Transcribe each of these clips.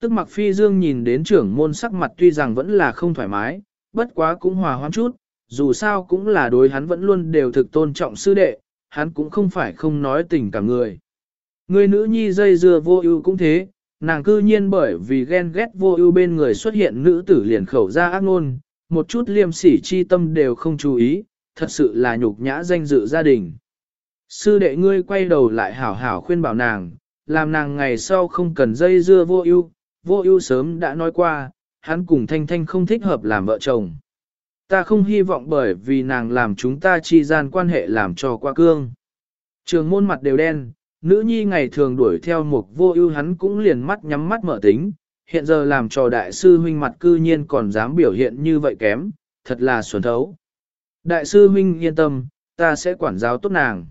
Tức mặc phi dương nhìn đến trưởng môn sắc mặt tuy rằng vẫn là không thoải mái, bất quá cũng hòa hoãn chút, dù sao cũng là đối hắn vẫn luôn đều thực tôn trọng sư đệ, hắn cũng không phải không nói tình cả người. Người nữ nhi dây dưa vô ưu cũng thế, nàng cư nhiên bởi vì ghen ghét vô ưu bên người xuất hiện nữ tử liền khẩu ra ác ngôn, một chút liêm sỉ chi tâm đều không chú ý, thật sự là nhục nhã danh dự gia đình. Sư đệ ngươi quay đầu lại hảo hảo khuyên bảo nàng, làm nàng ngày sau không cần dây dưa vô ưu, vô ưu sớm đã nói qua, hắn cùng Thanh Thanh không thích hợp làm vợ chồng. Ta không hy vọng bởi vì nàng làm chúng ta chi gian quan hệ làm cho qua cương. Trường môn mặt đều đen, nữ nhi ngày thường đuổi theo một vô ưu hắn cũng liền mắt nhắm mắt mở tính, hiện giờ làm cho đại sư huynh mặt cư nhiên còn dám biểu hiện như vậy kém, thật là xuẩn thấu. Đại sư huynh yên tâm, ta sẽ quản giáo tốt nàng.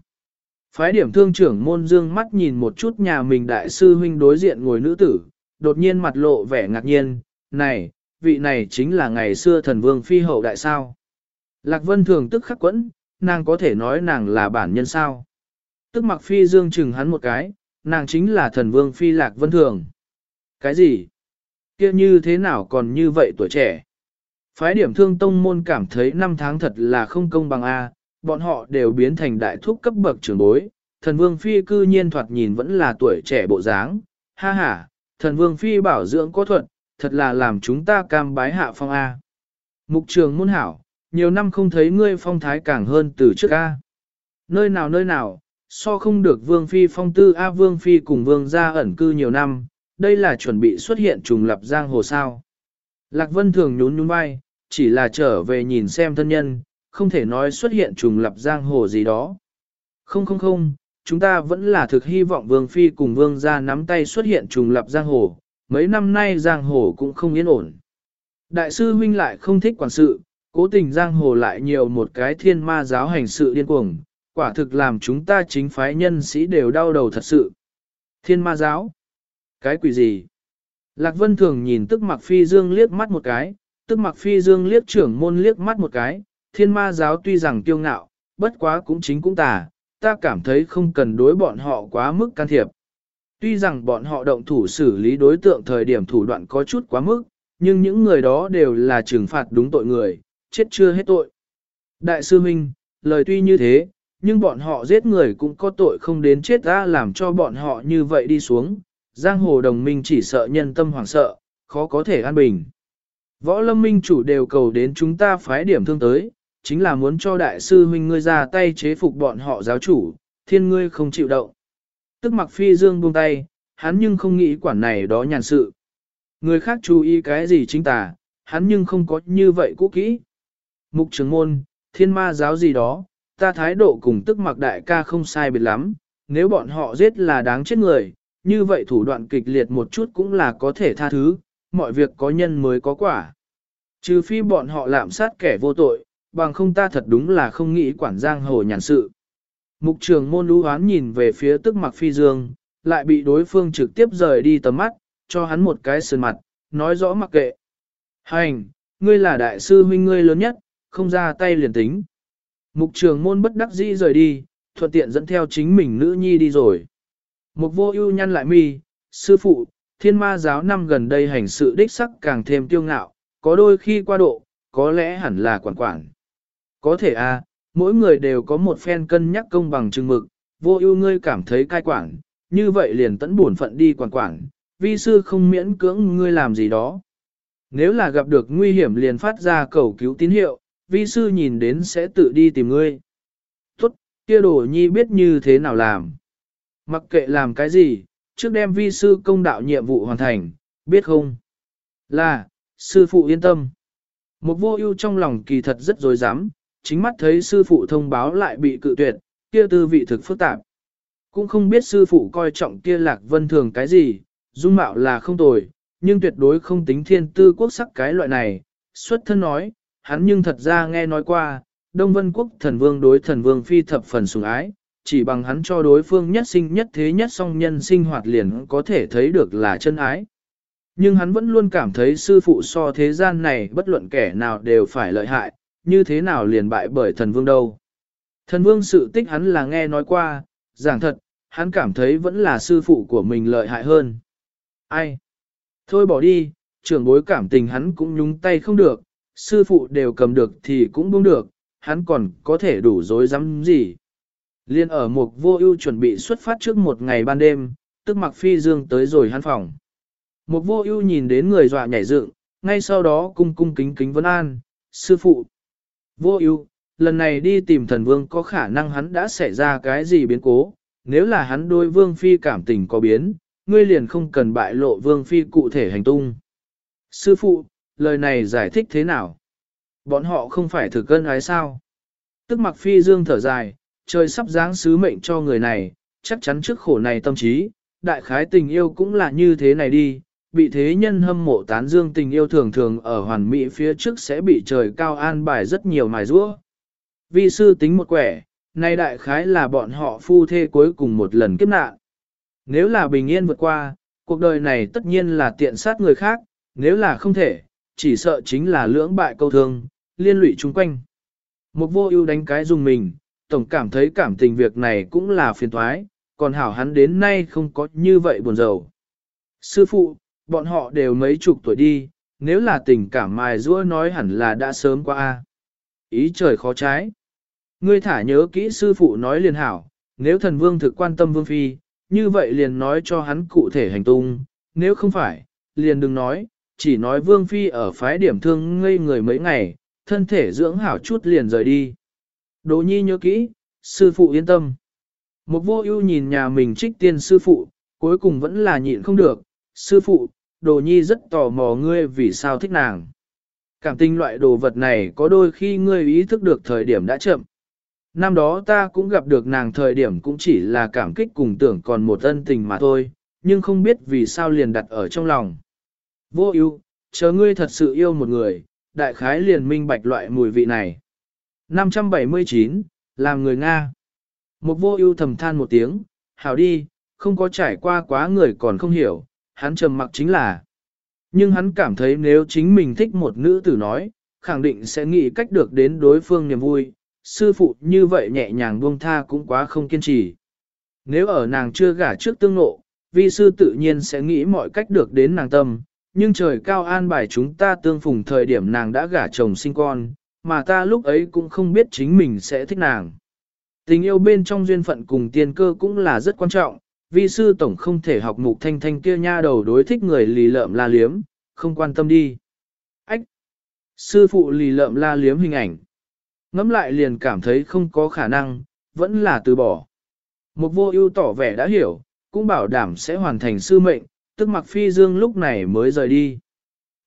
Phái điểm thương trưởng môn dương mắt nhìn một chút nhà mình đại sư huynh đối diện ngồi nữ tử, đột nhiên mặt lộ vẻ ngạc nhiên, này, vị này chính là ngày xưa thần vương phi hậu đại sao. Lạc vân thường tức khắc quẫn, nàng có thể nói nàng là bản nhân sao. Tức mặc phi dương chừng hắn một cái, nàng chính là thần vương phi lạc vân thường. Cái gì? kia như thế nào còn như vậy tuổi trẻ? Phái điểm thương tông môn cảm thấy năm tháng thật là không công bằng A, bọn họ đều biến thành đại thúc cấp bậc trưởng bối, thần vương phi cư nhiên thoạt nhìn vẫn là tuổi trẻ bộ dáng, ha ha, thần vương phi bảo dưỡng có thuận, thật là làm chúng ta cam bái hạ phong A. Mục trường môn hảo, nhiều năm không thấy ngươi phong thái càng hơn từ trước A. Nơi nào nơi nào, so không được vương phi phong tư A vương phi cùng vương gia ẩn cư nhiều năm, đây là chuẩn bị xuất hiện trùng lập giang hồ sao. Lạc vân thường nhún nhún vai, chỉ là trở về nhìn xem thân nhân, không thể nói xuất hiện trùng lập giang hồ gì đó. Không không không, chúng ta vẫn là thực hy vọng Vương Phi cùng Vương gia nắm tay xuất hiện trùng lập giang hồ, mấy năm nay giang hồ cũng không yên ổn. Đại sư huynh lại không thích quản sự, cố tình giang hồ lại nhiều một cái thiên ma giáo hành sự điên cuồng, quả thực làm chúng ta chính phái nhân sĩ đều đau đầu thật sự. Thiên ma giáo? Cái quỷ gì? Lạc Vân Thường nhìn tức mặc phi dương liếc mắt một cái, tức mặc phi dương liếc trưởng môn liếc mắt một cái, thiên ma giáo tuy rằng kiêu ngạo, bất quá cũng chính cũng tà, ta cảm thấy không cần đối bọn họ quá mức can thiệp. Tuy rằng bọn họ động thủ xử lý đối tượng thời điểm thủ đoạn có chút quá mức, nhưng những người đó đều là trừng phạt đúng tội người, chết chưa hết tội. Đại sư Minh, lời tuy như thế, nhưng bọn họ giết người cũng có tội không đến chết ra làm cho bọn họ như vậy đi xuống. Giang hồ đồng minh chỉ sợ nhân tâm hoảng sợ, khó có thể an bình. Võ lâm minh chủ đều cầu đến chúng ta phái điểm thương tới, chính là muốn cho đại sư huynh ngươi ra tay chế phục bọn họ giáo chủ, thiên ngươi không chịu động. Tức mặc phi dương buông tay, hắn nhưng không nghĩ quản này đó nhàn sự. Người khác chú ý cái gì chính tà, hắn nhưng không có như vậy cũ kỹ. Mục trưởng môn, thiên ma giáo gì đó, ta thái độ cùng tức mặc đại ca không sai biệt lắm, nếu bọn họ giết là đáng chết người, như vậy thủ đoạn kịch liệt một chút cũng là có thể tha thứ, mọi việc có nhân mới có quả. Trừ phi bọn họ lạm sát kẻ vô tội, bằng không ta thật đúng là không nghĩ quản giang hồ nhàn sự. Mục trường môn lũ hoán nhìn về phía tức mặc phi dương, lại bị đối phương trực tiếp rời đi tầm mắt, cho hắn một cái sườn mặt, nói rõ mặc kệ. Hành, ngươi là đại sư huynh ngươi lớn nhất, không ra tay liền tính. Mục trường môn bất đắc dĩ rời đi, thuận tiện dẫn theo chính mình nữ nhi đi rồi. Mục vô ưu nhăn lại mi, sư phụ, thiên ma giáo năm gần đây hành sự đích sắc càng thêm tiêu ngạo, có đôi khi qua độ, có lẽ hẳn là quản quản. Có thể à, mỗi người đều có một phen cân nhắc công bằng chừng mực, vô ưu ngươi cảm thấy cai quản, như vậy liền tẫn buồn phận đi quản quản, vi sư không miễn cưỡng ngươi làm gì đó. Nếu là gặp được nguy hiểm liền phát ra cầu cứu tín hiệu, vi sư nhìn đến sẽ tự đi tìm ngươi. Tốt, kia đồ nhi biết như thế nào làm. Mặc kệ làm cái gì, trước đem vi sư công đạo nhiệm vụ hoàn thành, biết không? Là, sư phụ yên tâm. Một vô ưu trong lòng kỳ thật rất dối dám, chính mắt thấy sư phụ thông báo lại bị cự tuyệt, kia tư vị thực phức tạp. Cũng không biết sư phụ coi trọng kia lạc vân thường cái gì, dung mạo là không tồi, nhưng tuyệt đối không tính thiên tư quốc sắc cái loại này. Xuất thân nói, hắn nhưng thật ra nghe nói qua, Đông Vân Quốc thần vương đối thần vương phi thập phần sủng ái, chỉ bằng hắn cho đối phương nhất sinh nhất thế nhất song nhân sinh hoạt liền có thể thấy được là chân ái. Nhưng hắn vẫn luôn cảm thấy sư phụ so thế gian này bất luận kẻ nào đều phải lợi hại, như thế nào liền bại bởi thần vương đâu. Thần vương sự tích hắn là nghe nói qua, giảng thật, hắn cảm thấy vẫn là sư phụ của mình lợi hại hơn. Ai? Thôi bỏ đi, trưởng bối cảm tình hắn cũng nhúng tay không được, sư phụ đều cầm được thì cũng buông được, hắn còn có thể đủ dối dám gì. Liên ở một vô ưu chuẩn bị xuất phát trước một ngày ban đêm, tức mặc phi dương tới rồi hắn phòng. Một vô ưu nhìn đến người dọa nhảy dựng, ngay sau đó cung cung kính kính vấn an, sư phụ. Vô ưu, lần này đi tìm thần vương có khả năng hắn đã xảy ra cái gì biến cố, nếu là hắn đôi vương phi cảm tình có biến, ngươi liền không cần bại lộ vương phi cụ thể hành tung. Sư phụ, lời này giải thích thế nào? Bọn họ không phải thực cân ái sao? Tức mặc phi dương thở dài, trời sắp giáng sứ mệnh cho người này, chắc chắn trước khổ này tâm trí, đại khái tình yêu cũng là như thế này đi, bị thế nhân hâm mộ tán dương tình yêu thường thường ở hoàn mỹ phía trước sẽ bị trời cao an bài rất nhiều mài rũa. Vi sư tính một quẻ, nay đại khái là bọn họ phu thê cuối cùng một lần kiếp nạn. Nếu là bình yên vượt qua, cuộc đời này tất nhiên là tiện sát người khác, nếu là không thể, chỉ sợ chính là lưỡng bại câu thương, liên lụy chung quanh. Một vô ưu đánh cái dùng mình, tổng cảm thấy cảm tình việc này cũng là phiền toái, còn hảo hắn đến nay không có như vậy buồn rầu. Sư phụ, bọn họ đều mấy chục tuổi đi, nếu là tình cảm mài rũa nói hẳn là đã sớm qua. a. Ý trời khó trái. Ngươi thả nhớ kỹ sư phụ nói liền hảo, nếu thần vương thực quan tâm vương phi, như vậy liền nói cho hắn cụ thể hành tung, nếu không phải, liền đừng nói, chỉ nói vương phi ở phái điểm thương ngây người mấy ngày, thân thể dưỡng hảo chút liền rời đi. Đỗ nhi nhớ kỹ, sư phụ yên tâm. Một vô ưu nhìn nhà mình trích tiên sư phụ, cuối cùng vẫn là nhịn không được, sư phụ, đồ nhi rất tò mò ngươi vì sao thích nàng. Cảm tình loại đồ vật này có đôi khi ngươi ý thức được thời điểm đã chậm. Năm đó ta cũng gặp được nàng thời điểm cũng chỉ là cảm kích cùng tưởng còn một ân tình mà thôi, nhưng không biết vì sao liền đặt ở trong lòng. Vô ưu, chờ ngươi thật sự yêu một người, đại khái liền minh bạch loại mùi vị này. 579, làm người Nga. Một vô ưu thầm than một tiếng, hảo đi, không có trải qua quá người còn không hiểu, hắn trầm mặc chính là. Nhưng hắn cảm thấy nếu chính mình thích một nữ tử nói, khẳng định sẽ nghĩ cách được đến đối phương niềm vui, sư phụ như vậy nhẹ nhàng buông tha cũng quá không kiên trì. Nếu ở nàng chưa gả trước tương nộ, vi sư tự nhiên sẽ nghĩ mọi cách được đến nàng tâm, nhưng trời cao an bài chúng ta tương phùng thời điểm nàng đã gả chồng sinh con, mà ta lúc ấy cũng không biết chính mình sẽ thích nàng. Tình yêu bên trong duyên phận cùng tiên cơ cũng là rất quan trọng, vi sư tổng không thể học mục thanh thanh kia nha đầu đối thích người lì lợm la liếm, không quan tâm đi. Ách! Sư phụ lì lợm la liếm hình ảnh. Ngắm lại liền cảm thấy không có khả năng, vẫn là từ bỏ. Một vô ưu tỏ vẻ đã hiểu, cũng bảo đảm sẽ hoàn thành sư mệnh, tức mặc phi dương lúc này mới rời đi.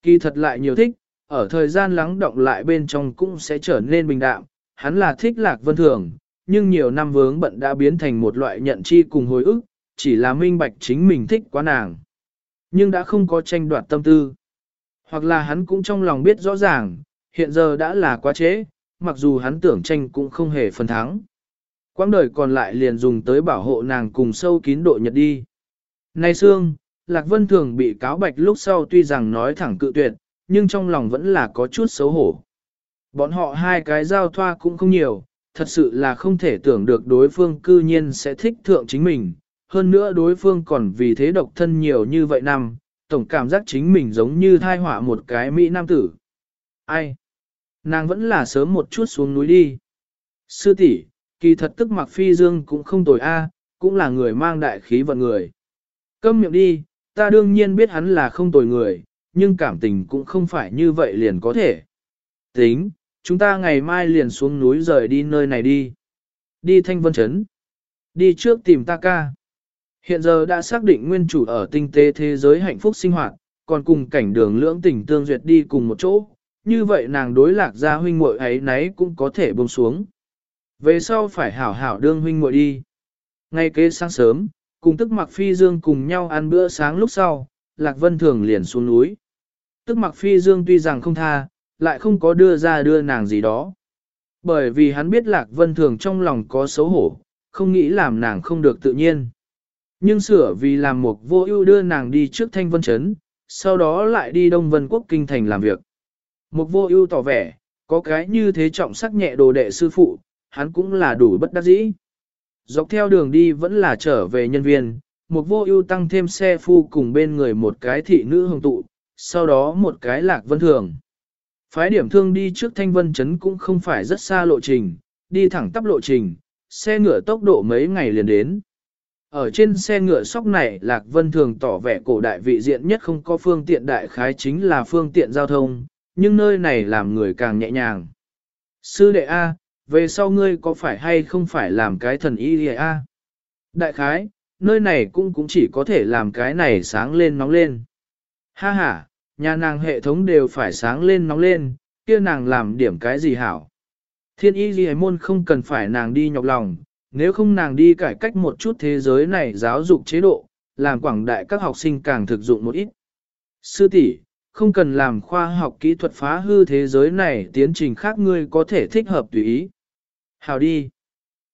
Kỳ thật lại nhiều thích, ở thời gian lắng động lại bên trong cũng sẽ trở nên bình đạm, hắn là thích lạc vân thường, nhưng nhiều năm vướng bận đã biến thành một loại nhận chi cùng hồi ức, chỉ là minh bạch chính mình thích quá nàng. Nhưng đã không có tranh đoạt tâm tư. Hoặc là hắn cũng trong lòng biết rõ ràng, hiện giờ đã là quá trễ, mặc dù hắn tưởng tranh cũng không hề phần thắng. Quãng đời còn lại liền dùng tới bảo hộ nàng cùng sâu kín độ nhật đi. nay xương Lạc Vân Thường bị cáo bạch lúc sau tuy rằng nói thẳng cự tuyệt, nhưng trong lòng vẫn là có chút xấu hổ. Bọn họ hai cái giao thoa cũng không nhiều, thật sự là không thể tưởng được đối phương cư nhiên sẽ thích thượng chính mình. Hơn nữa đối phương còn vì thế độc thân nhiều như vậy năm, tổng cảm giác chính mình giống như thai họa một cái Mỹ nam tử. Ai? Nàng vẫn là sớm một chút xuống núi đi. Sư tỷ, kỳ thật tức mặc phi dương cũng không tồi a, cũng là người mang đại khí vận người. Câm miệng đi, ta đương nhiên biết hắn là không tồi người, nhưng cảm tình cũng không phải như vậy liền có thể. Tính, chúng ta ngày mai liền xuống núi rời đi nơi này đi. Đi thanh vân chấn. Đi trước tìm ta ca. Hiện giờ đã xác định nguyên chủ ở tinh tế thế giới hạnh phúc sinh hoạt, còn cùng cảnh đường lưỡng tình tương duyệt đi cùng một chỗ, như vậy nàng đối lạc gia huynh muội ấy nấy cũng có thể buông xuống. Về sau phải hảo hảo đương huynh muội đi. Ngay kế sáng sớm, cùng tức mặc phi dương cùng nhau ăn bữa sáng lúc sau, lạc vân thường liền xuống núi. Tức mặc phi dương tuy rằng không tha, lại không có đưa ra đưa nàng gì đó. Bởi vì hắn biết lạc vân thường trong lòng có xấu hổ, không nghĩ làm nàng không được tự nhiên. Nhưng sửa vì làm một vô ưu đưa nàng đi trước thanh vân chấn, sau đó lại đi Đông Vân Quốc Kinh Thành làm việc. Một vô ưu tỏ vẻ, có cái như thế trọng sắc nhẹ đồ đệ sư phụ, hắn cũng là đủ bất đắc dĩ. Dọc theo đường đi vẫn là trở về nhân viên, một vô ưu tăng thêm xe phu cùng bên người một cái thị nữ hồng tụ, sau đó một cái lạc vân thường. Phái điểm thương đi trước thanh vân chấn cũng không phải rất xa lộ trình, đi thẳng tắp lộ trình, xe ngựa tốc độ mấy ngày liền đến. Ở trên xe ngựa sóc này Lạc Vân thường tỏ vẻ cổ đại vị diện nhất không có phương tiện đại khái chính là phương tiện giao thông, nhưng nơi này làm người càng nhẹ nhàng. Sư đệ A, về sau ngươi có phải hay không phải làm cái thần y A? Đại khái, nơi này cũng cũng chỉ có thể làm cái này sáng lên nóng lên. Ha ha, nhà nàng hệ thống đều phải sáng lên nóng lên, kia nàng làm điểm cái gì hảo. Thiên y ghi môn không cần phải nàng đi nhọc lòng, nếu không nàng đi cải cách một chút thế giới này giáo dục chế độ, làm quảng đại các học sinh càng thực dụng một ít. Sư tỷ, không cần làm khoa học kỹ thuật phá hư thế giới này tiến trình khác ngươi có thể thích hợp tùy ý. Hào đi.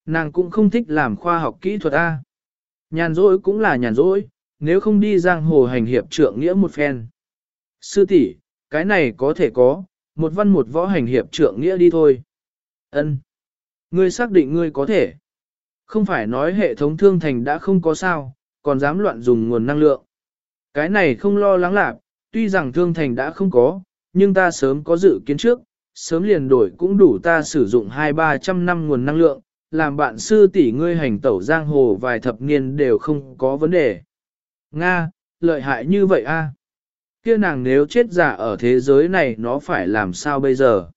Nàng cũng không thích làm khoa học kỹ thuật A. Nhàn rỗi cũng là nhàn rỗi, nếu không đi giang hồ hành hiệp trượng nghĩa một phen. Sư tỷ, cái này có thể có, một văn một võ hành hiệp trượng nghĩa đi thôi. Ân, Ngươi xác định ngươi có thể. Không phải nói hệ thống thương thành đã không có sao, còn dám loạn dùng nguồn năng lượng. Cái này không lo lắng lạc, tuy rằng thương thành đã không có, nhưng ta sớm có dự kiến trước, sớm liền đổi cũng đủ ta sử dụng hai ba trăm năm nguồn năng lượng, làm bạn sư tỷ ngươi hành tẩu giang hồ vài thập niên đều không có vấn đề. Nga, lợi hại như vậy a? Kia nàng nếu chết giả ở thế giới này nó phải làm sao bây giờ?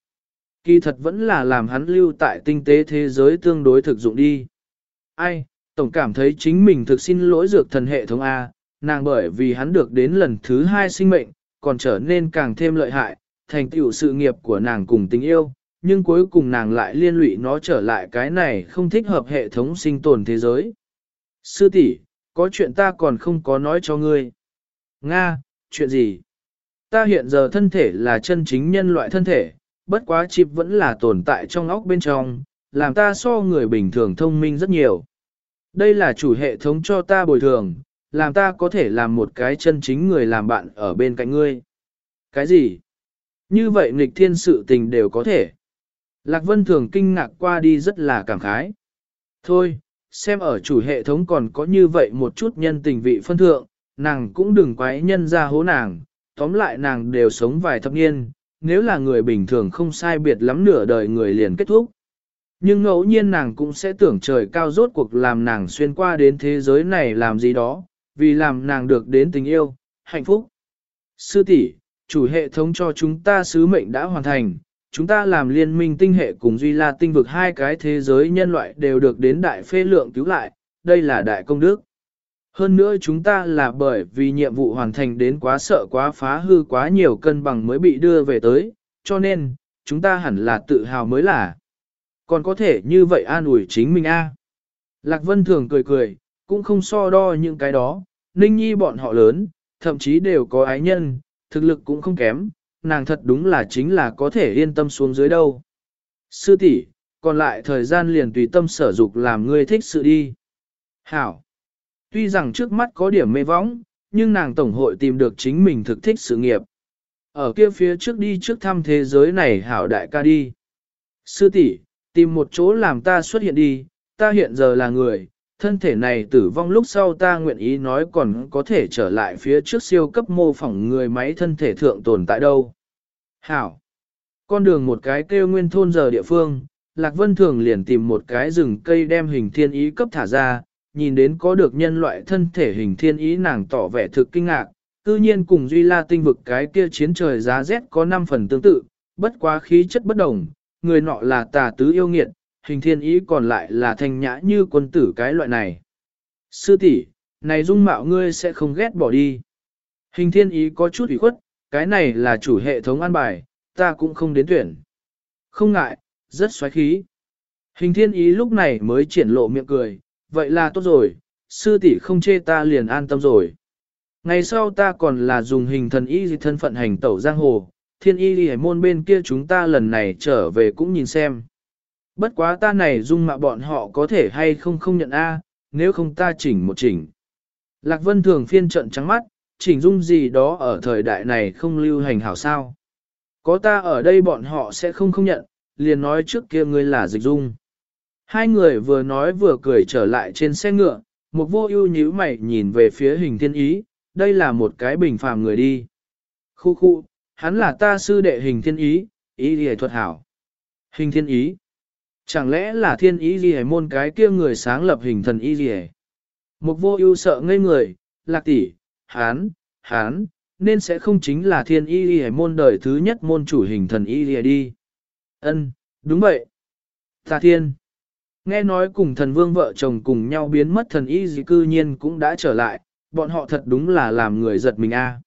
Kỳ thật vẫn là làm hắn lưu tại tinh tế thế giới tương đối thực dụng đi. Ai, tổng cảm thấy chính mình thực xin lỗi dược thần hệ thống A, nàng bởi vì hắn được đến lần thứ hai sinh mệnh, còn trở nên càng thêm lợi hại, thành tựu sự nghiệp của nàng cùng tình yêu, nhưng cuối cùng nàng lại liên lụy nó trở lại cái này không thích hợp hệ thống sinh tồn thế giới. Sư tỷ, có chuyện ta còn không có nói cho ngươi. Nga, chuyện gì? Ta hiện giờ thân thể là chân chính nhân loại thân thể, bất quá chip vẫn là tồn tại trong óc bên trong, làm ta so người bình thường thông minh rất nhiều. Đây là chủ hệ thống cho ta bồi thường, làm ta có thể làm một cái chân chính người làm bạn ở bên cạnh ngươi. Cái gì? Như vậy nghịch thiên sự tình đều có thể. Lạc Vân thường kinh ngạc qua đi rất là cảm khái. Thôi, xem ở chủ hệ thống còn có như vậy một chút nhân tình vị phân thượng, nàng cũng đừng quái nhân ra hố nàng, tóm lại nàng đều sống vài thập niên, nếu là người bình thường không sai biệt lắm nửa đời người liền kết thúc. Nhưng ngẫu nhiên nàng cũng sẽ tưởng trời cao rốt cuộc làm nàng xuyên qua đến thế giới này làm gì đó, vì làm nàng được đến tình yêu, hạnh phúc. Sư tỷ, chủ hệ thống cho chúng ta sứ mệnh đã hoàn thành, chúng ta làm liên minh tinh hệ cùng Duy La tinh vực hai cái thế giới nhân loại đều được đến đại phê lượng cứu lại, đây là đại công đức. Hơn nữa chúng ta là bởi vì nhiệm vụ hoàn thành đến quá sợ quá phá hư quá nhiều cân bằng mới bị đưa về tới, cho nên, chúng ta hẳn là tự hào mới là. Còn có thể như vậy an ủi chính mình a. Lạc Vân thường cười cười, cũng không so đo những cái đó, Ninh Nhi bọn họ lớn, thậm chí đều có ái nhân, thực lực cũng không kém, nàng thật đúng là chính là có thể yên tâm xuống dưới đâu. Sư tỷ, còn lại thời gian liền tùy tâm sở dục làm ngươi thích sự đi. Hảo. Tuy rằng trước mắt có điểm mê võng, nhưng nàng tổng hội tìm được chính mình thực thích sự nghiệp. Ở kia phía trước đi trước thăm thế giới này hảo đại ca đi. Sư tỷ, tìm một chỗ làm ta xuất hiện đi, ta hiện giờ là người, thân thể này tử vong lúc sau ta nguyện ý nói còn có thể trở lại phía trước siêu cấp mô phỏng người máy thân thể thượng tồn tại đâu. Hảo. Con đường một cái kêu nguyên thôn giờ địa phương, Lạc Vân Thường liền tìm một cái rừng cây đem hình thiên ý cấp thả ra, nhìn đến có được nhân loại thân thể hình thiên ý nàng tỏ vẻ thực kinh ngạc, cư nhiên cùng Duy La tinh vực cái kia chiến trời giá rét có 5 phần tương tự, bất quá khí chất bất đồng, người nọ là tà tứ yêu nghiệt, hình thiên ý còn lại là thanh nhã như quân tử cái loại này. Sư tỷ, này dung mạo ngươi sẽ không ghét bỏ đi. Hình thiên ý có chút ủy khuất, cái này là chủ hệ thống an bài, ta cũng không đến tuyển. Không ngại, rất xoáy khí. Hình thiên ý lúc này mới triển lộ miệng cười, vậy là tốt rồi, sư tỷ không chê ta liền an tâm rồi. Ngày sau ta còn là dùng hình thần ý gì thân phận hành tẩu giang hồ, thiên y đi môn bên kia chúng ta lần này trở về cũng nhìn xem. Bất quá ta này dung mạ bọn họ có thể hay không không nhận A, nếu không ta chỉnh một chỉnh. Lạc Vân thường phiên trận trắng mắt, chỉnh dung gì đó ở thời đại này không lưu hành hảo sao. Có ta ở đây bọn họ sẽ không không nhận, liền nói trước kia ngươi là dịch dung. Hai người vừa nói vừa cười trở lại trên xe ngựa, một vô ưu nhíu mày nhìn về phía hình thiên ý, đây là một cái bình phàm người đi. Khu khu, hắn là ta sư đệ hình thiên ý, ý gì thuật hảo. Hình thiên ý. Chẳng lẽ là thiên ý gì môn cái kia người sáng lập hình thần ý gì Một vô ưu sợ ngây người, lạc tỷ, hán, hán, nên sẽ không chính là thiên y gì môn đời thứ nhất môn chủ hình thần y gì đi. Ân, đúng vậy. Ta thiên. Nghe nói cùng thần vương vợ chồng cùng nhau biến mất thần y gì cư nhiên cũng đã trở lại, bọn họ thật đúng là làm người giật mình a. À.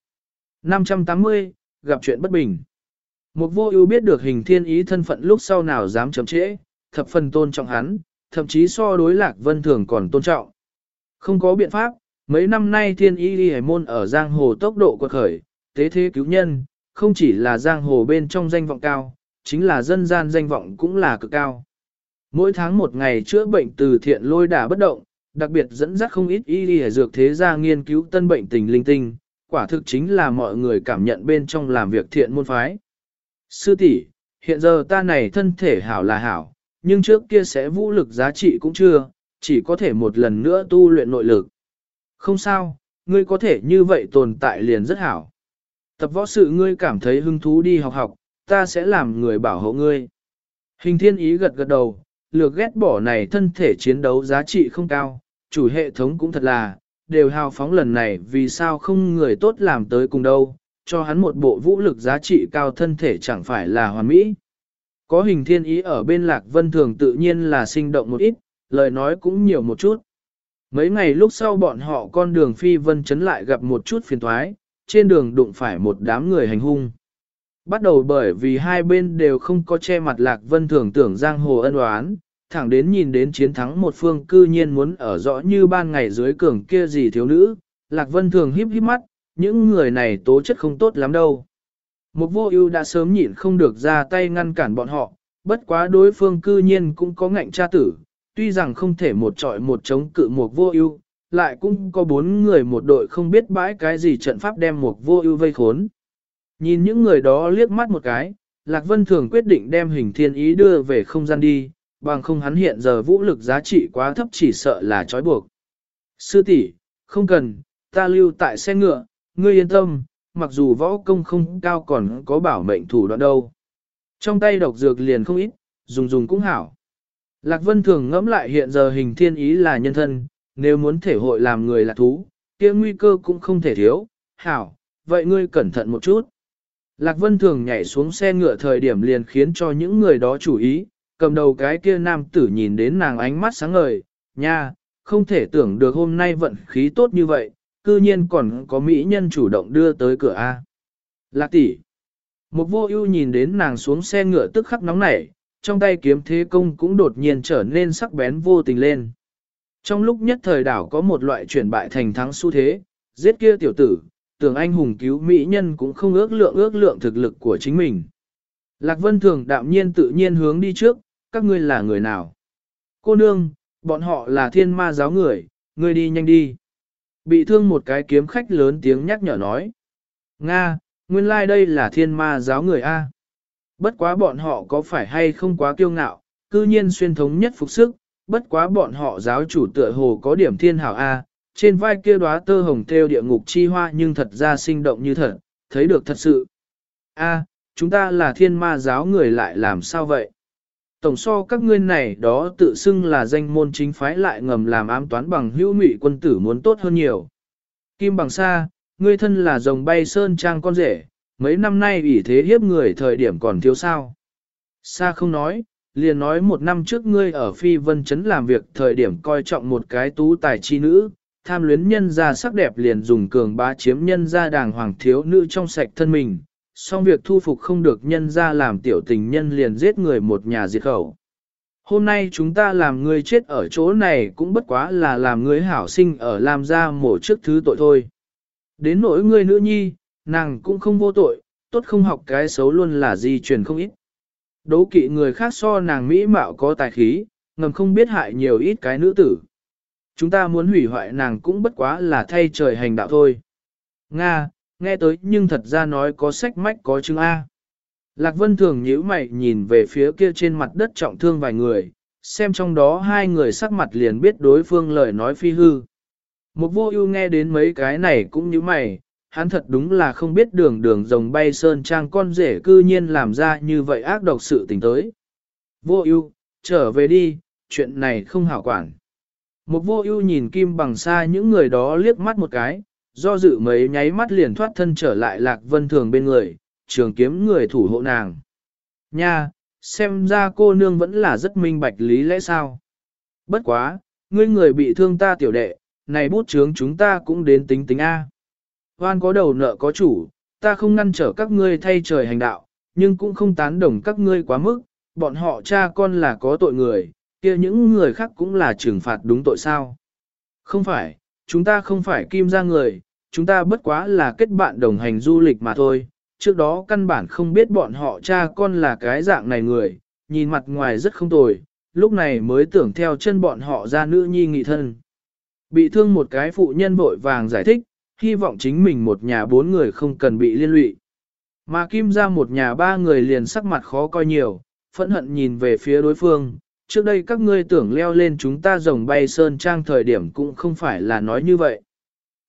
580, gặp chuyện bất bình. Một vô ưu biết được hình thiên ý thân phận lúc sau nào dám chậm trễ, thập phần tôn trọng hắn, thậm chí so đối lạc vân thường còn tôn trọng. Không có biện pháp, mấy năm nay thiên y đi môn ở giang hồ tốc độ quật khởi, tế thế cứu nhân, không chỉ là giang hồ bên trong danh vọng cao, chính là dân gian danh vọng cũng là cực cao. Mỗi tháng một ngày chữa bệnh từ thiện lôi đả bất động, đặc biệt dẫn dắt không ít y đi dược thế gia nghiên cứu tân bệnh tình linh tinh, quả thực chính là mọi người cảm nhận bên trong làm việc thiện môn phái. Sư tỷ, hiện giờ ta này thân thể hảo là hảo, nhưng trước kia sẽ vũ lực giá trị cũng chưa, chỉ có thể một lần nữa tu luyện nội lực. Không sao, ngươi có thể như vậy tồn tại liền rất hảo. Tập võ sự ngươi cảm thấy hứng thú đi học học, ta sẽ làm người bảo hộ ngươi. Hình thiên ý gật gật đầu, lược ghét bỏ này thân thể chiến đấu giá trị không cao, chủ hệ thống cũng thật là, đều hào phóng lần này vì sao không người tốt làm tới cùng đâu, cho hắn một bộ vũ lực giá trị cao thân thể chẳng phải là hoàn mỹ. Có hình thiên ý ở bên lạc vân thường tự nhiên là sinh động một ít, lời nói cũng nhiều một chút. Mấy ngày lúc sau bọn họ con đường phi vân chấn lại gặp một chút phiền thoái, trên đường đụng phải một đám người hành hung. Bắt đầu bởi vì hai bên đều không có che mặt lạc vân thường tưởng giang hồ ân oán, thẳng đến nhìn đến chiến thắng một phương cư nhiên muốn ở rõ như ban ngày dưới cường kia gì thiếu nữ, lạc vân thường híp híp mắt, những người này tố chất không tốt lắm đâu. Một vô ưu đã sớm nhịn không được ra tay ngăn cản bọn họ, bất quá đối phương cư nhiên cũng có ngạnh cha tử, tuy rằng không thể một trọi một chống cự một vô ưu, lại cũng có bốn người một đội không biết bãi cái gì trận pháp đem một vô ưu vây khốn. Nhìn những người đó liếc mắt một cái, Lạc Vân Thường quyết định đem hình thiên ý đưa về không gian đi, bằng không hắn hiện giờ vũ lực giá trị quá thấp chỉ sợ là trói buộc. Sư tỷ, không cần, ta lưu tại xe ngựa, ngươi yên tâm, mặc dù võ công không cao còn có bảo mệnh thủ đoạn đâu. Trong tay độc dược liền không ít, dùng dùng cũng hảo. Lạc Vân thường ngẫm lại hiện giờ hình thiên ý là nhân thân, nếu muốn thể hội làm người là thú, kia nguy cơ cũng không thể thiếu. Hảo, vậy ngươi cẩn thận một chút. Lạc Vân thường nhảy xuống xe ngựa thời điểm liền khiến cho những người đó chú ý, cầm đầu cái kia nam tử nhìn đến nàng ánh mắt sáng ngời, nha, không thể tưởng được hôm nay vận khí tốt như vậy, cư nhiên còn có mỹ nhân chủ động đưa tới cửa A. Lạc tỷ, một vô ưu nhìn đến nàng xuống xe ngựa tức khắc nóng nảy, trong tay kiếm thế công cũng đột nhiên trở nên sắc bén vô tình lên. Trong lúc nhất thời đảo có một loại chuyển bại thành thắng xu thế, giết kia tiểu tử, tưởng anh hùng cứu mỹ nhân cũng không ước lượng ước lượng thực lực của chính mình. Lạc Vân Thường đạm nhiên tự nhiên hướng đi trước, các ngươi là người nào? Cô nương, bọn họ là thiên ma giáo người, ngươi đi nhanh đi. Bị thương một cái kiếm khách lớn tiếng nhắc nhở nói. Nga, nguyên lai like đây là thiên ma giáo người A. Bất quá bọn họ có phải hay không quá kiêu ngạo, cư nhiên xuyên thống nhất phục sức, bất quá bọn họ giáo chủ tựa hồ có điểm thiên hảo A, trên vai kia đóa tơ hồng theo địa ngục chi hoa nhưng thật ra sinh động như thật, thấy được thật sự. A, chúng ta là thiên ma giáo người lại làm sao vậy? Tổng so các ngươi này đó tự xưng là danh môn chính phái lại ngầm làm ám toán bằng hữu mị quân tử muốn tốt hơn nhiều. Kim bằng sa, ngươi thân là rồng bay sơn trang con rể, mấy năm nay ủy thế hiếp người thời điểm còn thiếu sao. Sa không nói, liền nói một năm trước ngươi ở phi vân chấn làm việc thời điểm coi trọng một cái tú tài chi nữ, tham luyến nhân ra sắc đẹp liền dùng cường bá chiếm nhân ra đàng hoàng thiếu nữ trong sạch thân mình, xong việc thu phục không được nhân ra làm tiểu tình nhân liền giết người một nhà diệt khẩu. Hôm nay chúng ta làm ngươi chết ở chỗ này cũng bất quá là làm ngươi hảo sinh ở làm ra mổ trước thứ tội thôi. Đến nỗi ngươi nữ nhi, nàng cũng không vô tội, tốt không học cái xấu luôn là di truyền không ít. Đố kỵ người khác so nàng mỹ mạo có tài khí, ngầm không biết hại nhiều ít cái nữ tử. Chúng ta muốn hủy hoại nàng cũng bất quá là thay trời hành đạo thôi. Nga, nghe tới nhưng thật ra nói có sách mách có chứng A. Lạc Vân thường nhíu mày nhìn về phía kia trên mặt đất trọng thương vài người, xem trong đó hai người sắc mặt liền biết đối phương lời nói phi hư. Một vô ưu nghe đến mấy cái này cũng như mày, hắn thật đúng là không biết đường đường rồng bay sơn trang con rể cư nhiên làm ra như vậy ác độc sự tình tới. Vô ưu, trở về đi, chuyện này không hảo quản. Một vô ưu nhìn kim bằng xa những người đó liếc mắt một cái, do dự mấy nháy mắt liền thoát thân trở lại lạc vân thường bên người, trường kiếm người thủ hộ nàng. Nha, xem ra cô nương vẫn là rất minh bạch lý lẽ sao. Bất quá, ngươi người bị thương ta tiểu đệ, này bút chướng chúng ta cũng đến tính tính A. Hoan có đầu nợ có chủ, ta không ngăn trở các ngươi thay trời hành đạo, nhưng cũng không tán đồng các ngươi quá mức, bọn họ cha con là có tội người, kia những người khác cũng là trừng phạt đúng tội sao. Không phải, chúng ta không phải kim ra người, chúng ta bất quá là kết bạn đồng hành du lịch mà thôi, trước đó căn bản không biết bọn họ cha con là cái dạng này người, nhìn mặt ngoài rất không tồi, lúc này mới tưởng theo chân bọn họ ra nữ nhi nghị thân. Bị thương một cái phụ nhân vội vàng giải thích, hy vọng chính mình một nhà bốn người không cần bị liên lụy. Mà Kim ra một nhà ba người liền sắc mặt khó coi nhiều, phẫn hận nhìn về phía đối phương, trước đây các ngươi tưởng leo lên chúng ta rồng bay sơn trang thời điểm cũng không phải là nói như vậy.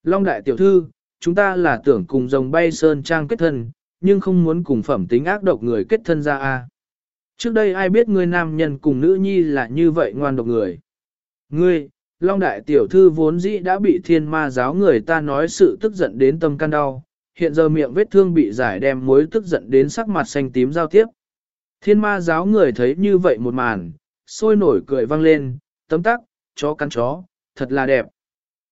Long đại tiểu thư, chúng ta là tưởng cùng rồng bay sơn trang kết thân, nhưng không muốn cùng phẩm tính ác độc người kết thân ra a. Trước đây ai biết ngươi nam nhân cùng nữ nhi là như vậy ngoan độc người. Ngươi, Long đại tiểu thư vốn dĩ đã bị thiên ma giáo người ta nói sự tức giận đến tâm can đau, hiện giờ miệng vết thương bị giải đem mối tức giận đến sắc mặt xanh tím giao tiếp. Thiên ma giáo người thấy như vậy một màn, sôi nổi cười vang lên, tấm tắc, chó cắn chó, thật là đẹp.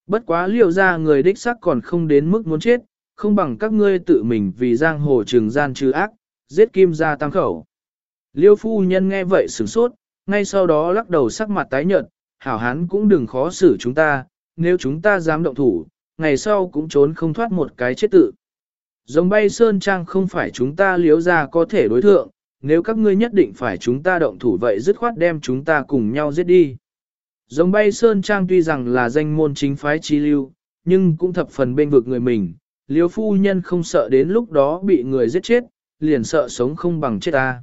Bất quá liều ra người đích sắc còn không đến mức muốn chết, không bằng các ngươi tự mình vì giang hồ trường gian trừ ác, giết kim ra tăng khẩu. Liêu phu nhân nghe vậy sửng sốt, ngay sau đó lắc đầu sắc mặt tái nhợt, hảo hán cũng đừng khó xử chúng ta, nếu chúng ta dám động thủ, ngày sau cũng trốn không thoát một cái chết tự. Giống bay sơn trang không phải chúng ta liếu ra có thể đối thượng, nếu các ngươi nhất định phải chúng ta động thủ vậy dứt khoát đem chúng ta cùng nhau giết đi. Giống bay sơn trang tuy rằng là danh môn chính phái chi lưu, nhưng cũng thập phần bên vực người mình, liếu phu nhân không sợ đến lúc đó bị người giết chết, liền sợ sống không bằng chết ta.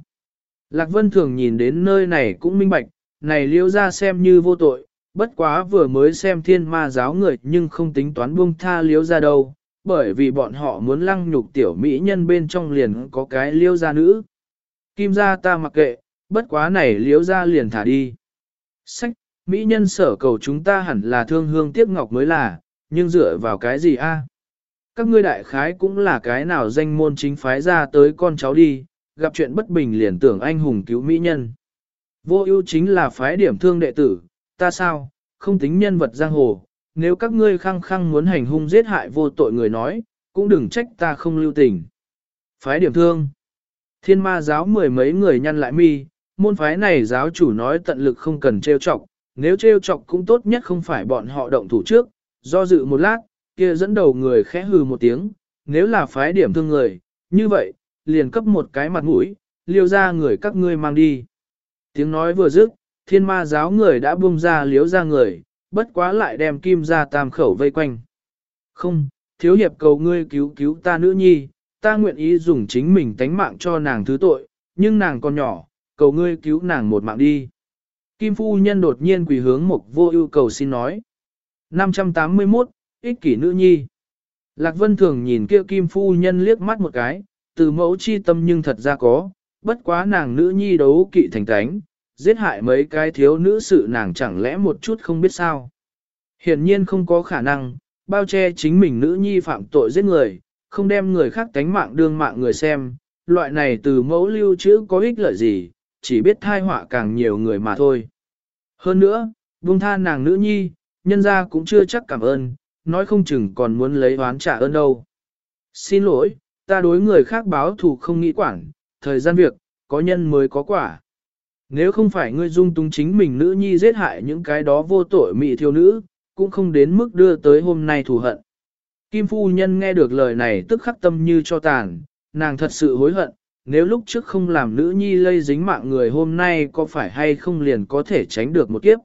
Lạc Vân thường nhìn đến nơi này cũng minh bạch, này liêu ra xem như vô tội, bất quá vừa mới xem thiên ma giáo người nhưng không tính toán buông tha liêu ra đâu, bởi vì bọn họ muốn lăng nhục tiểu mỹ nhân bên trong liền có cái liêu ra nữ. Kim ra ta mặc kệ, bất quá này liếu ra liền thả đi. Sách, mỹ nhân sở cầu chúng ta hẳn là thương hương tiếc ngọc mới là, nhưng dựa vào cái gì a? Các ngươi đại khái cũng là cái nào danh môn chính phái ra tới con cháu đi, gặp chuyện bất bình liền tưởng anh hùng cứu mỹ nhân. Vô ưu chính là phái điểm thương đệ tử, ta sao, không tính nhân vật giang hồ, nếu các ngươi khăng khăng muốn hành hung giết hại vô tội người nói, cũng đừng trách ta không lưu tình. Phái điểm thương. Thiên ma giáo mười mấy người nhăn lại mi, môn phái này giáo chủ nói tận lực không cần trêu chọc, nếu trêu chọc cũng tốt nhất không phải bọn họ động thủ trước, do dự một lát, kia dẫn đầu người khẽ hừ một tiếng, nếu là phái điểm thương người, như vậy, liền cấp một cái mặt mũi, liêu ra người các ngươi mang đi. Tiếng nói vừa dứt, thiên ma giáo người đã buông ra liếu ra người, bất quá lại đem kim ra tam khẩu vây quanh. Không, thiếu hiệp cầu ngươi cứu cứu ta nữ nhi, ta nguyện ý dùng chính mình tánh mạng cho nàng thứ tội, nhưng nàng còn nhỏ, cầu ngươi cứu nàng một mạng đi. Kim phu nhân đột nhiên quỳ hướng một vô ưu cầu xin nói. 581, ích kỷ nữ nhi. Lạc Vân thường nhìn kia Kim phu nhân liếc mắt một cái, từ mẫu chi tâm nhưng thật ra có, bất quá nàng nữ nhi đấu kỵ thành tánh, giết hại mấy cái thiếu nữ sự nàng chẳng lẽ một chút không biết sao. Hiển nhiên không có khả năng, bao che chính mình nữ nhi phạm tội giết người, không đem người khác tánh mạng đương mạng người xem, loại này từ mẫu lưu trữ có ích lợi gì, chỉ biết thai họa càng nhiều người mà thôi. Hơn nữa, buông tha nàng nữ nhi, nhân ra cũng chưa chắc cảm ơn, nói không chừng còn muốn lấy oán trả ơn đâu. Xin lỗi, ta đối người khác báo thù không nghĩ quản, thời gian việc, có nhân mới có quả. Nếu không phải ngươi dung túng chính mình nữ nhi giết hại những cái đó vô tội mị thiếu nữ, cũng không đến mức đưa tới hôm nay thù hận. Kim phu nhân nghe được lời này tức khắc tâm như cho tàn, nàng thật sự hối hận, nếu lúc trước không làm nữ nhi lây dính mạng người hôm nay có phải hay không liền có thể tránh được một kiếp.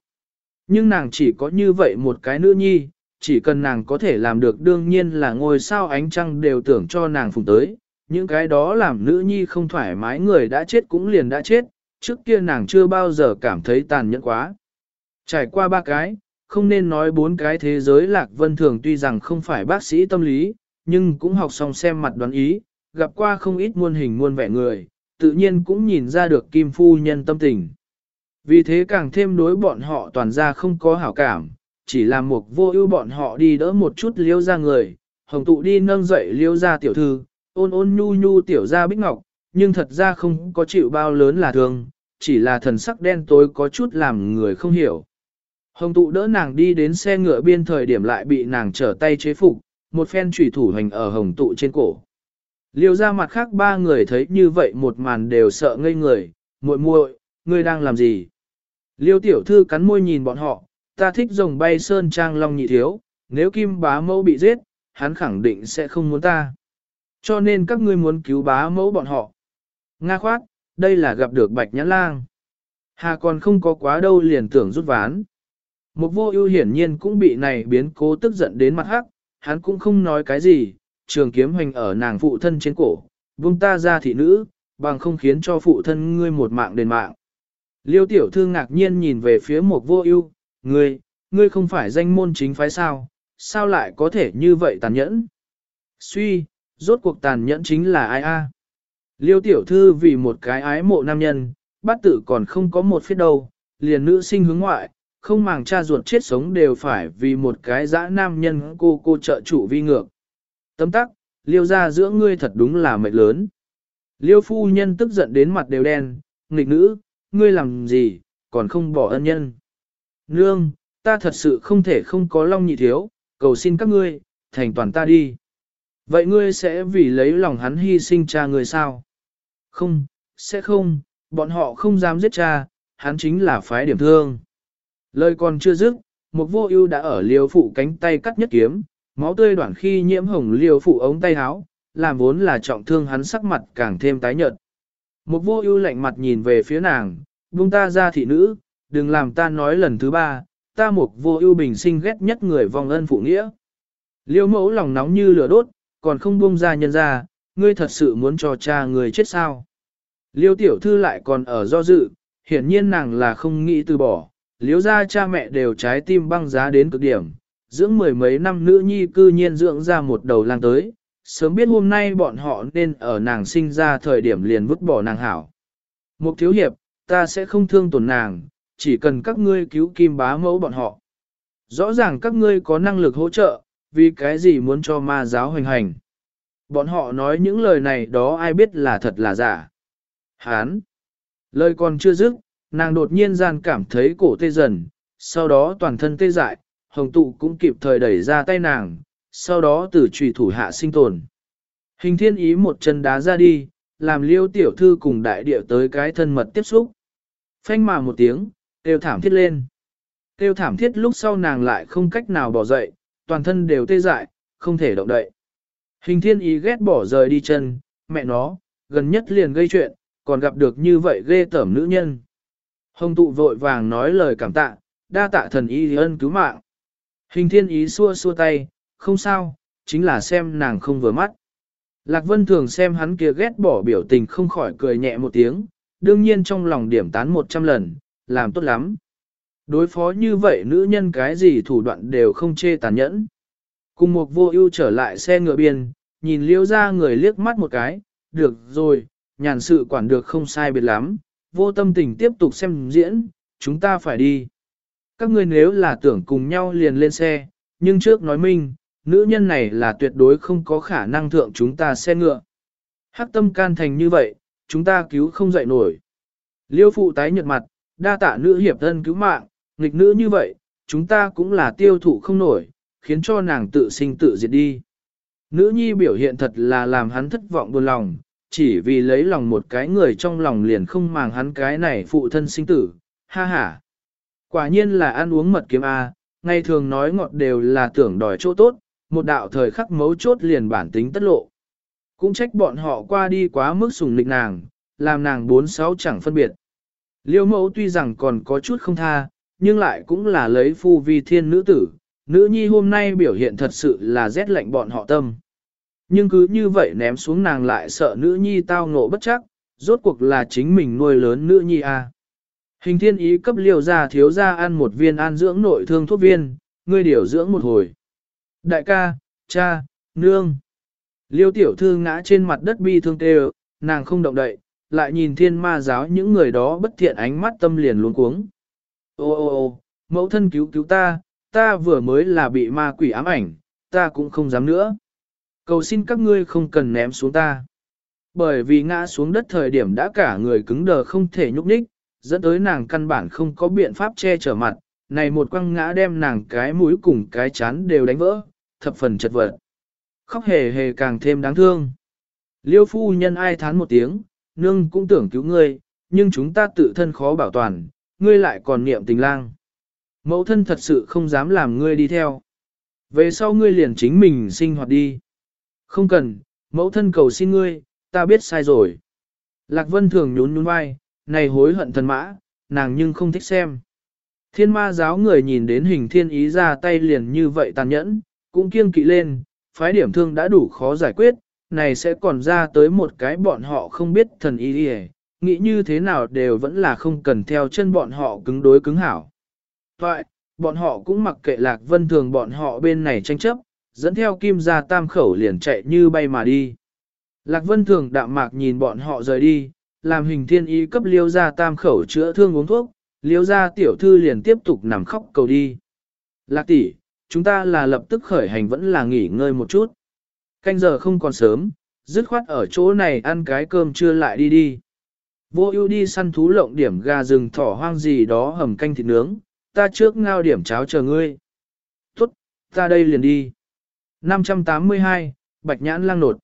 Nhưng nàng chỉ có như vậy một cái nữ nhi, chỉ cần nàng có thể làm được đương nhiên là ngôi sao ánh trăng đều tưởng cho nàng phùng tới, những cái đó làm nữ nhi không thoải mái người đã chết cũng liền đã chết, trước kia nàng chưa bao giờ cảm thấy tàn nhẫn quá. Trải qua ba cái, không nên nói bốn cái thế giới Lạc Vân Thường tuy rằng không phải bác sĩ tâm lý, nhưng cũng học xong xem mặt đoán ý, gặp qua không ít muôn hình muôn vẻ người, tự nhiên cũng nhìn ra được Kim Phu Nhân tâm tình. Vì thế càng thêm đối bọn họ toàn ra không có hảo cảm, chỉ làm một vô ưu bọn họ đi đỡ một chút liêu ra người, hồng tụ đi nâng dậy liêu ra tiểu thư, ôn ôn nhu nhu tiểu ra bích ngọc, nhưng thật ra không có chịu bao lớn là thương chỉ là thần sắc đen tối có chút làm người không hiểu. Hồng tụ đỡ nàng đi đến xe ngựa biên thời điểm lại bị nàng trở tay chế phục, một phen trùy thủ hành ở hồng tụ trên cổ. Liêu ra mặt khác ba người thấy như vậy một màn đều sợ ngây người, muội muội, ngươi đang làm gì? Liêu tiểu thư cắn môi nhìn bọn họ, ta thích rồng bay sơn trang long nhị thiếu, nếu kim bá mẫu bị giết, hắn khẳng định sẽ không muốn ta. Cho nên các ngươi muốn cứu bá mẫu bọn họ. Nga khoát, đây là gặp được bạch nhãn lang. Hà còn không có quá đâu liền tưởng rút ván. Một vô ưu hiển nhiên cũng bị này biến cố tức giận đến mặt hắc, hắn cũng không nói cái gì, trường kiếm hoành ở nàng phụ thân trên cổ, vung ta ra thị nữ, bằng không khiến cho phụ thân ngươi một mạng đền mạng. Liêu tiểu thư ngạc nhiên nhìn về phía một vô ưu, ngươi, ngươi không phải danh môn chính phái sao, sao lại có thể như vậy tàn nhẫn? Suy, rốt cuộc tàn nhẫn chính là ai a? Liêu tiểu thư vì một cái ái mộ nam nhân, bát tử còn không có một phía đâu, liền nữ sinh hướng ngoại, không màng cha ruột chết sống đều phải vì một cái dã nam nhân cô cô trợ chủ vi ngược. Tấm tắc, liêu ra giữa ngươi thật đúng là mệt lớn. Liêu phu nhân tức giận đến mặt đều đen, nghịch nữ, ngươi làm gì, còn không bỏ ân nhân. Nương, ta thật sự không thể không có long nhị thiếu, cầu xin các ngươi, thành toàn ta đi. Vậy ngươi sẽ vì lấy lòng hắn hy sinh cha ngươi sao? Không, sẽ không, bọn họ không dám giết cha, hắn chính là phái điểm thương. Lời còn chưa dứt, một vô ưu đã ở liều phụ cánh tay cắt nhất kiếm, máu tươi đoạn khi nhiễm hồng liều phụ ống tay áo, làm vốn là trọng thương hắn sắc mặt càng thêm tái nhợt. Một vô ưu lạnh mặt nhìn về phía nàng, buông ta ra thị nữ, đừng làm ta nói lần thứ ba, ta một vô ưu bình sinh ghét nhất người vong ân phụ nghĩa. Liêu mẫu lòng nóng như lửa đốt, còn không buông ra nhân ra, ngươi thật sự muốn cho cha người chết sao. Liêu tiểu thư lại còn ở do dự, hiển nhiên nàng là không nghĩ từ bỏ, liếu ra cha mẹ đều trái tim băng giá đến cực điểm, dưỡng mười mấy năm nữ nhi cư nhiên dưỡng ra một đầu lang tới, sớm biết hôm nay bọn họ nên ở nàng sinh ra thời điểm liền vứt bỏ nàng hảo. Mục thiếu hiệp, ta sẽ không thương tổn nàng, chỉ cần các ngươi cứu kim bá mẫu bọn họ. Rõ ràng các ngươi có năng lực hỗ trợ, vì cái gì muốn cho ma giáo hoành hành. Bọn họ nói những lời này đó ai biết là thật là giả. Hán! Lời còn chưa dứt, nàng đột nhiên gian cảm thấy cổ tê dần, sau đó toàn thân tê dại, hồng tụ cũng kịp thời đẩy ra tay nàng, sau đó từ trùy thủ hạ sinh tồn. Hình thiên ý một chân đá ra đi, làm liêu tiểu thư cùng đại địa tới cái thân mật tiếp xúc. Phanh mà một tiếng, kêu thảm thiết lên. Kêu thảm thiết lúc sau nàng lại không cách nào bỏ dậy, toàn thân đều tê dại, không thể động đậy. Hình thiên ý ghét bỏ rời đi chân, mẹ nó, gần nhất liền gây chuyện, còn gặp được như vậy ghê tởm nữ nhân. Hồng tụ vội vàng nói lời cảm tạ, đa tạ thần y ân cứu mạng. Hình thiên ý xua xua tay, không sao, chính là xem nàng không vừa mắt. Lạc Vân thường xem hắn kia ghét bỏ biểu tình không khỏi cười nhẹ một tiếng, đương nhiên trong lòng điểm tán một trăm lần, làm tốt lắm. Đối phó như vậy nữ nhân cái gì thủ đoạn đều không chê tàn nhẫn. Cùng một vô ưu trở lại xe ngựa biên, nhìn liêu ra người liếc mắt một cái, được rồi, nhàn sự quản được không sai biệt lắm, vô tâm tình tiếp tục xem diễn, chúng ta phải đi. Các ngươi nếu là tưởng cùng nhau liền lên xe, nhưng trước nói minh, nữ nhân này là tuyệt đối không có khả năng thượng chúng ta xe ngựa. Hắc tâm can thành như vậy, chúng ta cứu không dậy nổi. Liêu phụ tái nhợt mặt, đa tạ nữ hiệp thân cứu mạng, nghịch nữ như vậy, chúng ta cũng là tiêu thụ không nổi, khiến cho nàng tự sinh tự diệt đi. Nữ nhi biểu hiện thật là làm hắn thất vọng buồn lòng, chỉ vì lấy lòng một cái người trong lòng liền không màng hắn cái này phụ thân sinh tử, ha ha. Quả nhiên là ăn uống mật kiếm A, ngày thường nói ngọt đều là tưởng đòi chỗ tốt, một đạo thời khắc mấu chốt liền bản tính tất lộ. Cũng trách bọn họ qua đi quá mức sùng lịch nàng, làm nàng bốn sáu chẳng phân biệt. Liêu mẫu tuy rằng còn có chút không tha, nhưng lại cũng là lấy phu vi thiên nữ tử, nữ nhi hôm nay biểu hiện thật sự là rét lạnh bọn họ tâm. Nhưng cứ như vậy ném xuống nàng lại sợ nữ nhi tao ngộ bất chắc, rốt cuộc là chính mình nuôi lớn nữ nhi. À. Hình thiên ý cấp liều ra thiếu ra ăn một viên an dưỡng nội thương thuốc viên, ngươi điều dưỡng một hồi. Đại ca, cha, nương. Liêu tiểu thư ngã trên mặt đất bi thương tê nàng không động đậy, lại nhìn thiên ma giáo những người đó bất thiện ánh mắt tâm liền luống cuống. Ô ô ô, mẫu thân cứu cứu ta, ta vừa mới là bị ma quỷ ám ảnh, ta cũng không dám nữa. Cầu xin các ngươi không cần ném xuống ta. Bởi vì ngã xuống đất thời điểm đã cả người cứng đờ không thể nhúc nhích, dẫn tới nàng căn bản không có biện pháp che chở mặt, này một quăng ngã đem nàng cái mũi cùng cái chán đều đánh vỡ, thập phần chật vật. Khóc hề hề càng thêm đáng thương. Liêu phu nhân ai thán một tiếng, nương cũng tưởng cứu ngươi, nhưng chúng ta tự thân khó bảo toàn, ngươi lại còn niệm tình lang. Mẫu thân thật sự không dám làm ngươi đi theo. Về sau ngươi liền chính mình sinh hoạt đi. Không cần, mẫu thân cầu xin ngươi, ta biết sai rồi. Lạc Vân thường nhún nhún vai, này hối hận thần mã, nàng nhưng không thích xem. Thiên ma giáo người nhìn đến hình thiên ý ra tay liền như vậy tàn nhẫn, cũng kiêng kỵ lên, phái điểm thương đã đủ khó giải quyết, này sẽ còn ra tới một cái bọn họ không biết thần ý đi nghĩ như thế nào đều vẫn là không cần theo chân bọn họ cứng đối cứng hảo. Vậy, bọn họ cũng mặc kệ lạc vân thường bọn họ bên này tranh chấp, dẫn theo kim gia tam khẩu liền chạy như bay mà đi. Lạc vân thường đạm mạc nhìn bọn họ rời đi, làm hình thiên ý cấp liêu gia tam khẩu chữa thương uống thuốc, liêu gia tiểu thư liền tiếp tục nằm khóc cầu đi. Lạc tỷ, chúng ta là lập tức khởi hành vẫn là nghỉ ngơi một chút. Canh giờ không còn sớm, dứt khoát ở chỗ này ăn cái cơm trưa lại đi đi. Vô ưu đi săn thú lộng điểm gà rừng thỏ hoang gì đó hầm canh thịt nướng, ta trước ngao điểm cháo chờ ngươi. Tốt, ta đây liền đi. 582, Bạch Nhãn lang nột.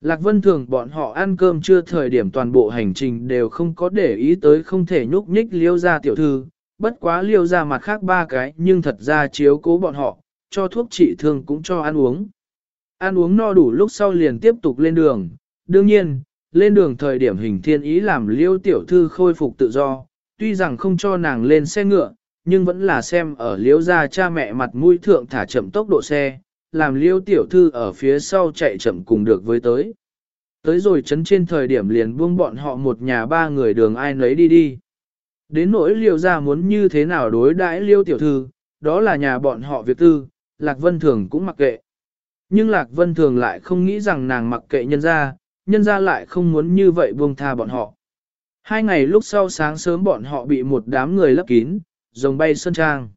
Lạc Vân Thường bọn họ ăn cơm chưa thời điểm toàn bộ hành trình đều không có để ý tới không thể nhúc nhích liêu ra tiểu thư, bất quá liêu ra mặt khác ba cái nhưng thật ra chiếu cố bọn họ, cho thuốc trị thương cũng cho ăn uống. Ăn uống no đủ lúc sau liền tiếp tục lên đường, đương nhiên, lên đường thời điểm hình thiên ý làm liêu tiểu thư khôi phục tự do, tuy rằng không cho nàng lên xe ngựa, nhưng vẫn là xem ở liêu ra cha mẹ mặt mũi thượng thả chậm tốc độ xe, làm liêu tiểu thư ở phía sau chạy chậm cùng được với tới. Tới rồi chấn trên thời điểm liền buông bọn họ một nhà ba người đường ai nấy đi đi. Đến nỗi liêu ra muốn như thế nào đối đãi liêu tiểu thư, đó là nhà bọn họ việc tư, Lạc Vân Thường cũng mặc kệ. Nhưng Lạc Vân Thường lại không nghĩ rằng nàng mặc kệ nhân ra, nhân ra lại không muốn như vậy buông tha bọn họ. Hai ngày lúc sau sáng sớm bọn họ bị một đám người lấp kín, rồng bay sơn trang.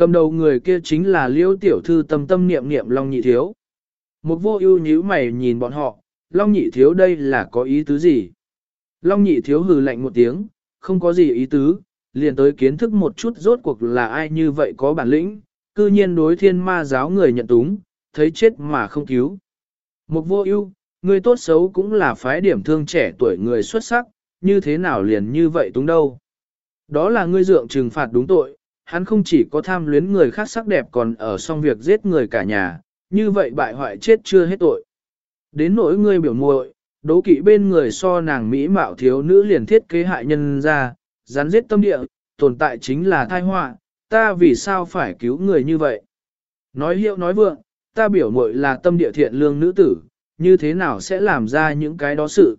Cầm đầu người kia chính là liêu tiểu thư tâm tâm niệm niệm Long Nhị Thiếu. Một vô ưu nhíu mày nhìn bọn họ, Long Nhị Thiếu đây là có ý tứ gì? Long Nhị Thiếu hừ lạnh một tiếng, không có gì ý tứ, liền tới kiến thức một chút rốt cuộc là ai như vậy có bản lĩnh, cư nhiên đối thiên ma giáo người nhận túng, thấy chết mà không cứu. Một vô ưu, người tốt xấu cũng là phái điểm thương trẻ tuổi người xuất sắc, như thế nào liền như vậy túng đâu. Đó là ngươi dượng trừng phạt đúng tội, hắn không chỉ có tham luyến người khác sắc đẹp còn ở xong việc giết người cả nhà, như vậy bại hoại chết chưa hết tội. Đến nỗi ngươi biểu muội, đố kỵ bên người so nàng mỹ mạo thiếu nữ liền thiết kế hại nhân ra, rắn giết tâm địa, tồn tại chính là thai họa, ta vì sao phải cứu người như vậy? Nói hiệu nói vượng, ta biểu muội là tâm địa thiện lương nữ tử, như thế nào sẽ làm ra những cái đó sự?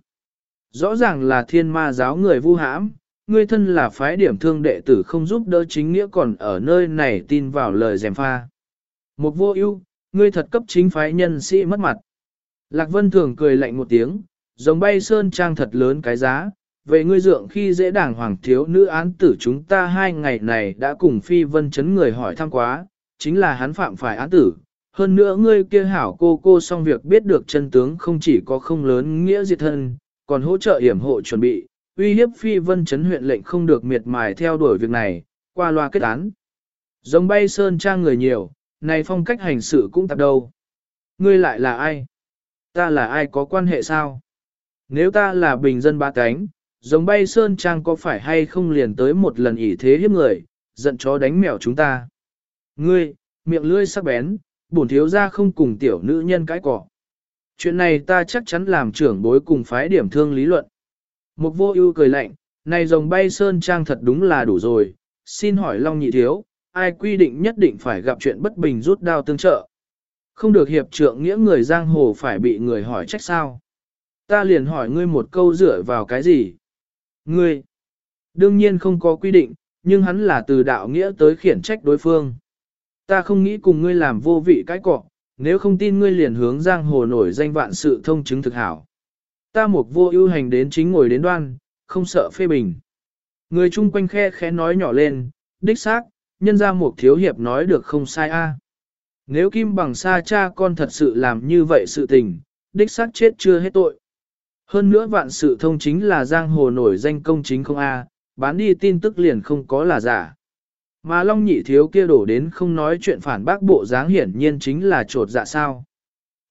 Rõ ràng là thiên ma giáo người vu hãm, ngươi thân là phái điểm thương đệ tử không giúp đỡ chính nghĩa còn ở nơi này tin vào lời dèm pha. Một vô ưu, ngươi thật cấp chính phái nhân sĩ mất mặt. Lạc Vân thường cười lạnh một tiếng, giống bay sơn trang thật lớn cái giá, về ngươi dượng khi dễ đảng hoàng thiếu nữ án tử chúng ta hai ngày này đã cùng phi vân chấn người hỏi thăm quá, chính là hắn phạm phải án tử. Hơn nữa ngươi kia hảo cô cô xong việc biết được chân tướng không chỉ có không lớn nghĩa diệt thân, còn hỗ trợ hiểm hộ chuẩn bị, uy hiếp phi vân chấn huyện lệnh không được miệt mài theo đuổi việc này, qua loa kết án. Giống bay sơn trang người nhiều, này phong cách hành sự cũng tập đâu. Ngươi lại là ai? Ta là ai có quan hệ sao? Nếu ta là bình dân ba cánh, giống bay sơn trang có phải hay không liền tới một lần ỷ thế hiếp người, giận chó đánh mèo chúng ta. Ngươi, miệng lưỡi sắc bén, bổn thiếu ra không cùng tiểu nữ nhân cái cỏ. Chuyện này ta chắc chắn làm trưởng bối cùng phái điểm thương lý luận. Một vô ưu cười lạnh, này rồng bay sơn trang thật đúng là đủ rồi, xin hỏi Long nhị thiếu, ai quy định nhất định phải gặp chuyện bất bình rút đao tương trợ. Không được hiệp trượng nghĩa người giang hồ phải bị người hỏi trách sao. Ta liền hỏi ngươi một câu dựa vào cái gì? Ngươi, Đương nhiên không có quy định, nhưng hắn là từ đạo nghĩa tới khiển trách đối phương. Ta không nghĩ cùng ngươi làm vô vị cái cọ, nếu không tin ngươi liền hướng giang hồ nổi danh vạn sự thông chứng thực hảo. Ta mục vô ưu hành đến chính ngồi đến đoan, không sợ phê bình. Người chung quanh khe khẽ nói nhỏ lên, đích xác, nhân ra mục thiếu hiệp nói được không sai a. Nếu kim bằng sa cha con thật sự làm như vậy sự tình, đích xác chết chưa hết tội. Hơn nữa vạn sự thông chính là giang hồ nổi danh công chính không a, bán đi tin tức liền không có là giả. Mà Long Nhị Thiếu kia đổ đến không nói chuyện phản bác bộ dáng hiển nhiên chính là trột dạ sao.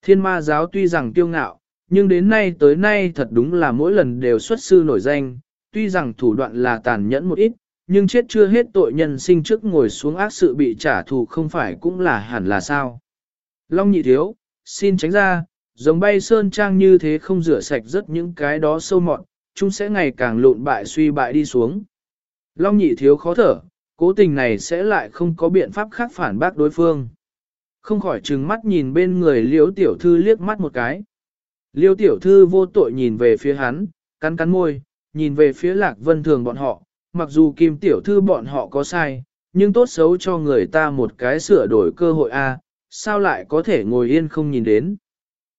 Thiên ma giáo tuy rằng kiêu ngạo, nhưng đến nay tới nay thật đúng là mỗi lần đều xuất sư nổi danh, tuy rằng thủ đoạn là tàn nhẫn một ít, nhưng chết chưa hết tội nhân sinh trước ngồi xuống ác sự bị trả thù không phải cũng là hẳn là sao. Long Nhị Thiếu, xin tránh ra, giống bay sơn trang như thế không rửa sạch rất những cái đó sâu mọn, chúng sẽ ngày càng lộn bại suy bại đi xuống. Long Nhị Thiếu khó thở cố tình này sẽ lại không có biện pháp khác phản bác đối phương. Không khỏi trừng mắt nhìn bên người liễu tiểu thư liếc mắt một cái. Liêu tiểu thư vô tội nhìn về phía hắn, cắn cắn môi, nhìn về phía lạc vân thường bọn họ, mặc dù kim tiểu thư bọn họ có sai, nhưng tốt xấu cho người ta một cái sửa đổi cơ hội a, sao lại có thể ngồi yên không nhìn đến.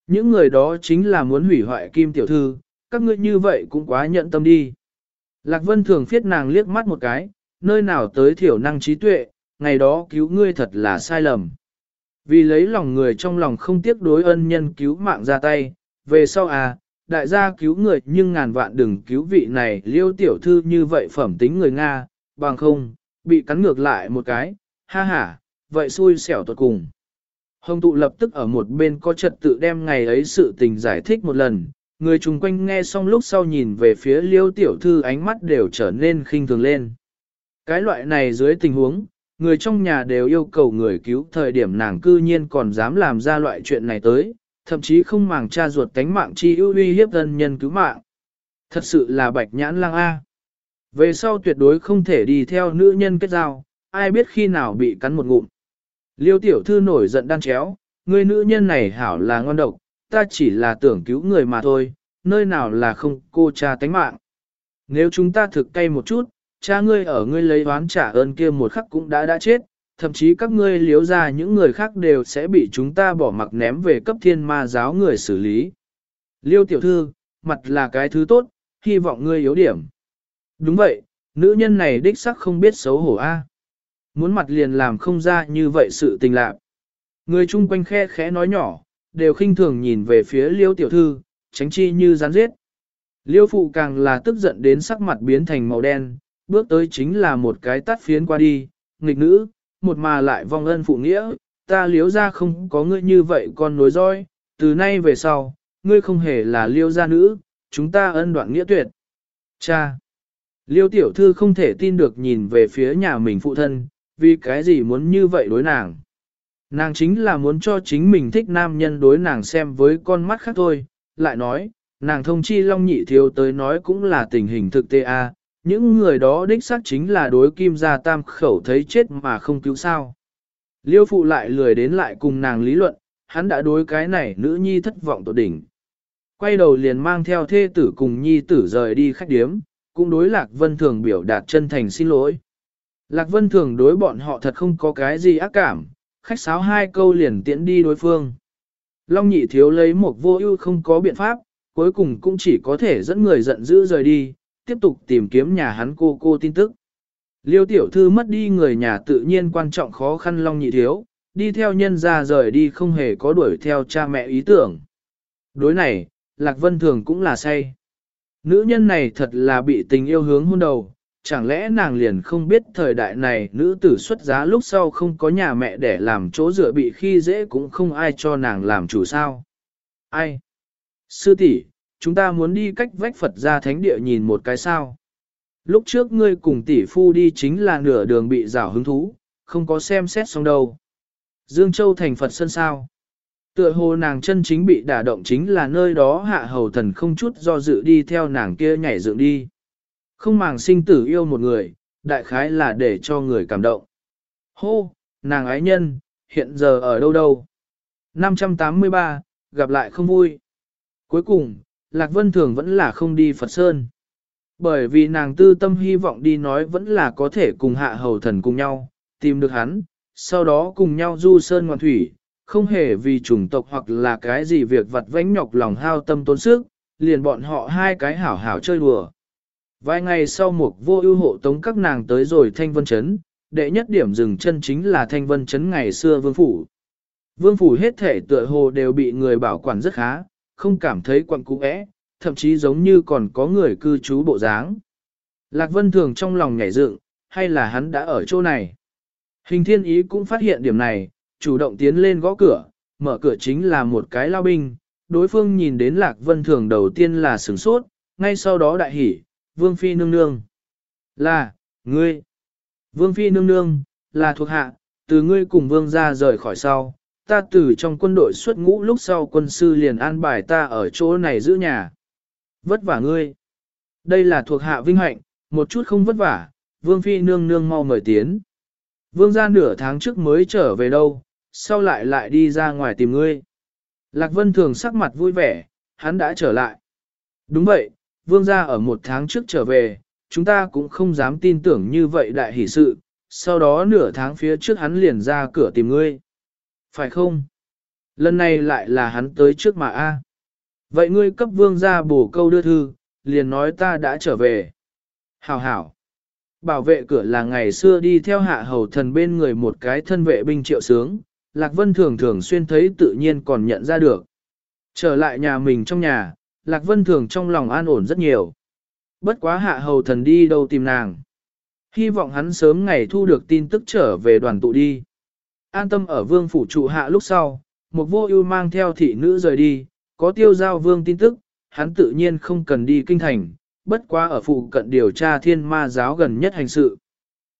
Những người đó chính là muốn hủy hoại kim tiểu thư, các ngươi như vậy cũng quá nhận tâm đi. Lạc vân thường phiết nàng liếc mắt một cái, nơi nào tới thiểu năng trí tuệ, ngày đó cứu ngươi thật là sai lầm. Vì lấy lòng người trong lòng không tiếc đối ân nhân cứu mạng ra tay, về sau à, đại gia cứu người nhưng ngàn vạn đừng cứu vị này liêu tiểu thư như vậy phẩm tính người Nga, bằng không, bị cắn ngược lại một cái, ha ha, vậy xui xẻo tuột cùng. Hồng tụ lập tức ở một bên có trật tự đem ngày ấy sự tình giải thích một lần, người chung quanh nghe xong lúc sau nhìn về phía liêu tiểu thư ánh mắt đều trở nên khinh thường lên. Cái loại này dưới tình huống, người trong nhà đều yêu cầu người cứu thời điểm nàng cư nhiên còn dám làm ra loại chuyện này tới, thậm chí không màng cha ruột tánh mạng chi ưu uy hiếp thân nhân cứu mạng. Thật sự là bạch nhãn lang A. Về sau tuyệt đối không thể đi theo nữ nhân kết giao, ai biết khi nào bị cắn một ngụm. Liêu tiểu thư nổi giận đan chéo, người nữ nhân này hảo là ngon độc, ta chỉ là tưởng cứu người mà thôi, nơi nào là không cô cha tánh mạng. Nếu chúng ta thực cay một chút, cha ngươi ở ngươi lấy oán trả ơn kia một khắc cũng đã đã chết, thậm chí các ngươi liếu ra những người khác đều sẽ bị chúng ta bỏ mặc ném về cấp thiên ma giáo người xử lý. Liêu tiểu thư, mặt là cái thứ tốt, hy vọng ngươi yếu điểm. Đúng vậy, nữ nhân này đích sắc không biết xấu hổ a. Muốn mặt liền làm không ra như vậy sự tình lạc. Người chung quanh khe khẽ nói nhỏ, đều khinh thường nhìn về phía liêu tiểu thư, tránh chi như rắn giết. Liêu phụ càng là tức giận đến sắc mặt biến thành màu đen, bước tới chính là một cái tắt phiến qua đi, nghịch nữ, một mà lại vong ân phụ nghĩa, ta liếu ra không có ngươi như vậy con nối roi, từ nay về sau, ngươi không hề là liêu gia nữ, chúng ta ân đoạn nghĩa tuyệt. Cha! Liêu tiểu thư không thể tin được nhìn về phía nhà mình phụ thân, vì cái gì muốn như vậy đối nàng. Nàng chính là muốn cho chính mình thích nam nhân đối nàng xem với con mắt khác thôi, lại nói, nàng thông chi long nhị thiếu tới nói cũng là tình hình thực tế a những người đó đích xác chính là đối kim gia tam khẩu thấy chết mà không cứu sao. Liêu phụ lại lười đến lại cùng nàng lý luận, hắn đã đối cái này nữ nhi thất vọng tột đỉnh. Quay đầu liền mang theo thê tử cùng nhi tử rời đi khách điếm, cũng đối Lạc Vân Thường biểu đạt chân thành xin lỗi. Lạc Vân Thường đối bọn họ thật không có cái gì ác cảm, khách sáo hai câu liền tiễn đi đối phương. Long nhị thiếu lấy một vô ưu không có biện pháp, cuối cùng cũng chỉ có thể dẫn người giận dữ rời đi, tiếp tục tìm kiếm nhà hắn cô cô tin tức. Liêu tiểu thư mất đi người nhà tự nhiên quan trọng khó khăn long nhị thiếu, đi theo nhân ra rời đi không hề có đuổi theo cha mẹ ý tưởng. Đối này, Lạc Vân Thường cũng là say. Nữ nhân này thật là bị tình yêu hướng hôn đầu, chẳng lẽ nàng liền không biết thời đại này nữ tử xuất giá lúc sau không có nhà mẹ để làm chỗ dựa bị khi dễ cũng không ai cho nàng làm chủ sao. Ai? Sư tỷ, chúng ta muốn đi cách vách Phật ra thánh địa nhìn một cái sao. Lúc trước ngươi cùng tỷ phu đi chính là nửa đường bị rào hứng thú, không có xem xét xong đâu. Dương Châu thành Phật sân sao. Tựa hồ nàng chân chính bị đả động chính là nơi đó hạ hầu thần không chút do dự đi theo nàng kia nhảy dựng đi. Không màng sinh tử yêu một người, đại khái là để cho người cảm động. Hô, nàng ái nhân, hiện giờ ở đâu đâu? 583, gặp lại không vui. Cuối cùng, Lạc Vân Thường vẫn là không đi Phật Sơn. Bởi vì nàng tư tâm hy vọng đi nói vẫn là có thể cùng hạ hầu thần cùng nhau, tìm được hắn, sau đó cùng nhau du sơn ngoan thủy, không hề vì chủng tộc hoặc là cái gì việc vặt vãnh nhọc lòng hao tâm tốn sức, liền bọn họ hai cái hảo hảo chơi đùa. Vài ngày sau một vô ưu hộ tống các nàng tới rồi Thanh Vân Trấn, đệ nhất điểm dừng chân chính là Thanh Vân Trấn ngày xưa vương phủ. Vương phủ hết thể tựa hồ đều bị người bảo quản rất khá, không cảm thấy quặng cũ ẽ, thậm chí giống như còn có người cư trú bộ dáng. Lạc Vân Thường trong lòng nhảy dựng, hay là hắn đã ở chỗ này. Hình thiên ý cũng phát hiện điểm này, chủ động tiến lên gõ cửa, mở cửa chính là một cái lao binh, đối phương nhìn đến Lạc Vân Thường đầu tiên là sửng sốt, ngay sau đó đại hỉ, Vương Phi nương nương. Là, ngươi. Vương Phi nương nương, là thuộc hạ, từ ngươi cùng Vương ra rời khỏi sau, ta từ trong quân đội xuất ngũ lúc sau quân sư liền an bài ta ở chỗ này giữ nhà. Vất vả ngươi. Đây là thuộc hạ vinh hạnh, một chút không vất vả, Vương Phi nương nương mau mời tiến. Vương ra nửa tháng trước mới trở về đâu, sau lại lại đi ra ngoài tìm ngươi. Lạc Vân thường sắc mặt vui vẻ, hắn đã trở lại. Đúng vậy, vương gia ở một tháng trước trở về, chúng ta cũng không dám tin tưởng như vậy đại hỷ sự, sau đó nửa tháng phía trước hắn liền ra cửa tìm ngươi. Phải không? Lần này lại là hắn tới trước mà a. Vậy ngươi cấp vương gia bổ câu đưa thư, liền nói ta đã trở về. Hảo hảo. Bảo vệ cửa là ngày xưa đi theo hạ hầu thần bên người một cái thân vệ binh triệu sướng, Lạc Vân thường thường xuyên thấy tự nhiên còn nhận ra được. Trở lại nhà mình trong nhà, Lạc Vân thường trong lòng an ổn rất nhiều. Bất quá hạ hầu thần đi đâu tìm nàng. Hy vọng hắn sớm ngày thu được tin tức trở về đoàn tụ đi. An tâm ở vương phủ trụ hạ lúc sau, một vô ưu mang theo thị nữ rời đi, có tiêu giao vương tin tức, hắn tự nhiên không cần đi kinh thành, bất quá ở phụ cận điều tra thiên ma giáo gần nhất hành sự.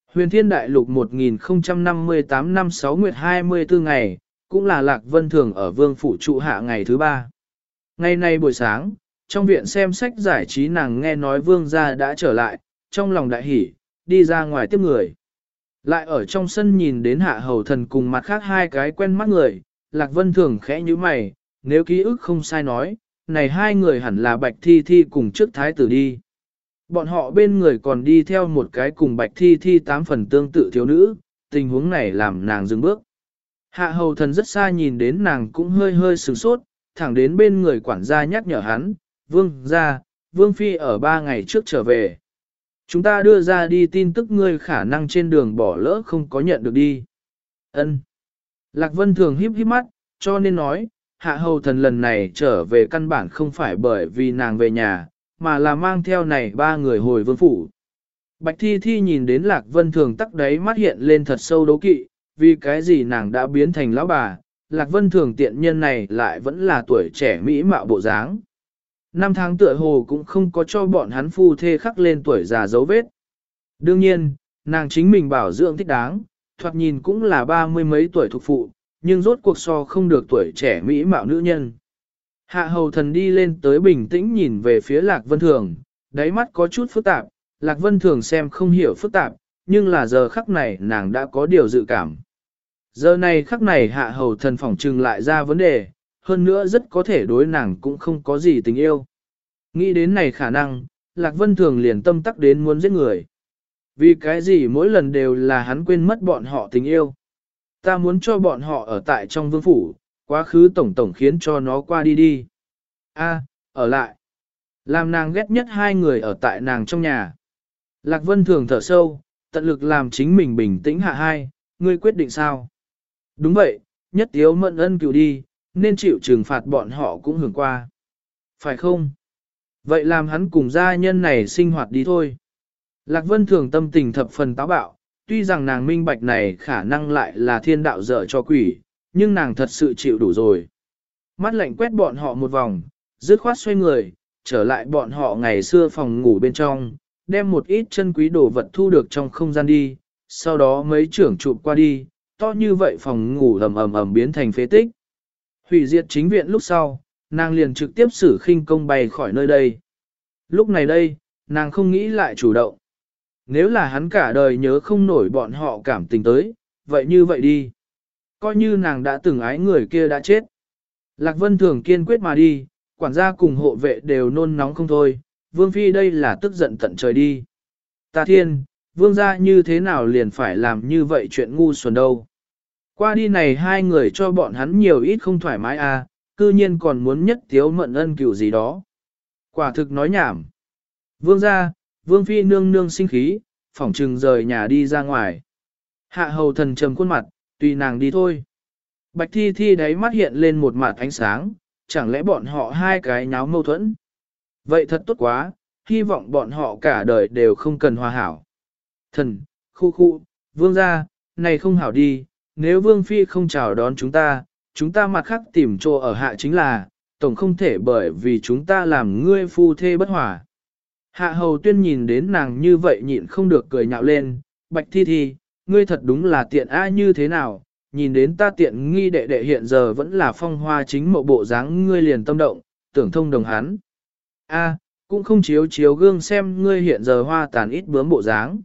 Huyền Thiên Đại Lục 1058 năm 6 nguyệt 24 ngày, cũng là Lạc Vân Thường ở Vương Phủ trụ hạ ngày thứ ba. Ngày nay buổi sáng, trong viện xem sách giải trí nàng nghe nói Vương gia đã trở lại, trong lòng đại hỉ, đi ra ngoài tiếp người. Lại ở trong sân nhìn đến hạ hầu thần cùng mặt khác hai cái quen mắt người, Lạc Vân Thường khẽ như mày, nếu ký ức không sai nói, này hai người hẳn là Bạch Thi Thi cùng trước thái tử đi. Bọn họ bên người còn đi theo một cái cùng Bạch Thi Thi tám phần tương tự thiếu nữ, tình huống này làm nàng dừng bước. Hạ hầu thần rất xa nhìn đến nàng cũng hơi hơi sửng sốt, thẳng đến bên người quản gia nhắc nhở hắn, vương ra, vương phi ở ba ngày trước trở về. Chúng ta đưa ra đi tin tức ngươi khả năng trên đường bỏ lỡ không có nhận được đi. Ân. Lạc Vân thường híp híp mắt, cho nên nói, hạ hầu thần lần này trở về căn bản không phải bởi vì nàng về nhà, mà là mang theo này ba người hồi vương phủ. Bạch Thi Thi nhìn đến Lạc Vân thường tắc đấy mắt hiện lên thật sâu đấu kỵ, vì cái gì nàng đã biến thành lão bà, Lạc Vân thường tiện nhân này lại vẫn là tuổi trẻ mỹ mạo bộ dáng. Năm tháng tựa hồ cũng không có cho bọn hắn phu thê khắc lên tuổi già dấu vết. Đương nhiên, nàng chính mình bảo dưỡng thích đáng, thoạt nhìn cũng là ba mươi mấy tuổi thuộc phụ, nhưng rốt cuộc so không được tuổi trẻ mỹ mạo nữ nhân. Hạ hầu thần đi lên tới bình tĩnh nhìn về phía Lạc Vân Thường, đáy mắt có chút phức tạp, Lạc Vân Thường xem không hiểu phức tạp, nhưng là giờ khắc này nàng đã có điều dự cảm. Giờ này khắc này hạ hầu thần phỏng trừng lại ra vấn đề, hơn nữa rất có thể đối nàng cũng không có gì tình yêu. Nghĩ đến này khả năng, Lạc Vân Thường liền tâm tắc đến muốn giết người. Vì cái gì mỗi lần đều là hắn quên mất bọn họ tình yêu. Ta muốn cho bọn họ ở tại trong vương phủ, quá khứ tổng tổng khiến cho nó qua đi đi. A, ở lại. Làm nàng ghét nhất hai người ở tại nàng trong nhà. Lạc Vân thường thở sâu, tận lực làm chính mình bình tĩnh hạ hai, ngươi quyết định sao? Đúng vậy, nhất tiếu mận ân cựu đi, nên chịu trừng phạt bọn họ cũng hưởng qua. Phải không? Vậy làm hắn cùng gia nhân này sinh hoạt đi thôi. Lạc Vân thường tâm tình thập phần táo bạo, tuy rằng nàng minh bạch này khả năng lại là thiên đạo dở cho quỷ, nhưng nàng thật sự chịu đủ rồi. Mắt lạnh quét bọn họ một vòng, dứt khoát xoay người, trở lại bọn họ ngày xưa phòng ngủ bên trong, đem một ít chân quý đồ vật thu được trong không gian đi, sau đó mấy trưởng chụp qua đi, to như vậy phòng ngủ ầm ầm ầm biến thành phế tích. Hủy diệt chính viện lúc sau, nàng liền trực tiếp xử khinh công bay khỏi nơi đây. Lúc này đây, nàng không nghĩ lại chủ động. Nếu là hắn cả đời nhớ không nổi bọn họ cảm tình tới, vậy như vậy đi. Coi như nàng đã từng ái người kia đã chết. Lạc Vân thường kiên quyết mà đi, quản gia cùng hộ vệ đều nôn nóng không thôi, vương phi đây là tức giận tận trời đi. Ta thiên, vương gia như thế nào liền phải làm như vậy chuyện ngu xuẩn đâu. Qua đi này hai người cho bọn hắn nhiều ít không thoải mái à, cư nhiên còn muốn nhất tiếu mận ân cửu gì đó. Quả thực nói nhảm. Vương gia, vương phi nương nương sinh khí, phỏng trừng rời nhà đi ra ngoài. Hạ hầu thần trầm khuôn mặt, tùy nàng đi thôi. Bạch thi thi đáy mắt hiện lên một mặt ánh sáng, chẳng lẽ bọn họ hai cái nháo mâu thuẫn. Vậy thật tốt quá, hy vọng bọn họ cả đời đều không cần hòa hảo. Thần, khu khu, vương gia, này không hảo đi, nếu vương phi không chào đón chúng ta, chúng ta mặt khác tìm chỗ ở hạ chính là, tổng không thể bởi vì chúng ta làm ngươi phu thê bất hòa. Hạ hầu tuyên nhìn đến nàng như vậy nhịn không được cười nhạo lên, bạch thi thi, ngươi thật đúng là tiện ai như thế nào, nhìn đến ta tiện nghi đệ đệ hiện giờ vẫn là phong hoa chính mộ bộ dáng ngươi liền tâm động, tưởng thông đồng hắn. A, cũng không chiếu chiếu gương xem ngươi hiện giờ hoa tàn ít bướm bộ dáng.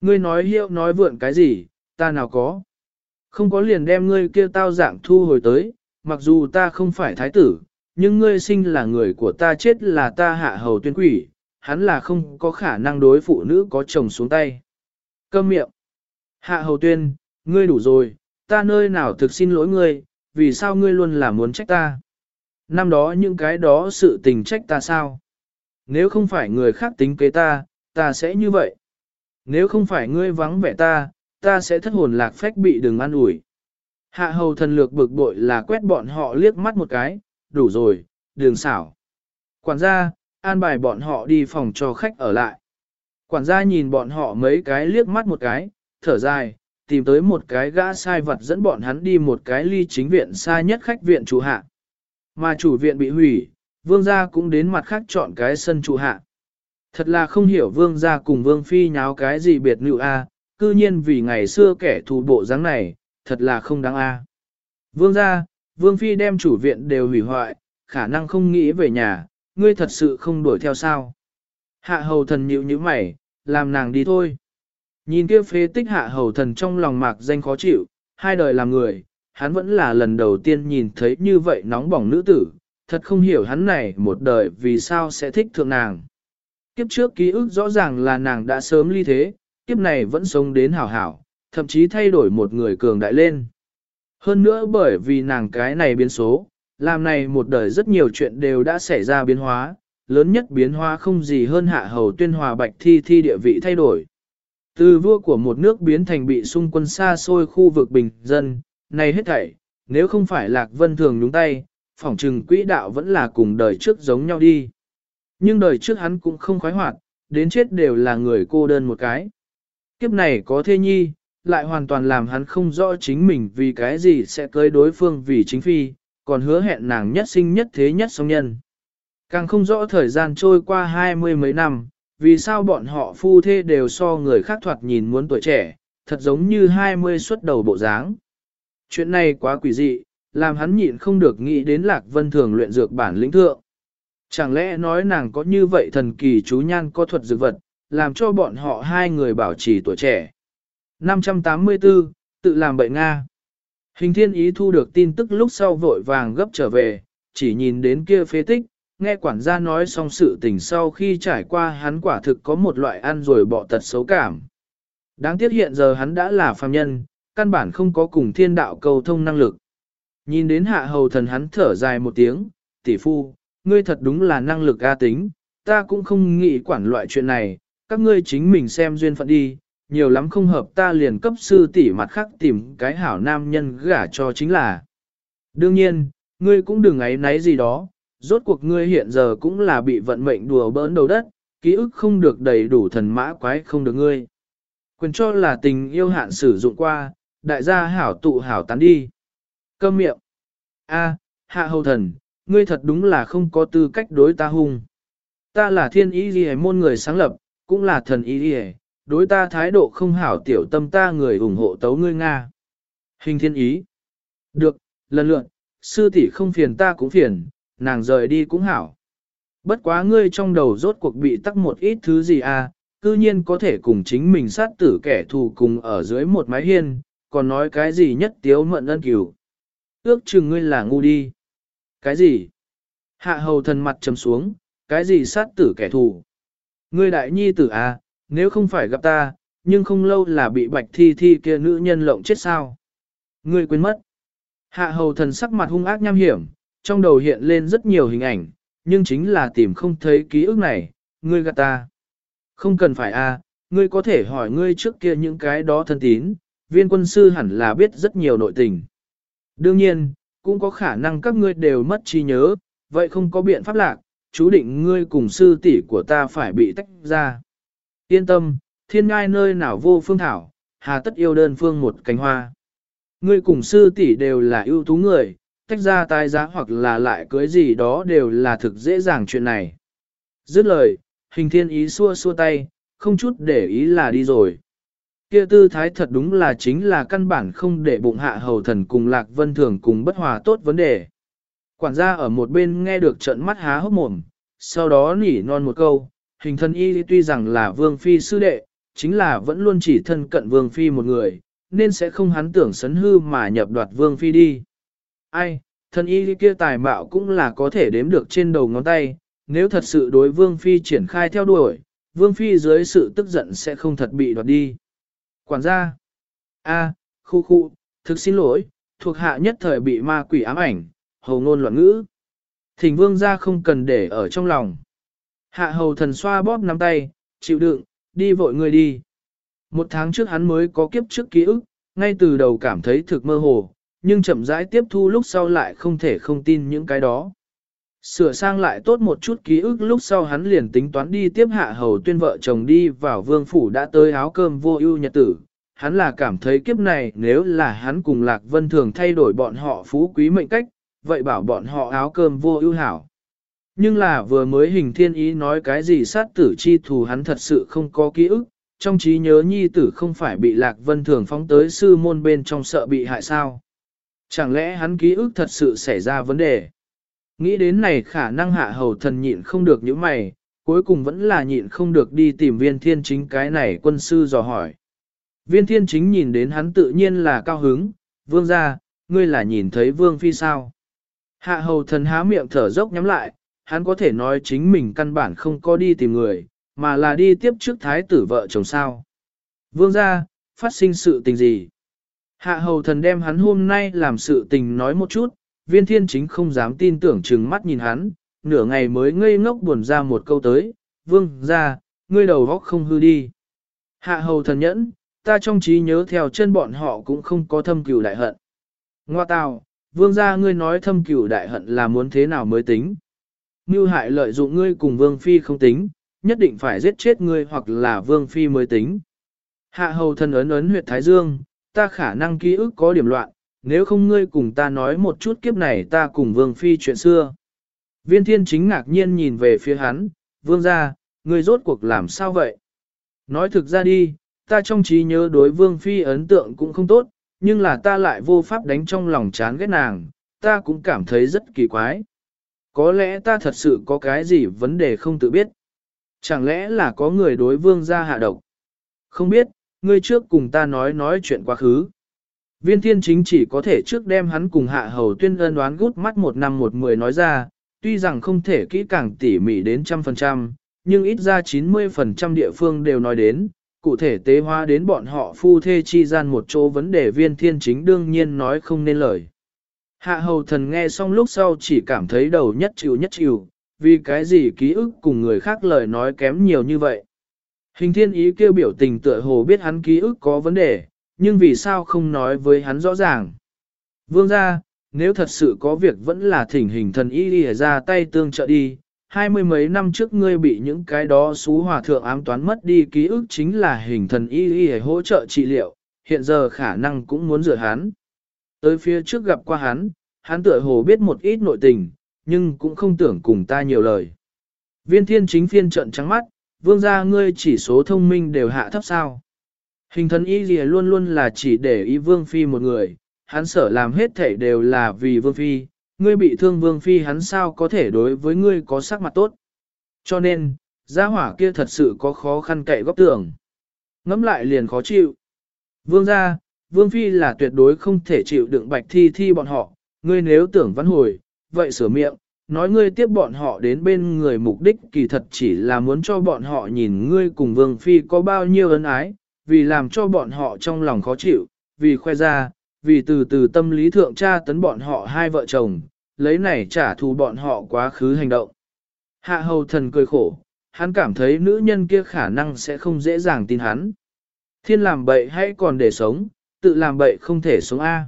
Ngươi nói hiệu nói vượn cái gì, ta nào có. Không có liền đem ngươi kia tao dạng thu hồi tới, mặc dù ta không phải thái tử, nhưng ngươi sinh là người của ta chết là ta hạ hầu tuyên quỷ, hắn là không có khả năng đối phụ nữ có chồng xuống tay. Câm miệng. Hạ hầu tuyên, ngươi đủ rồi, ta nơi nào thực xin lỗi ngươi, vì sao ngươi luôn là muốn trách ta. Năm đó những cái đó sự tình trách ta sao? Nếu không phải người khác tính kế ta, ta sẽ như vậy. Nếu không phải ngươi vắng vẻ ta, ta sẽ thất hồn lạc phách bị đừng ăn ủi. Hạ hầu thần lược bực bội là quét bọn họ liếc mắt một cái, đủ rồi, đường xảo. Quản gia, an bài bọn họ đi phòng cho khách ở lại. Quản gia nhìn bọn họ mấy cái liếc mắt một cái, thở dài, tìm tới một cái gã sai vật dẫn bọn hắn đi một cái ly chính viện xa nhất khách viện chủ hạ. Mà chủ viện bị hủy, vương gia cũng đến mặt khác chọn cái sân chủ hạ. Thật là không hiểu vương gia cùng vương phi nháo cái gì biệt nữ a, cư nhiên vì ngày xưa kẻ thù bộ dáng này, thật là không đáng a. Vương gia, vương phi đem chủ viện đều hủy hoại, khả năng không nghĩ về nhà, ngươi thật sự không đuổi theo sao. Hạ hầu thần nhịu như mày, làm nàng đi thôi. Nhìn kia phế tích hạ hầu thần trong lòng mạc danh khó chịu, hai đời làm người, hắn vẫn là lần đầu tiên nhìn thấy như vậy nóng bỏng nữ tử, thật không hiểu hắn này một đời vì sao sẽ thích thượng nàng. Kiếp trước ký ức rõ ràng là nàng đã sớm ly thế, kiếp này vẫn sống đến hảo hảo, thậm chí thay đổi một người cường đại lên. Hơn nữa bởi vì nàng cái này biến số, làm này một đời rất nhiều chuyện đều đã xảy ra biến hóa, lớn nhất biến hóa không gì hơn hạ hầu tuyên hòa bạch thi thi địa vị thay đổi. Từ vua của một nước biến thành bị xung quân xa xôi khu vực bình dân, này hết thảy, nếu không phải Lạc Vân thường nhúng tay, phỏng trừng quỹ đạo vẫn là cùng đời trước giống nhau đi. Nhưng đời trước hắn cũng không khoái hoạt, đến chết đều là người cô đơn một cái. Kiếp này có thê nhi, lại hoàn toàn làm hắn không rõ chính mình vì cái gì sẽ cưới đối phương vì chính phi, còn hứa hẹn nàng nhất sinh nhất thế nhất song nhân. Càng không rõ thời gian trôi qua hai mươi mấy năm, vì sao bọn họ phu thê đều so người khác thoạt nhìn muốn tuổi trẻ, thật giống như hai mươi xuất đầu bộ dáng. Chuyện này quá quỷ dị, làm hắn nhịn không được nghĩ đến Lạc Vân Thường luyện dược bản lĩnh thượng. Chẳng lẽ nói nàng có như vậy thần kỳ chú nhan có thuật dược vật, làm cho bọn họ hai người bảo trì tuổi trẻ. 584, tự làm bệnh Nga. Hình thiên ý thu được tin tức lúc sau vội vàng gấp trở về, chỉ nhìn đến kia phế tích, nghe quản gia nói xong sự tình sau khi trải qua hắn quả thực có một loại ăn rồi bỏ tật xấu cảm. Đáng tiếc hiện giờ hắn đã là phàm nhân, căn bản không có cùng thiên đạo cầu thông năng lực. Nhìn đến hạ hầu thần hắn thở dài một tiếng, tỷ phu, ngươi thật đúng là năng lực a tính, ta cũng không nghĩ quản loại chuyện này, các ngươi chính mình xem duyên phận đi, nhiều lắm không hợp ta liền cấp sư tỷ mặt khác tìm cái hảo nam nhân gả cho chính là. Đương nhiên, ngươi cũng đừng ấy náy gì đó, rốt cuộc ngươi hiện giờ cũng là bị vận mệnh đùa bỡn đầu đất, ký ức không được đầy đủ thần mã quái không được ngươi. Quyền cho là tình yêu hạn sử dụng qua, đại gia hảo tụ hảo tán đi. Câm miệng. A, hạ hầu thần, ngươi thật đúng là không có tư cách đối ta hung. Ta là thiên ý gì môn người sáng lập, cũng là thần ý gì đối ta thái độ không hảo tiểu tâm ta người ủng hộ tấu ngươi Nga. Hình thiên ý. Được, lần lượt, sư tỷ không phiền ta cũng phiền, nàng rời đi cũng hảo. Bất quá ngươi trong đầu rốt cuộc bị tắc một ít thứ gì à, cư nhiên có thể cùng chính mình sát tử kẻ thù cùng ở dưới một mái hiên, còn nói cái gì nhất tiếu mận ân cửu. Ước chừng ngươi là ngu đi. Cái gì? Hạ hầu thần mặt trầm xuống, cái gì sát tử kẻ thù. Ngươi đại nhi tử à, nếu không phải gặp ta, nhưng không lâu là bị bạch thi thi kia nữ nhân lộng chết sao. Ngươi quên mất. Hạ hầu thần sắc mặt hung ác nham hiểm, trong đầu hiện lên rất nhiều hình ảnh, nhưng chính là tìm không thấy ký ức này, ngươi gạt ta. Không cần phải à, ngươi có thể hỏi ngươi trước kia những cái đó thân tín, viên quân sư hẳn là biết rất nhiều nội tình. Đương nhiên, cũng có khả năng các ngươi đều mất trí nhớ, vậy không có biện pháp lạc, chú định ngươi cùng sư tỷ của ta phải bị tách ra. Yên tâm, thiên ngai nơi nào vô phương thảo, hà tất yêu đơn phương một cánh hoa. Ngươi cùng sư tỷ đều là ưu tú người, tách ra tai giá hoặc là lại cưới gì đó đều là thực dễ dàng chuyện này. Dứt lời, hình thiên ý xua xua tay, không chút để ý là đi rồi. Kia tư thái thật đúng là chính là căn bản không để bụng hạ hầu thần cùng lạc vân thường cùng bất hòa tốt vấn đề. Quản gia ở một bên nghe được trận mắt há hốc mồm, sau đó nỉ non một câu, hình thân y tuy rằng là vương phi sư đệ, chính là vẫn luôn chỉ thân cận vương phi một người, nên sẽ không hắn tưởng sấn hư mà nhập đoạt vương phi đi. Ai, thân y kia tài mạo cũng là có thể đếm được trên đầu ngón tay, nếu thật sự đối vương phi triển khai theo đuổi, vương phi dưới sự tức giận sẽ không thật bị đoạt đi. Quản gia, a, khu khu, thực xin lỗi, thuộc hạ nhất thời bị ma quỷ ám ảnh, hầu ngôn loạn ngữ. Thỉnh vương gia không cần để ở trong lòng. Hạ hầu thần xoa bóp nắm tay, chịu đựng, đi vội người đi. Một tháng trước hắn mới có kiếp trước ký ức, ngay từ đầu cảm thấy thực mơ hồ, nhưng chậm rãi tiếp thu lúc sau lại không thể không tin những cái đó. Sửa sang lại tốt một chút ký ức lúc sau hắn liền tính toán đi tiếp hạ hầu tuyên vợ chồng đi vào vương phủ đã tới áo cơm vô ưu nhật tử. Hắn là cảm thấy kiếp này nếu là hắn cùng Lạc Vân Thường thay đổi bọn họ phú quý mệnh cách, vậy bảo bọn họ áo cơm vô ưu hảo. Nhưng là vừa mới hình thiên ý nói cái gì sát tử chi thù hắn thật sự không có ký ức, trong trí nhớ nhi tử không phải bị Lạc Vân Thường phóng tới sư môn bên trong sợ bị hại sao. Chẳng lẽ hắn ký ức thật sự xảy ra vấn đề? Nghĩ đến này khả năng hạ hầu thần nhịn không được những mày, cuối cùng vẫn là nhịn không được đi tìm viên thiên chính cái này quân sư dò hỏi. Viên thiên chính nhìn đến hắn tự nhiên là cao hứng, vương ra, ngươi là nhìn thấy vương phi sao. Hạ hầu thần há miệng thở dốc nhắm lại, hắn có thể nói chính mình căn bản không có đi tìm người, mà là đi tiếp trước thái tử vợ chồng sao. Vương ra, phát sinh sự tình gì? Hạ hầu thần đem hắn hôm nay làm sự tình nói một chút, viên thiên chính không dám tin tưởng chừng mắt nhìn hắn, nửa ngày mới ngây ngốc buồn ra một câu tới, vương ra, ngươi đầu góc không hư đi. Hạ hầu thần nhẫn, ta trong trí nhớ theo chân bọn họ cũng không có thâm cừu đại hận. Ngoa tào, vương gia ngươi nói thâm cửu đại hận là muốn thế nào mới tính. Mưu hại lợi dụng ngươi cùng vương phi không tính, nhất định phải giết chết ngươi hoặc là vương phi mới tính. Hạ hầu thần ấn ấn huyệt Thái Dương, ta khả năng ký ức có điểm loạn, nếu không ngươi cùng ta nói một chút kiếp này ta cùng vương phi chuyện xưa. Viên thiên chính ngạc nhiên nhìn về phía hắn, vương gia, ngươi rốt cuộc làm sao vậy? Nói thực ra đi, ta trong trí nhớ đối vương phi ấn tượng cũng không tốt, nhưng là ta lại vô pháp đánh trong lòng chán ghét nàng, ta cũng cảm thấy rất kỳ quái. Có lẽ ta thật sự có cái gì vấn đề không tự biết. Chẳng lẽ là có người đối vương gia hạ độc? Không biết, ngươi trước cùng ta nói nói chuyện quá khứ. Viên thiên chính chỉ có thể trước đem hắn cùng hạ hầu tuyên ân đoán gút mắt một năm một mười nói ra, tuy rằng không thể kỹ càng tỉ mỉ đến trăm phần trăm, nhưng ít ra 90% địa phương đều nói đến, cụ thể tế hóa đến bọn họ phu thê chi gian một chỗ vấn đề viên thiên chính đương nhiên nói không nên lời. Hạ hầu thần nghe xong lúc sau chỉ cảm thấy đầu nhất chịu nhất chịu, vì cái gì ký ức cùng người khác lời nói kém nhiều như vậy. Hình thiên ý kêu biểu tình tựa hồ biết hắn ký ức có vấn đề, nhưng vì sao không nói với hắn rõ ràng. Vương ra, nếu thật sự có việc vẫn là thỉnh hình thần y đi ra tay tương trợ đi, hai mươi mấy năm trước ngươi bị những cái đó xú hòa thượng ám toán mất đi ký ức chính là hình thần y y hỗ trợ trị liệu, hiện giờ khả năng cũng muốn rửa hắn. Tới phía trước gặp qua hắn, hắn tựa hồ biết một ít nội tình, nhưng cũng không tưởng cùng ta nhiều lời. Viên thiên chính phiên trận trắng mắt, vương gia ngươi chỉ số thông minh đều hạ thấp sao. Hình thần y gì luôn luôn là chỉ để ý vương phi một người, hắn sở làm hết thể đều là vì vương phi, ngươi bị thương vương phi hắn sao có thể đối với ngươi có sắc mặt tốt. Cho nên, gia hỏa kia thật sự có khó khăn cậy góc tường. Ngắm lại liền khó chịu. Vương gia, vương phi là tuyệt đối không thể chịu đựng bạch thi thi bọn họ, ngươi nếu tưởng văn hồi, vậy sửa miệng, nói ngươi tiếp bọn họ đến bên người mục đích kỳ thật chỉ là muốn cho bọn họ nhìn ngươi cùng Vương Phi có bao nhiêu ân ái, vì làm cho bọn họ trong lòng khó chịu, vì khoe ra, vì từ từ tâm lý thượng tra tấn bọn họ hai vợ chồng, lấy này trả thù bọn họ quá khứ hành động. Hạ hầu thần cười khổ, hắn cảm thấy nữ nhân kia khả năng sẽ không dễ dàng tin hắn. Thiên làm bậy hãy còn để sống, tự làm bậy không thể sống A.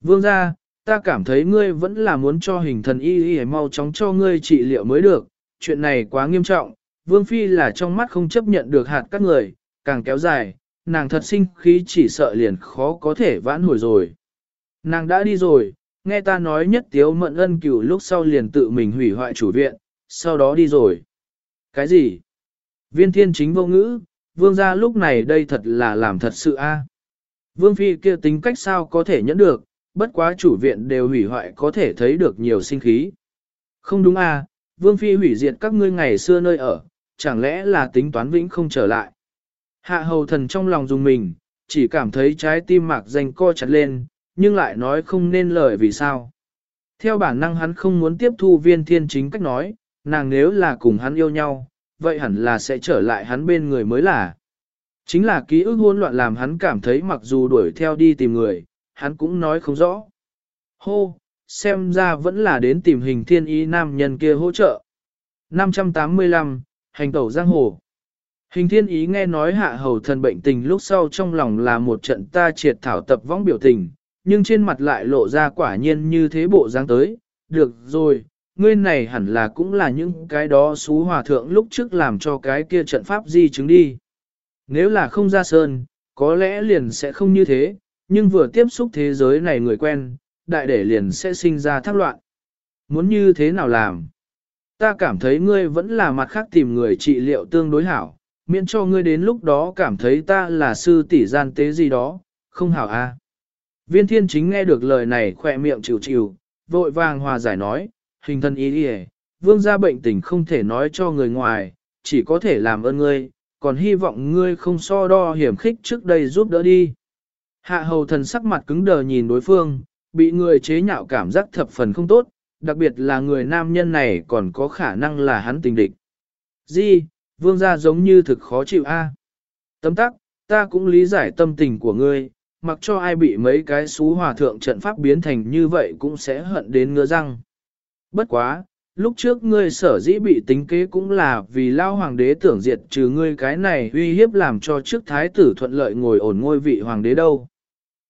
Vương gia, ta cảm thấy ngươi vẫn là muốn cho hình thần y y mau chóng cho ngươi trị liệu mới được, chuyện này quá nghiêm trọng, Vương Phi là trong mắt không chấp nhận được hạt các người, càng kéo dài, nàng thật sinh khí chỉ sợ liền khó có thể vãn hồi rồi. Nàng đã đi rồi, nghe ta nói nhất tiếu mận ân cửu lúc sau liền tự mình hủy hoại chủ viện, sau đó đi rồi. Cái gì? Viên thiên chính vô ngữ, vương gia lúc này đây thật là làm thật sự a. Vương phi kia tính cách sao có thể nhẫn được, bất quá chủ viện đều hủy hoại có thể thấy được nhiều sinh khí. Không đúng a, vương phi hủy diệt các ngươi ngày xưa nơi ở, chẳng lẽ là tính toán vĩnh không trở lại. Hạ hầu thần trong lòng dùng mình, chỉ cảm thấy trái tim mạc danh co chặt lên, nhưng lại nói không nên lời vì sao. Theo bản năng hắn không muốn tiếp thu viên thiên chính cách nói, nàng nếu là cùng hắn yêu nhau, vậy hẳn là sẽ trở lại hắn bên người mới là. Chính là ký ức hỗn loạn làm hắn cảm thấy mặc dù đuổi theo đi tìm người, hắn cũng nói không rõ. Hô, xem ra vẫn là đến tìm hình thiên ý nam nhân kia hỗ trợ. 585, hành tẩu giang hồ. Hình thiên ý nghe nói hạ hầu thần bệnh tình lúc sau trong lòng là một trận ta triệt thảo tập võng biểu tình, nhưng trên mặt lại lộ ra quả nhiên như thế bộ dáng tới. Được rồi, ngươi này hẳn là cũng là những cái đó xú hòa thượng lúc trước làm cho cái kia trận pháp di chứng đi. Nếu là không ra sơn, có lẽ liền sẽ không như thế, nhưng vừa tiếp xúc thế giới này người quen, đại để liền sẽ sinh ra thác loạn. Muốn như thế nào làm? Ta cảm thấy ngươi vẫn là mặt khác tìm người trị liệu tương đối hảo, miễn cho ngươi đến lúc đó cảm thấy ta là sư tỷ gian tế gì đó, không hảo a. À? Viên thiên chính nghe được lời này khỏe miệng chịu chịu, vội vàng hòa giải nói, hình thân ý đi vương gia bệnh tình không thể nói cho người ngoài, chỉ có thể làm ơn ngươi, còn hy vọng ngươi không so đo hiểm khích trước đây giúp đỡ đi. Hạ hầu thần sắc mặt cứng đờ nhìn đối phương, bị người chế nhạo cảm giác thập phần không tốt, đặc biệt là người nam nhân này còn có khả năng là hắn tình địch. Di, vương gia giống như thực khó chịu a. Tấm tắc, ta cũng lý giải tâm tình của ngươi, mặc cho ai bị mấy cái xú hòa thượng trận pháp biến thành như vậy cũng sẽ hận đến ngứa răng. Bất quá, lúc trước ngươi sở dĩ bị tính kế cũng là vì lao hoàng đế tưởng diệt trừ ngươi cái này uy hiếp làm cho trước thái tử thuận lợi ngồi ổn ngôi vị hoàng đế đâu.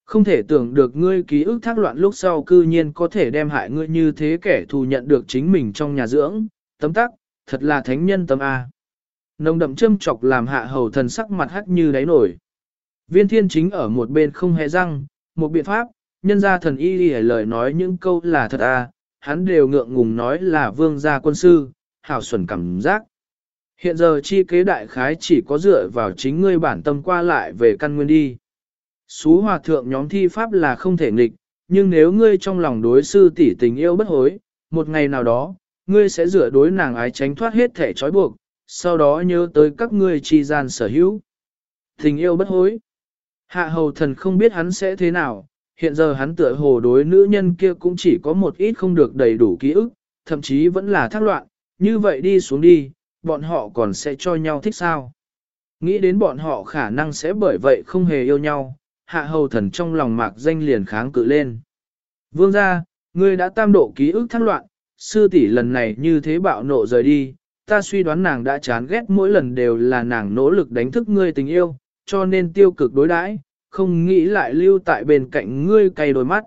Không thể tưởng được ngươi ký ức thác loạn lúc sau cư nhiên có thể đem hại ngươi như thế kẻ thù nhận được chính mình trong nhà dưỡng, tấm tắc, thật là thánh nhân tâm A. Nồng đậm châm chọc làm hạ hầu thần sắc mặt hắc như đáy nổi. Viên thiên chính ở một bên không hề răng, một biện pháp, nhân ra thần y đi lời nói những câu là thật à hắn đều ngượng ngùng nói là vương gia quân sư, hảo xuẩn cảm giác. Hiện giờ chi kế đại khái chỉ có dựa vào chính ngươi bản tâm qua lại về căn nguyên đi. Xú hòa thượng nhóm thi pháp là không thể nghịch, nhưng nếu ngươi trong lòng đối sư tỷ tình yêu bất hối, một ngày nào đó, ngươi sẽ dựa đối nàng ái tránh thoát hết thể trói buộc, sau đó nhớ tới các ngươi chi gian sở hữu. Tình yêu bất hối. Hạ hầu thần không biết hắn sẽ thế nào, hiện giờ hắn tựa hồ đối nữ nhân kia cũng chỉ có một ít không được đầy đủ ký ức, thậm chí vẫn là thác loạn, như vậy đi xuống đi, bọn họ còn sẽ cho nhau thích sao. Nghĩ đến bọn họ khả năng sẽ bởi vậy không hề yêu nhau, hạ hầu thần trong lòng mạc danh liền kháng cự lên. Vương gia, ngươi đã tam độ ký ức thác loạn, sư tỷ lần này như thế bạo nộ rời đi, ta suy đoán nàng đã chán ghét mỗi lần đều là nàng nỗ lực đánh thức ngươi tình yêu, cho nên tiêu cực đối đãi, không nghĩ lại lưu tại bên cạnh ngươi cay đôi mắt.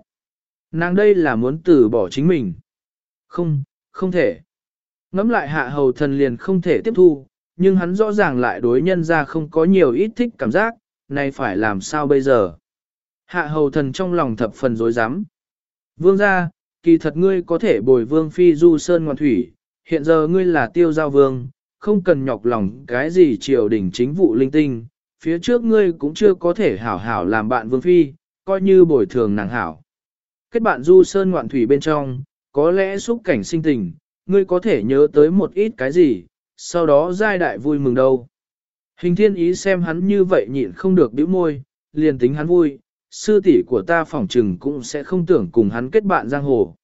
Nàng đây là muốn từ bỏ chính mình. Không, không thể. Ngắm lại hạ hầu thần liền không thể tiếp thu, nhưng hắn rõ ràng lại đối nhân ra không có nhiều ít thích cảm giác, nay phải làm sao bây giờ. Hạ hầu thần trong lòng thập phần dối rắm Vương ra, kỳ thật ngươi có thể bồi vương phi du sơn ngoan thủy, hiện giờ ngươi là tiêu giao vương, không cần nhọc lòng cái gì triều đình chính vụ linh tinh, phía trước ngươi cũng chưa có thể hảo hảo làm bạn vương phi, coi như bồi thường nàng hảo. Kết bạn du sơn ngoạn thủy bên trong, có lẽ xúc cảnh sinh tình, ngươi có thể nhớ tới một ít cái gì, sau đó giai đại vui mừng đâu. Hình thiên ý xem hắn như vậy nhịn không được bĩu môi, liền tính hắn vui, sư tỷ của ta phỏng trừng cũng sẽ không tưởng cùng hắn kết bạn giang hồ.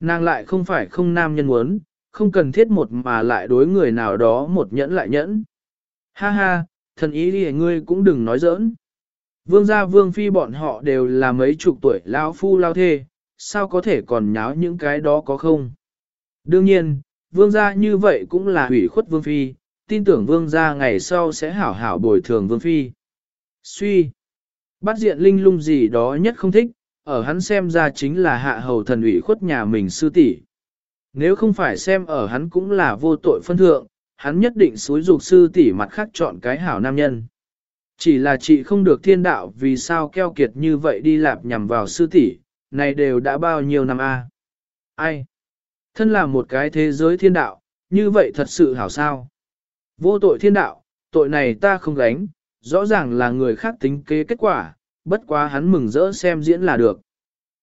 Nàng lại không phải không nam nhân muốn, không cần thiết một mà lại đối người nào đó một nhẫn lại nhẫn. Ha ha, thần ý đi ngươi cũng đừng nói giỡn. Vương gia vương phi bọn họ đều là mấy chục tuổi lao phu lao thê, sao có thể còn nháo những cái đó có không? Đương nhiên, vương gia như vậy cũng là hủy khuất vương phi, tin tưởng vương gia ngày sau sẽ hảo hảo bồi thường vương phi. Suy, bắt diện linh lung gì đó nhất không thích, ở hắn xem ra chính là hạ hầu thần ủy khuất nhà mình sư tỷ. Nếu không phải xem ở hắn cũng là vô tội phân thượng, hắn nhất định xúi dục sư tỷ mặt khác chọn cái hảo nam nhân. Chỉ là chị không được thiên đạo vì sao keo kiệt như vậy đi lạp nhằm vào sư tỷ, này đều đã bao nhiêu năm a? Ai? Thân là một cái thế giới thiên đạo, như vậy thật sự hảo sao? Vô tội thiên đạo, tội này ta không gánh, rõ ràng là người khác tính kế kết quả, bất quá hắn mừng rỡ xem diễn là được.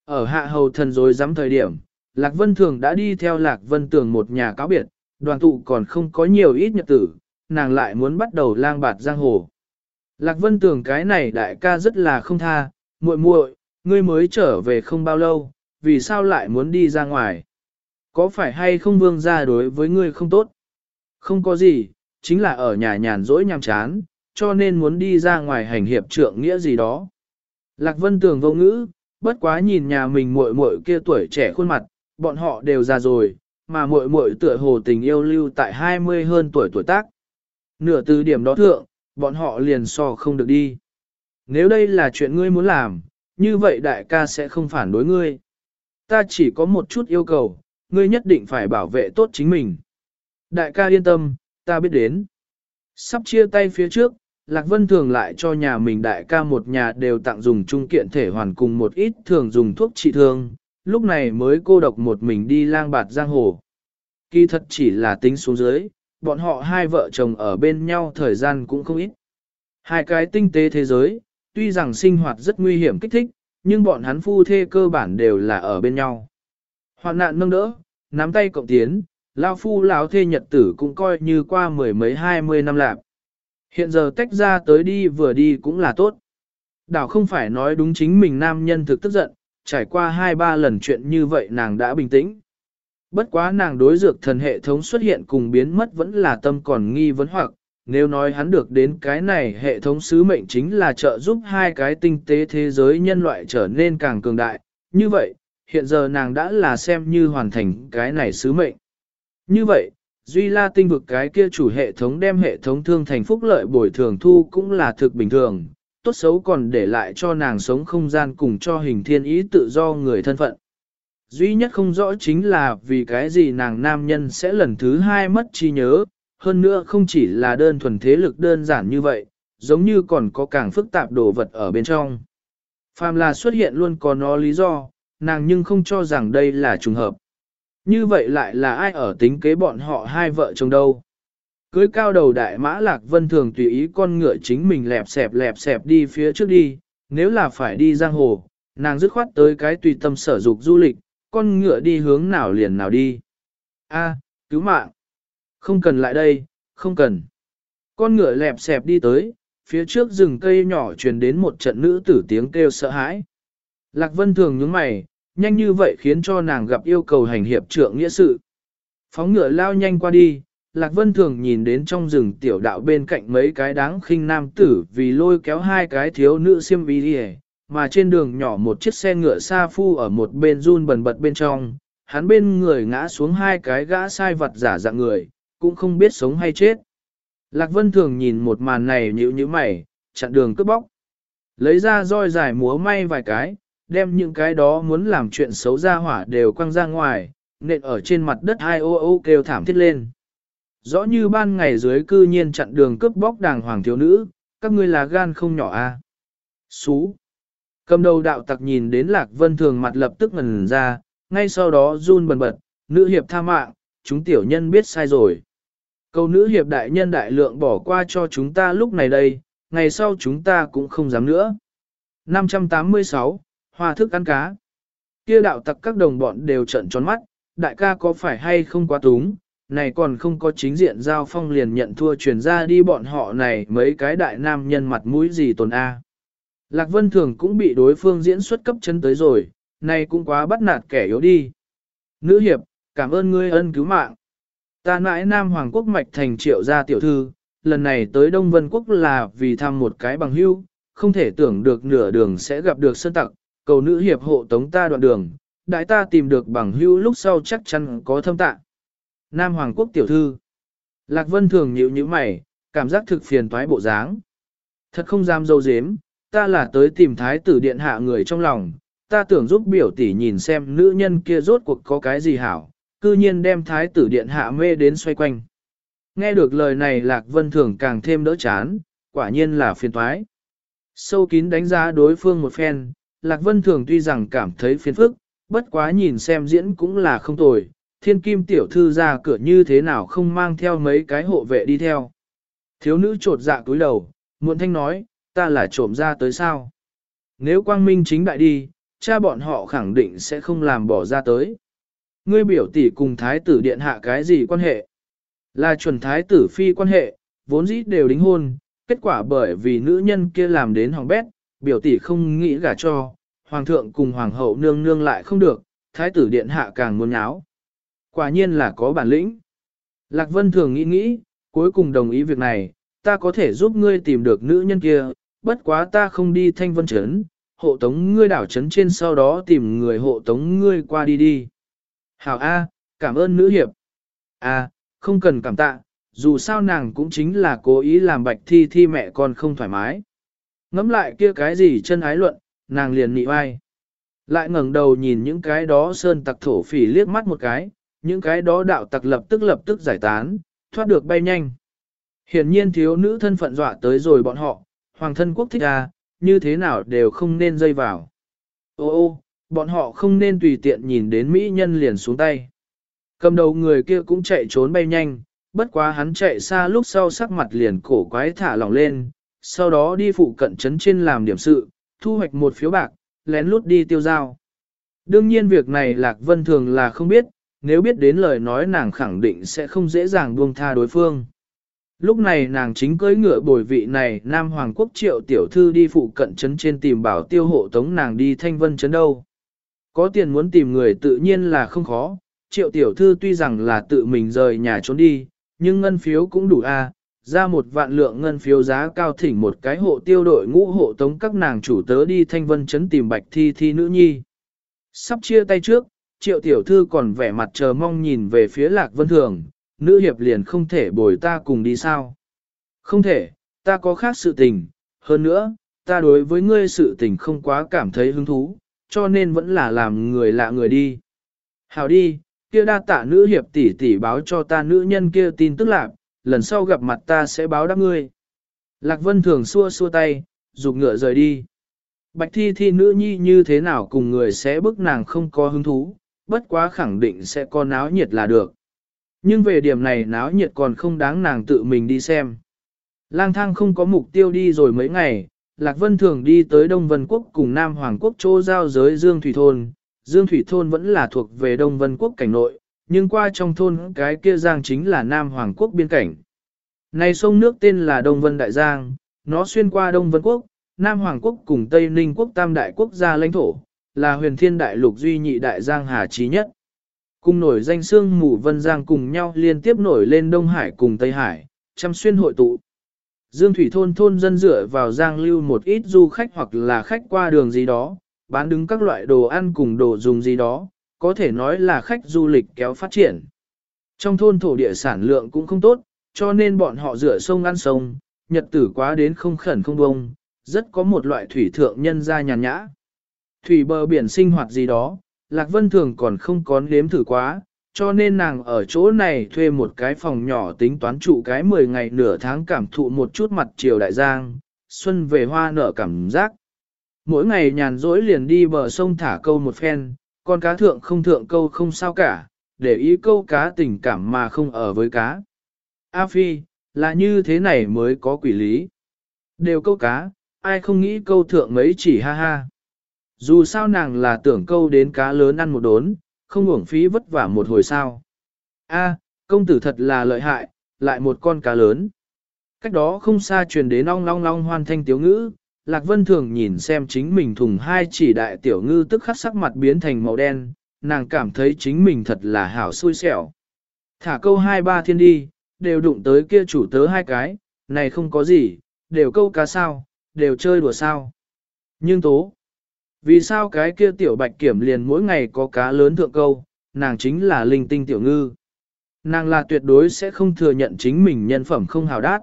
Ở hạ hầu thần rồi dám thời điểm, Lạc Vân Thường đã đi theo Lạc Vân Tường một nhà cáo biệt, đoàn tụ còn không có nhiều ít nhật tử, nàng lại muốn bắt đầu lang bạt giang hồ. Lạc Vân Tường cái này đại ca rất là không tha, muội muội, ngươi mới trở về không bao lâu, vì sao lại muốn đi ra ngoài? Có phải hay không vương gia đối với ngươi không tốt? Không có gì, chính là ở nhà nhàn rỗi nhàm chán, cho nên muốn đi ra ngoài hành hiệp trượng nghĩa gì đó. Lạc Vân Tường vô ngữ, bất quá nhìn nhà mình muội muội kia tuổi trẻ khuôn mặt, bọn họ đều già rồi, mà muội muội tựa hồ tình yêu lưu tại 20 hơn tuổi tuổi tác. Nửa từ điểm đó thượng, bọn họ liền so không được đi. Nếu đây là chuyện ngươi muốn làm, như vậy đại ca sẽ không phản đối ngươi. Ta chỉ có một chút yêu cầu, ngươi nhất định phải bảo vệ tốt chính mình. Đại ca yên tâm, ta biết đến. Sắp chia tay phía trước, Lạc Vân thường lại cho nhà mình đại ca một nhà đều tặng dùng trung kiện thể hoàn cùng một ít thường dùng thuốc trị thương, lúc này mới cô độc một mình đi lang bạt giang hồ. Kỳ thật chỉ là tính xuống dưới, bọn họ hai vợ chồng ở bên nhau thời gian cũng không ít. Hai cái tinh tế thế giới, tuy rằng sinh hoạt rất nguy hiểm kích thích, nhưng bọn hắn phu thê cơ bản đều là ở bên nhau. Hoạn nạn nâng đỡ, nắm tay cộng tiến, lao phu lão thê nhật tử cũng coi như qua mười mấy hai mươi năm lạc. Hiện giờ tách ra tới đi vừa đi cũng là tốt. Đảo không phải nói đúng chính mình nam nhân thực tức giận, trải qua hai ba lần chuyện như vậy nàng đã bình tĩnh. Bất quá nàng đối dược thần hệ thống xuất hiện cùng biến mất vẫn là tâm còn nghi vấn hoặc, nếu nói hắn được đến cái này hệ thống sứ mệnh chính là trợ giúp hai cái tinh tế thế giới nhân loại trở nên càng cường đại, như vậy, hiện giờ nàng đã là xem như hoàn thành cái này sứ mệnh. Như vậy, Duy La tinh vực cái kia chủ hệ thống đem hệ thống thương thành phúc lợi bồi thường thu cũng là thực bình thường, tốt xấu còn để lại cho nàng sống không gian cùng cho hình thiên ý tự do người thân phận. Duy nhất không rõ chính là vì cái gì nàng nam nhân sẽ lần thứ hai mất trí nhớ, hơn nữa không chỉ là đơn thuần thế lực đơn giản như vậy, giống như còn có càng phức tạp đồ vật ở bên trong. Phàm là xuất hiện luôn có nó lý do, nàng nhưng không cho rằng đây là trùng hợp. Như vậy lại là ai ở tính kế bọn họ hai vợ chồng đâu? Cưới cao đầu đại mã lạc vân thường tùy ý con ngựa chính mình lẹp xẹp lẹp xẹp đi phía trước đi, nếu là phải đi giang hồ, nàng dứt khoát tới cái tùy tâm sở dục du lịch, con ngựa đi hướng nào liền nào đi. A, cứu mạng. Không cần lại đây, không cần. Con ngựa lẹp xẹp đi tới, phía trước rừng cây nhỏ truyền đến một trận nữ tử tiếng kêu sợ hãi. Lạc Vân thường nhướng mày, nhanh như vậy khiến cho nàng gặp yêu cầu hành hiệp trượng nghĩa sự. Phóng ngựa lao nhanh qua đi, Lạc Vân thường nhìn đến trong rừng tiểu đạo bên cạnh mấy cái đáng khinh nam tử vì lôi kéo hai cái thiếu nữ xiêm vi đi mà trên đường nhỏ một chiếc xe ngựa xa phu ở một bên run bần bật bên trong, hắn bên người ngã xuống hai cái gã sai vật giả dạng người, cũng không biết sống hay chết. Lạc Vân thường nhìn một màn này nhíu nhíu mày, chặn đường cướp bóc. Lấy ra roi dài múa may vài cái, đem những cái đó muốn làm chuyện xấu ra hỏa đều quăng ra ngoài, nện ở trên mặt đất hai ô ô kêu thảm thiết lên. Rõ như ban ngày dưới cư nhiên chặn đường cướp bóc đàng hoàng thiếu nữ, các ngươi là gan không nhỏ a. À? Cầm đầu đạo tặc nhìn đến Lạc Vân Thường mặt lập tức ngần ra, ngay sau đó run bần bật, nữ hiệp tha mạng, chúng tiểu nhân biết sai rồi. Câu nữ hiệp đại nhân đại lượng bỏ qua cho chúng ta lúc này đây, ngày sau chúng ta cũng không dám nữa. 586, Hoa thức ăn cá. Kia đạo tặc các đồng bọn đều trận tròn mắt, đại ca có phải hay không quá túng, này còn không có chính diện giao phong liền nhận thua truyền ra đi bọn họ này mấy cái đại nam nhân mặt mũi gì tồn A. Lạc Vân Thường cũng bị đối phương diễn xuất cấp chân tới rồi, này cũng quá bắt nạt kẻ yếu đi. Nữ hiệp, cảm ơn ngươi ân cứu mạng. Ta nãi Nam Hoàng quốc mạch thành triệu gia tiểu thư, lần này tới Đông Vân quốc là vì thăm một cái bằng hưu, không thể tưởng được nửa đường sẽ gặp được sơn tặc, cầu nữ hiệp hộ tống ta đoạn đường, đại ta tìm được bằng hưu lúc sau chắc chắn có thâm tạ. Nam Hoàng quốc tiểu thư. Lạc Vân thường nhịu như mày, cảm giác thực phiền toái bộ dáng. Thật không dám dâu dếm, ta là tới tìm thái tử điện hạ người trong lòng, ta tưởng giúp biểu tỷ nhìn xem nữ nhân kia rốt cuộc có cái gì hảo, cư nhiên đem thái tử điện hạ mê đến xoay quanh. Nghe được lời này Lạc Vân Thường càng thêm đỡ chán, quả nhiên là phiền toái. Sâu kín đánh giá đối phương một phen, Lạc Vân Thường tuy rằng cảm thấy phiền phức, bất quá nhìn xem diễn cũng là không tồi, thiên kim tiểu thư ra cửa như thế nào không mang theo mấy cái hộ vệ đi theo. Thiếu nữ trột dạ cúi đầu, muộn thanh nói, ta là trộm ra tới sao. Nếu quang minh chính đại đi, cha bọn họ khẳng định sẽ không làm bỏ ra tới. Ngươi biểu tỷ cùng thái tử điện hạ cái gì quan hệ? Là chuẩn thái tử phi quan hệ, vốn dĩ đều đính hôn, kết quả bởi vì nữ nhân kia làm đến hỏng bét, biểu tỷ không nghĩ gả cho, hoàng thượng cùng hoàng hậu nương nương lại không được, thái tử điện hạ càng muốn nháo. Quả nhiên là có bản lĩnh. Lạc Vân thường nghĩ nghĩ, cuối cùng đồng ý việc này, ta có thể giúp ngươi tìm được nữ nhân kia, bất quá ta không đi thanh vân chấn, hộ tống ngươi đảo chấn trên sau đó tìm người hộ tống ngươi qua đi đi. Hảo A, cảm ơn nữ hiệp. A, không cần cảm tạ, dù sao nàng cũng chính là cố ý làm bạch thi thi mẹ con không thoải mái. Ngắm lại kia cái gì chân ái luận, nàng liền nị vai. Lại ngẩng đầu nhìn những cái đó sơn tặc thổ phỉ liếc mắt một cái, những cái đó đạo tặc lập tức lập tức giải tán, thoát được bay nhanh. Hiển nhiên thiếu nữ thân phận dọa tới rồi bọn họ, hoàng thân quốc thích ra, như thế nào đều không nên dây vào. Ô ô, bọn họ không nên tùy tiện nhìn đến mỹ nhân liền xuống tay. Cầm đầu người kia cũng chạy trốn bay nhanh, bất quá hắn chạy xa lúc sau sắc mặt liền cổ quái thả lỏng lên, sau đó đi phụ cận trấn trên làm điểm sự, thu hoạch một phiếu bạc, lén lút đi tiêu giao. Đương nhiên việc này Lạc Vân thường là không biết, nếu biết đến lời nói nàng khẳng định sẽ không dễ dàng buông tha đối phương. Lúc này nàng chính cưỡi ngựa bồi vị này Nam Hoàng Quốc triệu tiểu thư đi phụ cận trấn trên tìm bảo tiêu hộ tống nàng đi thanh vân trấn đâu. Có tiền muốn tìm người tự nhiên là không khó, triệu tiểu thư tuy rằng là tự mình rời nhà trốn đi, nhưng ngân phiếu cũng đủ a ra một vạn lượng ngân phiếu giá cao thỉnh một cái hộ tiêu đội ngũ hộ tống các nàng chủ tớ đi thanh vân chấn tìm bạch thi thi nữ nhi. Sắp chia tay trước, triệu tiểu thư còn vẻ mặt chờ mong nhìn về phía lạc vân thường, nữ hiệp liền không thể bồi ta cùng đi sao. Không thể, ta có khác sự tình, hơn nữa, ta đối với ngươi sự tình không quá cảm thấy hứng thú, cho nên vẫn là làm người lạ người đi. Hào đi, kia đa tạ nữ hiệp tỷ tỷ báo cho ta nữ nhân kia tin tức lạc, lần sau gặp mặt ta sẽ báo đáp ngươi. Lạc Vân thường xua xua tay, dục ngựa rời đi. Bạch thi thi nữ nhi như thế nào cùng người sẽ bức nàng không có hứng thú, bất quá khẳng định sẽ có náo nhiệt là được. Nhưng về điểm này náo nhiệt còn không đáng nàng tự mình đi xem. Lang thang không có mục tiêu đi rồi mấy ngày, Lạc Vân thường đi tới Đông Vân Quốc cùng Nam Hoàng Quốc chỗ giao giới Dương Thủy Thôn. Dương Thủy Thôn vẫn là thuộc về Đông Vân Quốc cảnh nội, nhưng qua trong thôn cái kia giang chính là Nam Hoàng Quốc biên cảnh. Này sông nước tên là Đông Vân Đại Giang, nó xuyên qua Đông Vân Quốc, Nam Hoàng Quốc cùng Tây Ninh Quốc tam đại quốc gia lãnh thổ, là huyền thiên đại lục duy nhị đại giang hà trí nhất. Cùng nổi danh xương mù Vân Giang cùng nhau liên tiếp nổi lên Đông Hải cùng Tây Hải, chăm xuyên hội tụ. Dương Thủy Thôn thôn dân dựa vào giang lưu một ít du khách hoặc là khách qua đường gì đó, bán đứng các loại đồ ăn cùng đồ dùng gì đó, có thể nói là khách du lịch kéo phát triển. Trong thôn thổ địa sản lượng cũng không tốt, cho nên bọn họ rửa sông ăn sông, nhật tử quá đến không khẩn không bông, rất có một loại thủy thượng nhân ra nhàn nhã. Thủy bờ biển sinh hoạt gì đó, Lạc Vân Thường còn không có nếm thử quá, cho nên nàng ở chỗ này thuê một cái phòng nhỏ tính toán trụ cái 10 ngày nửa tháng cảm thụ một chút mặt chiều đại giang, xuân về hoa nở cảm giác. Mỗi ngày nhàn rỗi liền đi bờ sông thả câu một phen, con cá thượng không thượng câu không sao cả, để ý câu cá tình cảm mà không ở với cá. A Phi, là như thế này mới có quỷ lý. Đều câu cá, ai không nghĩ câu thượng mấy chỉ ha ha. Dù sao nàng là tưởng câu đến cá lớn ăn một đốn, không uổng phí vất vả một hồi sao. A, công tử thật là lợi hại, lại một con cá lớn. Cách đó không xa truyền đến ong long long hoan thanh tiếu ngữ, Lạc Vân thường nhìn xem chính mình thùng hai chỉ đại tiểu ngư tức khắc sắc mặt biến thành màu đen, nàng cảm thấy chính mình thật là hảo xui xẻo. Thả câu hai ba thiên đi, đều đụng tới kia chủ tớ hai cái, này không có gì, đều câu cá sao, đều chơi đùa sao. Nhưng tố, vì sao cái kia tiểu bạch kiểm liền mỗi ngày có cá lớn thượng câu, nàng chính là linh tinh tiểu ngư. Nàng là tuyệt đối sẽ không thừa nhận chính mình nhân phẩm không hào đát.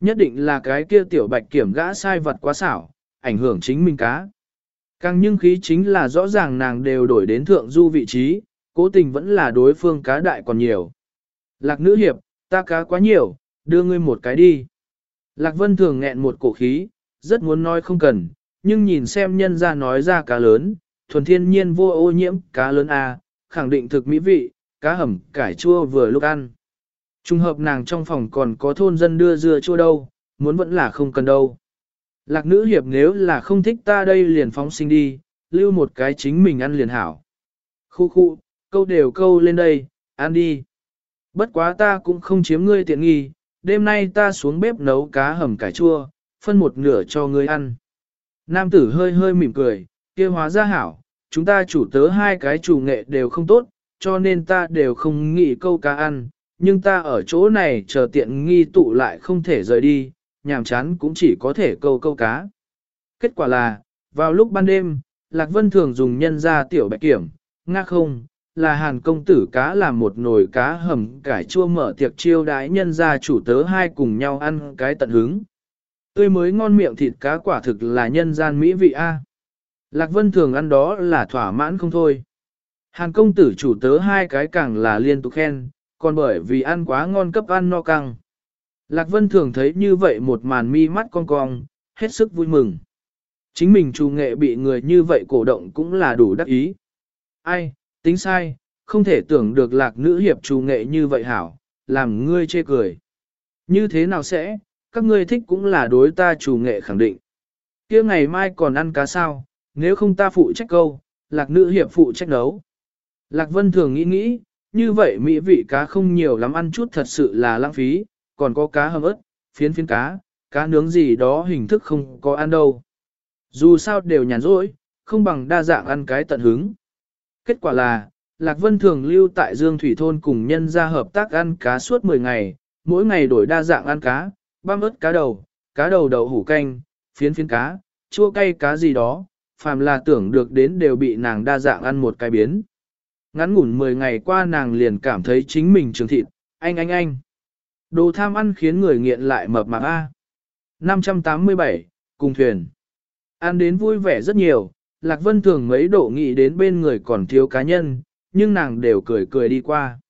Nhất định là cái kia tiểu bạch kiểm gã sai vật quá xảo, ảnh hưởng chính mình cá. Càng nhưng khí chính là rõ ràng nàng đều đổi đến thượng du vị trí, cố tình vẫn là đối phương cá đại còn nhiều. Lạc nữ hiệp, ta cá quá nhiều, đưa ngươi một cái đi. Lạc vân thường nghẹn một cổ khí, rất muốn nói không cần, nhưng nhìn xem nhân ra nói ra cá lớn, thuần thiên nhiên vô ô nhiễm cá lớn A, khẳng định thực mỹ vị, cá hầm cải chua vừa lúc ăn. Trung hợp nàng trong phòng còn có thôn dân đưa dưa chua đâu, muốn vẫn là không cần đâu. Lạc nữ hiệp nếu là không thích ta đây liền phóng sinh đi, lưu một cái chính mình ăn liền hảo. Khu khu, câu đều câu lên đây, ăn đi. Bất quá ta cũng không chiếm ngươi tiện nghi, đêm nay ta xuống bếp nấu cá hầm cải chua, phân một nửa cho ngươi ăn. Nam tử hơi hơi mỉm cười, kia hóa ra hảo, chúng ta chủ tớ hai cái chủ nghệ đều không tốt, cho nên ta đều không nghĩ câu cá ăn, nhưng ta ở chỗ này chờ tiện nghi tụ lại không thể rời đi, nhàm chán cũng chỉ có thể câu câu cá. Kết quả là, vào lúc ban đêm, Lạc Vân thường dùng nhân ra tiểu bạch kiểm, nga không, là hàn công tử cá làm một nồi cá hầm cải chua mở tiệc chiêu đái nhân ra chủ tớ hai cùng nhau ăn cái tận hứng. Tươi mới ngon miệng thịt cá quả thực là nhân gian mỹ vị A. Lạc Vân thường ăn đó là thỏa mãn không thôi. Hàn công tử chủ tớ hai cái càng là liên tục khen, còn bởi vì ăn quá ngon cấp ăn no căng. Lạc Vân thường thấy như vậy một màn mi mắt con cong, hết sức vui mừng. Chính mình chủ nghệ bị người như vậy cổ động cũng là đủ đắc ý. Ai, tính sai, không thể tưởng được lạc nữ hiệp chủ nghệ như vậy hảo, làm ngươi chê cười. Như thế nào sẽ, các ngươi thích cũng là đối ta chủ nghệ khẳng định. kia ngày mai còn ăn cá sao, nếu không ta phụ trách câu, lạc nữ hiệp phụ trách nấu. Lạc Vân thường nghĩ nghĩ, như vậy mỹ vị cá không nhiều lắm ăn chút thật sự là lãng phí, còn có cá hầm ớt, phiến phiến cá, cá nướng gì đó hình thức không có ăn đâu. Dù sao đều nhàn rỗi, không bằng đa dạng ăn cái tận hứng. Kết quả là, Lạc Vân thường lưu tại Dương Thủy Thôn cùng nhân ra hợp tác ăn cá suốt 10 ngày, mỗi ngày đổi đa dạng ăn cá, băm ớt cá đầu, cá đầu đậu hủ canh, phiến phiến cá, chua cay cá gì đó, phàm là tưởng được đến đều bị nàng đa dạng ăn một cái biến. Ngắn ngủn 10 ngày qua nàng liền cảm thấy chính mình trường thịt, anh anh anh. Đồ tham ăn khiến người nghiện lại mập mạp A. 587, cùng thuyền. Ăn đến vui vẻ rất nhiều, Lạc Vân thường mấy độ nghĩ đến bên người còn thiếu cá nhân, nhưng nàng đều cười cười đi qua.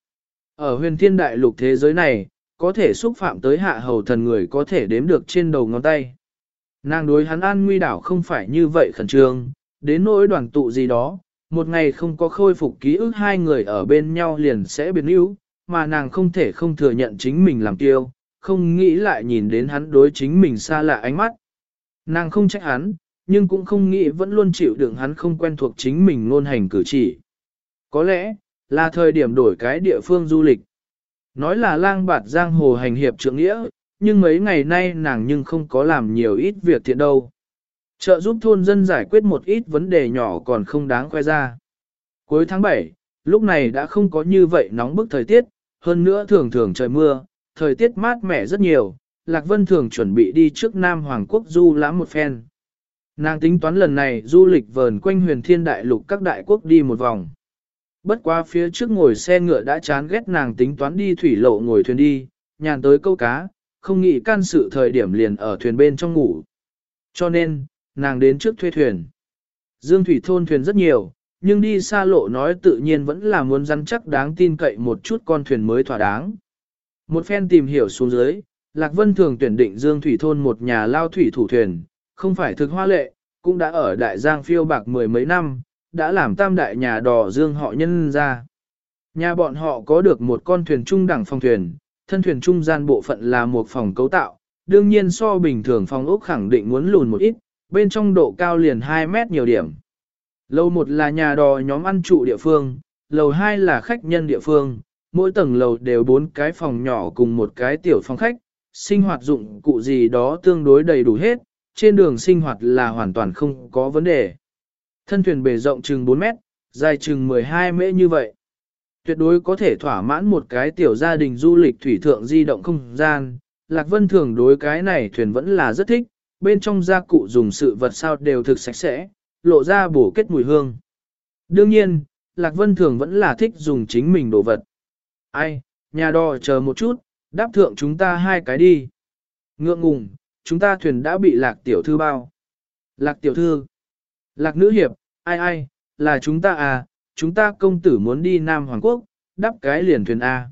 Ở huyền thiên đại lục thế giới này, có thể xúc phạm tới hạ hầu thần người có thể đếm được trên đầu ngón tay. Nàng đối hắn an nguy đảo không phải như vậy khẩn trương, đến nỗi đoàn tụ gì đó, một ngày không có khôi phục ký ức hai người ở bên nhau liền sẽ biến yếu, mà nàng không thể không thừa nhận chính mình làm tiêu, không nghĩ lại nhìn đến hắn đối chính mình xa lạ ánh mắt. Nàng không trách hắn, nhưng cũng không nghĩ vẫn luôn chịu đựng hắn không quen thuộc chính mình ngôn hành cử chỉ. Có lẽ, là thời điểm đổi cái địa phương du lịch. Nói là lang bạt giang hồ hành hiệp trượng nghĩa, nhưng mấy ngày nay nàng nhưng không có làm nhiều ít việc thiện đâu. Trợ giúp thôn dân giải quyết một ít vấn đề nhỏ còn không đáng khoe ra. Cuối tháng 7, lúc này đã không có như vậy nóng bức thời tiết, hơn nữa thường thường trời mưa, thời tiết mát mẻ rất nhiều, Lạc Vân thường chuẩn bị đi trước Nam Hoàng Quốc du lãm một phen. Nàng tính toán lần này du lịch vờn quanh huyền thiên đại lục các đại quốc đi một vòng. Bất qua phía trước ngồi xe ngựa đã chán ghét nàng tính toán đi thủy lộ ngồi thuyền đi, nhàn tới câu cá, không nghĩ can sự thời điểm liền ở thuyền bên trong ngủ. Cho nên, nàng đến trước thuê thuyền. Dương thủy thôn thuyền rất nhiều, nhưng đi xa lộ nói tự nhiên vẫn là muốn rắn chắc đáng tin cậy một chút con thuyền mới thỏa đáng. Một phen tìm hiểu xuống dưới, Lạc Vân thường tuyển định Dương Thủy Thôn một nhà lao thủy thủ thuyền, không phải thực hoa lệ, cũng đã ở Đại Giang phiêu bạc mười mấy năm, đã làm tam đại nhà đò Dương họ nhân ra. Nhà bọn họ có được một con thuyền trung đẳng phòng thuyền, thân thuyền trung gian bộ phận là một phòng cấu tạo, đương nhiên so bình thường phòng ốc khẳng định muốn lùn một ít, bên trong độ cao liền 2 mét nhiều điểm. Lầu một là nhà đò nhóm ăn trụ địa phương, lầu hai là khách nhân địa phương, mỗi tầng lầu đều bốn cái phòng nhỏ cùng một cái tiểu phòng khách, sinh hoạt dụng cụ gì đó tương đối đầy đủ hết, trên đường sinh hoạt là hoàn toàn không có vấn đề. Thân thuyền bề rộng chừng 4 mét, Dài chừng 12 mễ như vậy. Tuyệt đối có thể thỏa mãn một cái tiểu gia đình du lịch thủy thượng di động không gian. Lạc Vân thường đối cái này thuyền vẫn là rất thích, bên trong gia cụ dùng sự vật sao đều thực sạch sẽ, lộ ra bổ kết mùi hương. Đương nhiên, Lạc Vân thường vẫn là thích dùng chính mình đồ vật. Ai, nhà đò chờ một chút, đáp thượng chúng ta hai cái đi. Ngượng ngùng, chúng ta thuyền đã bị lạc tiểu thư bao. Lạc tiểu thư, lạc nữ hiệp, ai ai, là chúng ta à, chúng ta công tử muốn đi Nam Hoàng Quốc, đắp cái liền thuyền A.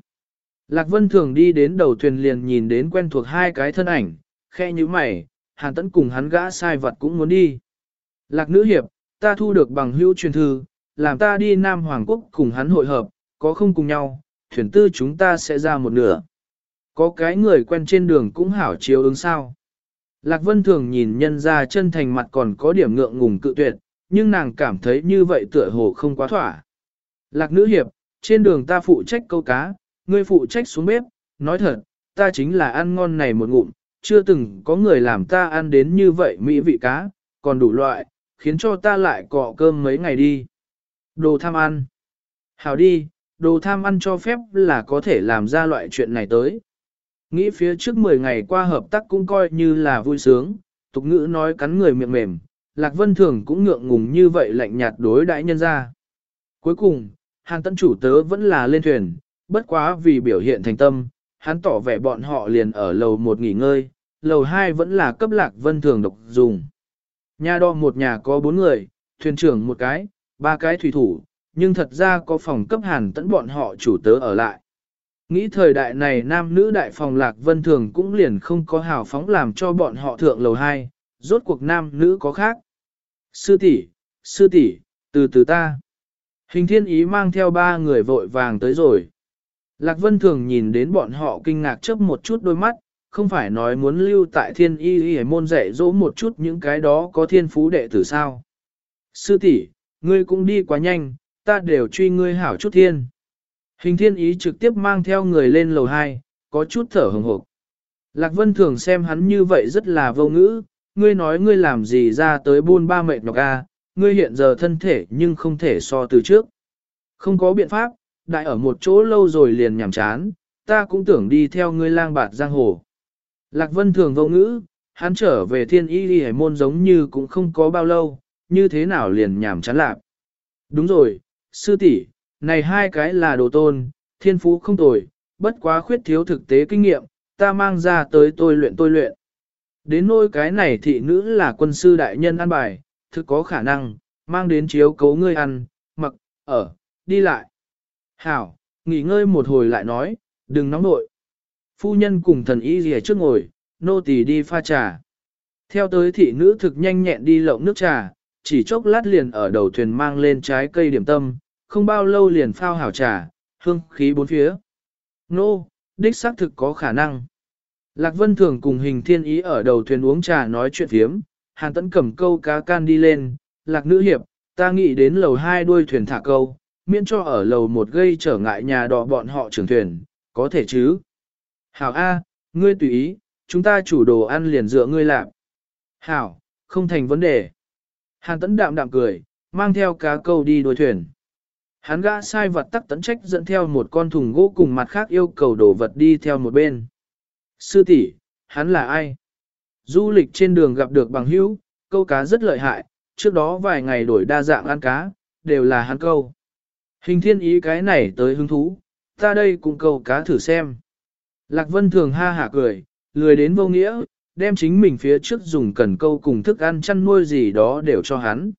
Lạc Vân thường đi đến đầu thuyền liền nhìn đến quen thuộc hai cái thân ảnh, khe như mày, hàn tẫn cùng hắn gã sai vật cũng muốn đi. Lạc nữ hiệp, ta thu được bằng hữu truyền thư, làm ta đi Nam Hoàng Quốc cùng hắn hội hợp, có không cùng nhau, thuyền tư chúng ta sẽ ra một nửa. Có cái người quen trên đường cũng hảo chiếu ứng sao. Lạc Vân thường nhìn nhân ra chân thành mặt còn có điểm ngượng ngùng cự tuyệt, nhưng nàng cảm thấy như vậy tựa hồ không quá thỏa. Lạc nữ hiệp, trên đường ta phụ trách câu cá, ngươi phụ trách xuống bếp, nói thật, ta chính là ăn ngon này một ngụm, chưa từng có người làm ta ăn đến như vậy mỹ vị cá, còn đủ loại, khiến cho ta lại cọ cơm mấy ngày đi. Đồ tham ăn. Hảo đi, đồ tham ăn cho phép là có thể làm ra loại chuyện này tới. Nghĩ phía trước 10 ngày qua hợp tác cũng coi như là vui sướng, tục ngữ nói cắn người miệng mềm, Lạc Vân Thường cũng ngượng ngùng như vậy lạnh nhạt đối đãi nhân ra. Cuối cùng, Hàn Tấn chủ tớ vẫn là lên thuyền, bất quá vì biểu hiện thành tâm, hắn tỏ vẻ bọn họ liền ở lầu một nghỉ ngơi, lầu hai vẫn là cấp Lạc Vân Thường độc dùng. Nhà đo một nhà có bốn người, thuyền trưởng một cái, ba cái thủy thủ, nhưng thật ra có phòng cấp Hàn Tấn bọn họ chủ tớ ở lại. Nghĩ thời đại này nam nữ đại phòng Lạc Vân Thường cũng liền không có hào phóng làm cho bọn họ thượng lầu hai, rốt cuộc nam nữ có khác. Sư tỷ, sư tỷ, từ từ ta. Hình thiên ý mang theo ba người vội vàng tới rồi. Lạc Vân thường nhìn đến bọn họ kinh ngạc chớp một chút đôi mắt, không phải nói muốn lưu tại thiên y y môn dạy dỗ một chút những cái đó có thiên phú đệ tử sao. Sư tỷ, ngươi cũng đi quá nhanh, ta đều truy ngươi hảo chút thiên. Hình thiên ý trực tiếp mang theo người lên lầu 2, có chút thở hồng hộc. Lạc Vân thường xem hắn như vậy rất là vô ngữ, ngươi nói ngươi làm gì ra tới buôn ba mệt nhọc a, ngươi hiện giờ thân thể nhưng không thể so từ trước. Không có biện pháp, đại ở một chỗ lâu rồi liền nhảm chán, ta cũng tưởng đi theo ngươi lang bạt giang hồ. Lạc Vân thường vô ngữ, hắn trở về thiên y đi hải môn giống như cũng không có bao lâu, như thế nào liền nhảm chán lạc. Đúng rồi, sư tỷ, này hai cái là đồ tôn, thiên phú không tồi, bất quá khuyết thiếu thực tế kinh nghiệm, ta mang ra tới tôi luyện tôi luyện. Đến nôi cái này thị nữ là quân sư đại nhân ăn bài, thực có khả năng, mang đến chiếu cấu ngươi ăn, mặc, ở, đi lại. Hảo, nghỉ ngơi một hồi lại nói, đừng nóng nội. Phu nhân cùng thần y rìa trước ngồi, nô tỳ đi pha trà. Theo tới thị nữ thực nhanh nhẹn đi lộng nước trà, chỉ chốc lát liền ở đầu thuyền mang lên trái cây điểm tâm, không bao lâu liền phao hảo trà, hương khí bốn phía. Nô, đích xác thực có khả năng. Lạc Vân Thường cùng hình thiên ý ở đầu thuyền uống trà nói chuyện thiếm, Hàn Tấn cầm câu cá can đi lên, Lạc Nữ Hiệp, ta nghĩ đến lầu hai đuôi thuyền thả câu, miễn cho ở lầu một gây trở ngại nhà đò bọn họ trưởng thuyền, có thể chứ. Hảo A, ngươi tùy ý, chúng ta chủ đồ ăn liền dựa ngươi làm. Hảo, không thành vấn đề. Hàn Tấn đạm đạm cười, mang theo cá câu đi đuôi thuyền. Hắn gã sai vật tắc tấn trách dẫn theo một con thùng gỗ cùng mặt khác yêu cầu đổ vật đi theo một bên. Sư tỷ, hắn là ai? Du lịch trên đường gặp được bằng hữu, câu cá rất lợi hại, trước đó vài ngày đổi đa dạng ăn cá, đều là hắn câu. Hình thiên ý cái này tới hứng thú, ta đây cũng câu cá thử xem. Lạc Vân thường ha hả cười, lười đến vô nghĩa, đem chính mình phía trước dùng cần câu cùng thức ăn chăn nuôi gì đó đều cho hắn.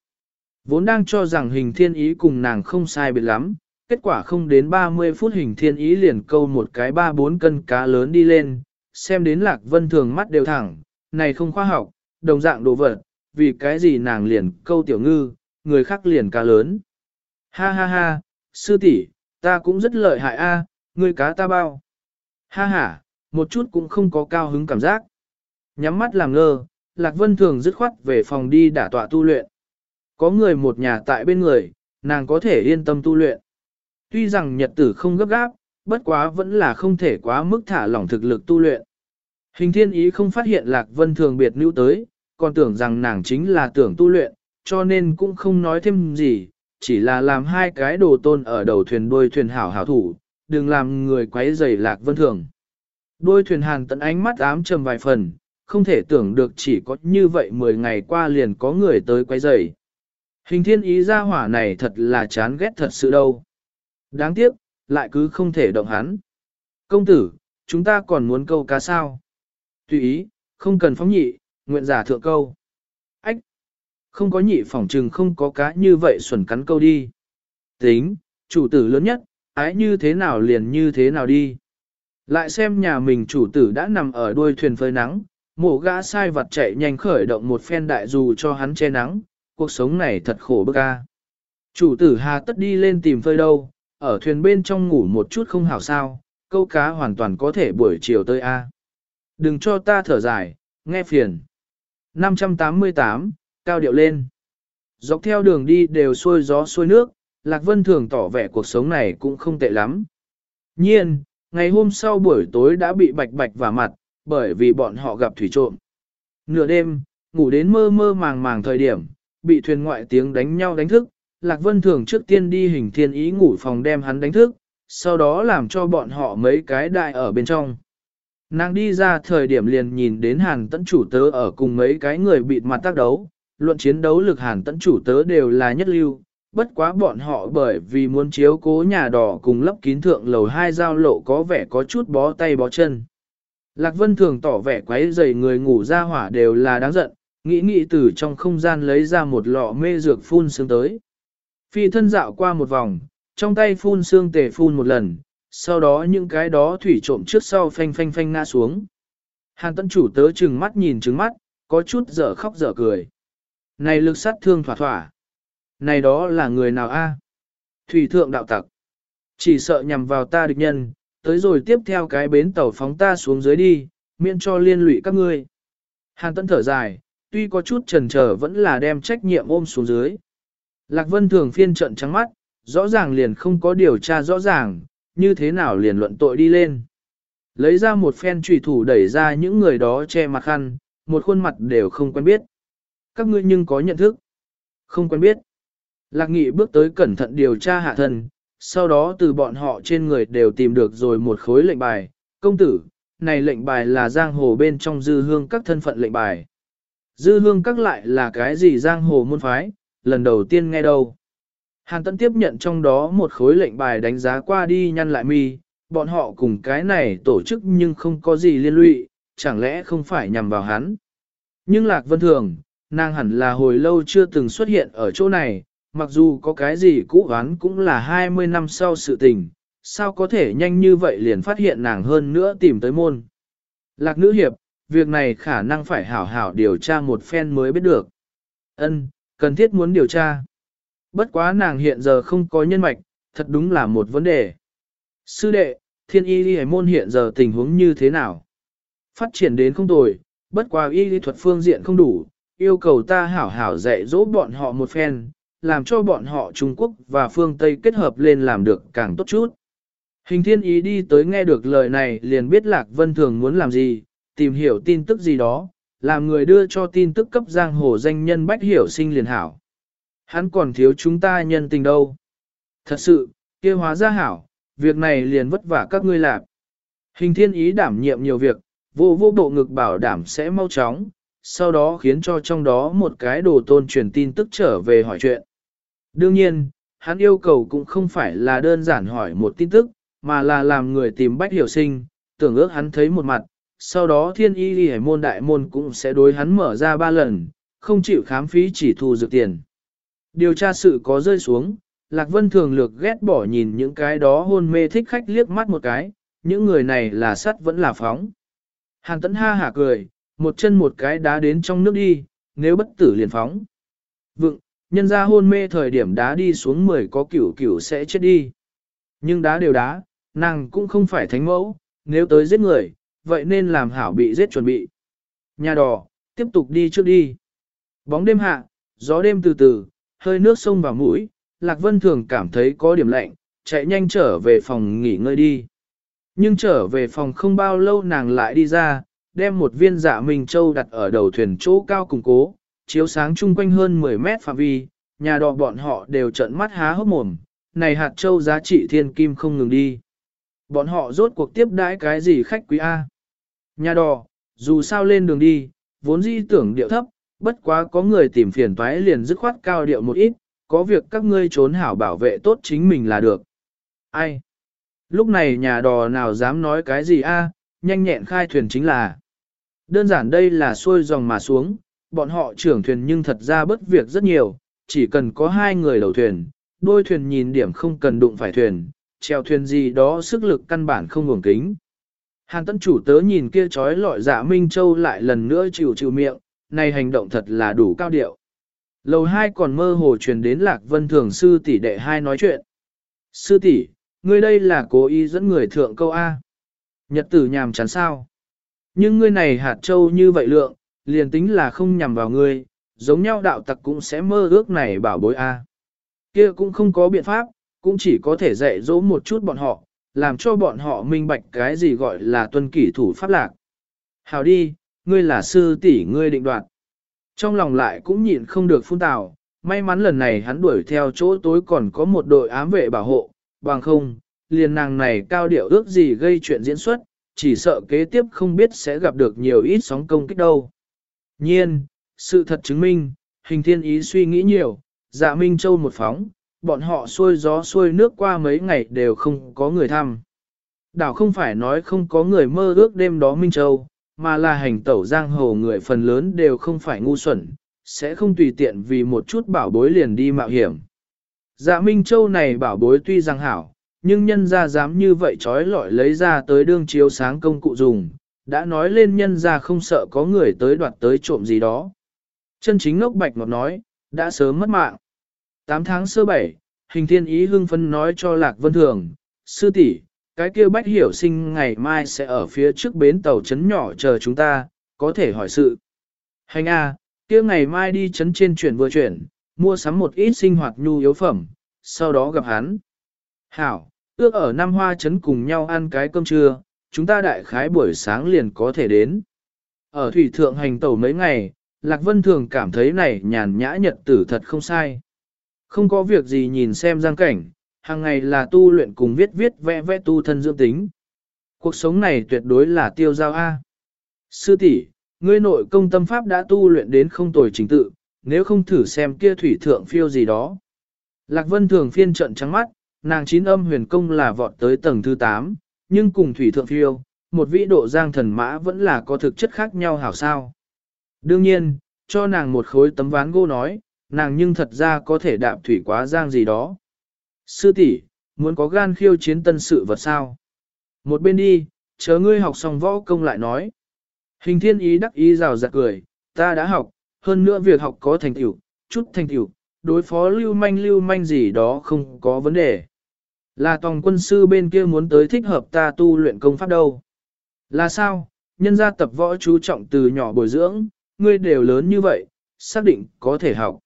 Vốn đang cho rằng hình thiên ý cùng nàng không sai biệt lắm, kết quả không đến 30 phút hình thiên ý liền câu một cái 3-4 cân cá lớn đi lên, xem đến lạc vân thường mắt đều thẳng, này không khoa học, đồng dạng đồ vật, vì cái gì nàng liền câu tiểu ngư, người khác liền cá lớn. Ha ha ha, sư tỷ, ta cũng rất lợi hại a, à, người cá ta bao. Ha ha, một chút cũng không có cao hứng cảm giác. Nhắm mắt làm ngơ, Lạc Vân thường dứt khoát về phòng đi đả tọa tu luyện. Có người một nhà tại bên người, nàng có thể yên tâm tu luyện. Tuy rằng nhật tử không gấp gáp, bất quá vẫn là không thể quá mức thả lỏng thực lực tu luyện. Hình thiên ý không phát hiện Lạc Vân thường biệt nữ tới, còn tưởng rằng nàng chính là tưởng tu luyện, cho nên cũng không nói thêm gì, chỉ là làm hai cái đồ tôn ở đầu thuyền đuôi thuyền hảo hảo thủ, đừng làm người quấy rầy lạc vân thường. đôi thuyền hàn tận ánh mắt ám trầm vài phần, không thể tưởng được chỉ có như vậy 10 ngày qua liền có người tới quấy rầy. Hình thiên ý ra hỏa này thật là chán ghét thật sự đâu. Đáng tiếc, lại cứ không thể động hắn. Công tử, chúng ta còn muốn câu cá sao? Tùy ý, không cần phóng nhị, nguyện giả thượng câu. Ách! Không có nhị phỏng trừng không có cá như vậy xuẩn cắn câu đi. Tính, chủ tử lớn nhất, ái như thế nào liền như thế nào đi. Lại xem nhà mình chủ tử đã nằm ở đuôi thuyền phơi nắng, mổ gã sai vặt chạy nhanh khởi động một phen đại dù cho hắn che nắng, cuộc sống này thật khổ bức ca. Chủ tử hà tất đi lên tìm phơi đâu, ở thuyền bên trong ngủ một chút không hảo sao, câu cá hoàn toàn có thể buổi chiều tới A. Đừng cho ta thở dài, nghe phiền. 588, cao điệu lên. Dọc theo đường đi đều xuôi gió xuôi nước, Lạc Vân thường tỏ vẻ cuộc sống này cũng không tệ lắm. Nhiên, ngày hôm sau buổi tối đã bị bạch bạch và mặt, bởi vì bọn họ gặp thủy trộm. Nửa đêm, ngủ đến mơ mơ màng màng thời điểm, bị thuyền ngoại tiếng đánh nhau đánh thức, Lạc Vân thường trước tiên đi hình thiên ý ngủ phòng đem hắn đánh thức, sau đó làm cho bọn họ mấy cái đại ở bên trong. Nàng đi ra thời điểm liền nhìn đến hàn tấn chủ tớ ở cùng mấy cái người bịt mặt tác đấu, luận chiến đấu lực hàn tấn chủ tớ đều là nhất lưu, bất quá bọn họ bởi vì muốn chiếu cố nhà đỏ cùng lấp kín thượng lầu hai giao lộ có vẻ có chút bó tay bó chân. Lạc Vân thường tỏ vẻ quấy rầy người ngủ ra hỏa đều là đáng giận, nghĩ nghĩ từ trong không gian lấy ra một lọ mê dược phun sương tới. Phi thân dạo qua một vòng, trong tay phun xương tề phun một lần, sau đó những cái đó thủy trộm trước sau phanh phanh phanh ngã xuống. Hàn tấn chủ tớ chừng mắt nhìn chừng mắt, có chút dở khóc dở cười. Này lực sát thương thỏa thỏa. Này đó là người nào a? Thủy thượng đạo tặc. Chỉ sợ nhằm vào ta địch nhân, tới rồi tiếp theo cái bến tàu phóng ta xuống dưới đi, miễn cho liên lụy các ngươi. Hàn tấn thở dài, tuy có chút trần trở vẫn là đem trách nhiệm ôm xuống dưới. Lạc Vân thường phiên trận trắng mắt, rõ ràng liền không có điều tra rõ ràng, như thế nào liền luận tội đi lên. Lấy ra một phen trùy thủ đẩy ra những người đó che mặt khăn, một khuôn mặt đều không quen biết. Các ngươi nhưng có nhận thức. Không quen biết. Lạc nghị bước tới cẩn thận điều tra hạ thân, sau đó từ bọn họ trên người đều tìm được rồi một khối lệnh bài. Công tử, này lệnh bài là giang hồ bên trong dư hương các thân phận lệnh bài. Dư hương các lại là cái gì giang hồ môn phái, lần đầu tiên nghe đâu. Hàn Tấn tiếp nhận trong đó một khối lệnh bài đánh giá qua đi nhăn lại mi, bọn họ cùng cái này tổ chức nhưng không có gì liên lụy, chẳng lẽ không phải nhằm vào hắn. Nhưng Lạc Vân Thường, nàng hẳn là hồi lâu chưa từng xuất hiện ở chỗ này, mặc dù có cái gì cũ oán cũng là 20 năm sau sự tình, sao có thể nhanh như vậy liền phát hiện nàng hơn nữa tìm tới môn. Lạc nữ hiệp, việc này khả năng phải hảo hảo điều tra một phen mới biết được. Ân, cần thiết muốn điều tra. Bất quá nàng hiện giờ không có nhân mạch, thật đúng là một vấn đề. Sư đệ, thiên y y môn hiện giờ tình huống như thế nào? Phát triển đến không tồi, bất quá y lý thuật phương diện không đủ, yêu cầu ta hảo hảo dạy dỗ bọn họ một phen, làm cho bọn họ Trung Quốc và phương Tây kết hợp lên làm được càng tốt chút. Hình thiên ý đi tới nghe được lời này liền biết Lạc Vân Thường muốn làm gì, tìm hiểu tin tức gì đó, làm người đưa cho tin tức cấp giang hồ danh nhân bách hiểu sinh liền hảo. Hắn còn thiếu chúng ta nhân tình đâu. Thật sự, kia hóa ra hảo, việc này liền vất vả các ngươi làm. Hình thiên ý đảm nhiệm nhiều việc, vô vô bộ ngực bảo đảm sẽ mau chóng, sau đó khiến cho trong đó một cái đồ tôn truyền tin tức trở về hỏi chuyện. Đương nhiên, hắn yêu cầu cũng không phải là đơn giản hỏi một tin tức, mà là làm người tìm bách hiểu sinh, tưởng ước hắn thấy một mặt, sau đó thiên y ghi môn đại môn cũng sẽ đối hắn mở ra ba lần, không chịu khám phí chỉ thu dược tiền. Điều tra sự có rơi xuống, Lạc Vân thường lược ghét bỏ nhìn những cái đó hôn mê thích khách liếc mắt một cái, những người này là sắt vẫn là phóng. Hàn tấn ha hả cười, một chân một cái đá đến trong nước đi, nếu bất tử liền phóng. Vựng, nhân ra hôn mê thời điểm đá đi xuống 10 có cửu cửu sẽ chết đi. Nhưng đá đều đá, nàng cũng không phải thánh mẫu, nếu tới giết người, vậy nên làm hảo bị giết chuẩn bị. Nhà đỏ, tiếp tục đi trước đi. Bóng đêm hạ, gió đêm từ từ, hơi nước sông vào mũi, Lạc Vân thường cảm thấy có điểm lạnh, chạy nhanh trở về phòng nghỉ ngơi đi. Nhưng trở về phòng không bao lâu nàng lại đi ra, đem một viên dạ mình Châu đặt ở đầu thuyền chỗ cao củng cố, chiếu sáng chung quanh hơn 10 mét phạm vi, nhà đò bọn họ đều trợn mắt há hốc mồm, này hạt châu giá trị thiên kim không ngừng đi. Bọn họ rốt cuộc tiếp đãi cái gì khách quý A. Nhà đò, dù sao lên đường đi, vốn dĩ tưởng điệu thấp, bất quá có người tìm phiền toái liền dứt khoát cao điệu một ít, có việc các ngươi trốn hảo bảo vệ tốt chính mình là được. Ai? Lúc này nhà đò nào dám nói cái gì a? nhanh nhẹn khai thuyền chính là. Đơn giản đây là xuôi dòng mà xuống, bọn họ trưởng thuyền nhưng thật ra bất việc rất nhiều, chỉ cần có hai người đầu thuyền, đôi thuyền nhìn điểm không cần đụng phải thuyền, treo thuyền gì đó sức lực căn bản không ngủng kính. Hàn tân chủ tớ nhìn kia trói lọi dạ Minh Châu lại lần nữa chịu chịu miệng, này hành động thật là đủ cao điệu. Lầu hai còn mơ hồ truyền đến Lạc Vân Thường sư tỷ đệ hai nói chuyện. Sư tỷ, ngươi đây là cố ý dẫn người thượng câu A. Nhật tử nhàm chán sao. Nhưng ngươi này hạt châu như vậy lượng, liền tính là không nhằm vào ngươi, giống nhau đạo tặc cũng sẽ mơ ước này bảo bối A. Kia cũng không có biện pháp, cũng chỉ có thể dạy dỗ một chút bọn họ, làm cho bọn họ minh bạch cái gì gọi là tuân kỷ thủ pháp lạc. Hào đi, ngươi là sư tỷ ngươi định đoạt. Trong lòng lại cũng nhịn không được phun tào, may mắn lần này hắn đuổi theo chỗ tối còn có một đội ám vệ bảo hộ, bằng không, liền nàng này cao điệu ước gì gây chuyện diễn xuất, chỉ sợ kế tiếp không biết sẽ gặp được nhiều ít sóng công kích đâu. Nhiên, sự thật chứng minh, hình thiên ý suy nghĩ nhiều, dạ Minh Châu một phóng, bọn họ xuôi gió xuôi nước qua mấy ngày đều không có người thăm. Đảo không phải nói không có người mơ ước đêm đó Minh Châu, mà là hành tẩu giang hồ người phần lớn đều không phải ngu xuẩn, sẽ không tùy tiện vì một chút bảo bối liền đi mạo hiểm. Dạ Minh Châu này bảo bối tuy rằng hảo, nhưng nhân ra dám như vậy trói lọi lấy ra tới đương chiếu sáng công cụ dùng, đã nói lên nhân ra không sợ có người tới đoạt tới trộm gì đó. Chân chính ngốc bạch ngọt nói, đã sớm mất mạng. 8 tháng sơ bảy, hình thiên ý hưng phân nói cho Lạc Vân Thường, sư tỷ, cái kia bách hiểu sinh ngày mai sẽ ở phía trước bến tàu chấn nhỏ chờ chúng ta, có thể hỏi sự. Hành A, kia ngày mai đi chấn trên chuyển vừa chuyển, mua sắm một ít sinh hoạt nhu yếu phẩm, sau đó gặp hắn. Hảo, ước ở Nam Hoa chấn cùng nhau ăn cái cơm trưa, chúng ta đại khái buổi sáng liền có thể đến. Ở thủy thượng hành tàu mấy ngày, Lạc Vân thường cảm thấy này nhàn nhã nhật tử thật không sai. Không có việc gì nhìn xem giang cảnh, hàng ngày là tu luyện cùng viết viết vẽ vẽ tu thân dưỡng tính. Cuộc sống này tuyệt đối là tiêu giao A. Sư tỷ, ngươi nội công tâm pháp đã tu luyện đến không tồi chính tự, nếu không thử xem kia thủy thượng phiêu gì đó. Lạc Vân thường phiên trận trắng mắt, nàng chín âm huyền công là vọt tới tầng thứ 8, nhưng cùng thủy thượng phiêu, một vĩ độ giang thần mã vẫn là có thực chất khác nhau hảo sao. Đương nhiên, cho nàng một khối tấm ván gỗ nói, nàng nhưng thật ra có thể đạp thủy quá giang gì đó. Sư tỷ, muốn có gan khiêu chiến tân sự vật sao? Một bên đi, chờ ngươi học xong võ công lại nói. Hình thiên ý đắc ý rào rạt cười, ta đã học, hơn nữa việc học có thành tựu, chút thành tựu, đối phó lưu manh lưu manh gì đó không có vấn đề. Là tòng quân sư bên kia muốn tới thích hợp ta tu luyện công pháp đâu. Là sao, nhân gia tập võ chú trọng từ nhỏ bồi dưỡng, ngươi đều lớn như vậy, xác định có thể học.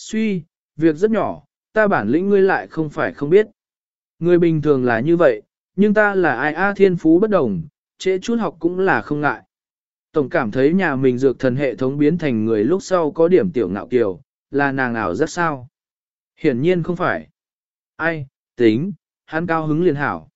Suy, việc rất nhỏ, ta bản lĩnh ngươi lại không phải không biết. Người bình thường là như vậy, nhưng ta là ai a thiên phú bất đồng, trễ chút học cũng là không ngại. Tổng cảm thấy nhà mình dược thần hệ thống biến thành người lúc sau có điểm tiểu ngạo kiều, là nàng ảo rất sao. Hiển nhiên không phải. Ai, tính, hắn cao hứng liền hảo.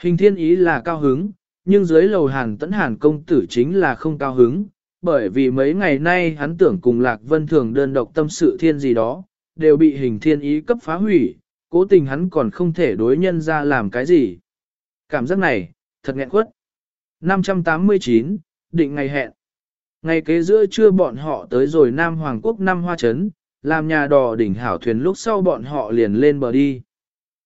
Hình thiên ý là cao hứng, nhưng dưới lầu hàn tẫn hàn công tử chính là không cao hứng, bởi vì mấy ngày nay hắn tưởng cùng Lạc Vân Thường đơn độc tâm sự thiên gì đó, đều bị hình thiên ý cấp phá hủy, cố tình hắn còn không thể đối nhân ra làm cái gì. Cảm giác này, thật nghẹn quất. 589, định ngày hẹn. Ngày kế giữa trưa bọn họ tới rồi Nam Hoàng Quốc năm Hoa Trấn, làm nhà đò đỉnh hảo thuyền lúc sau bọn họ liền lên bờ đi.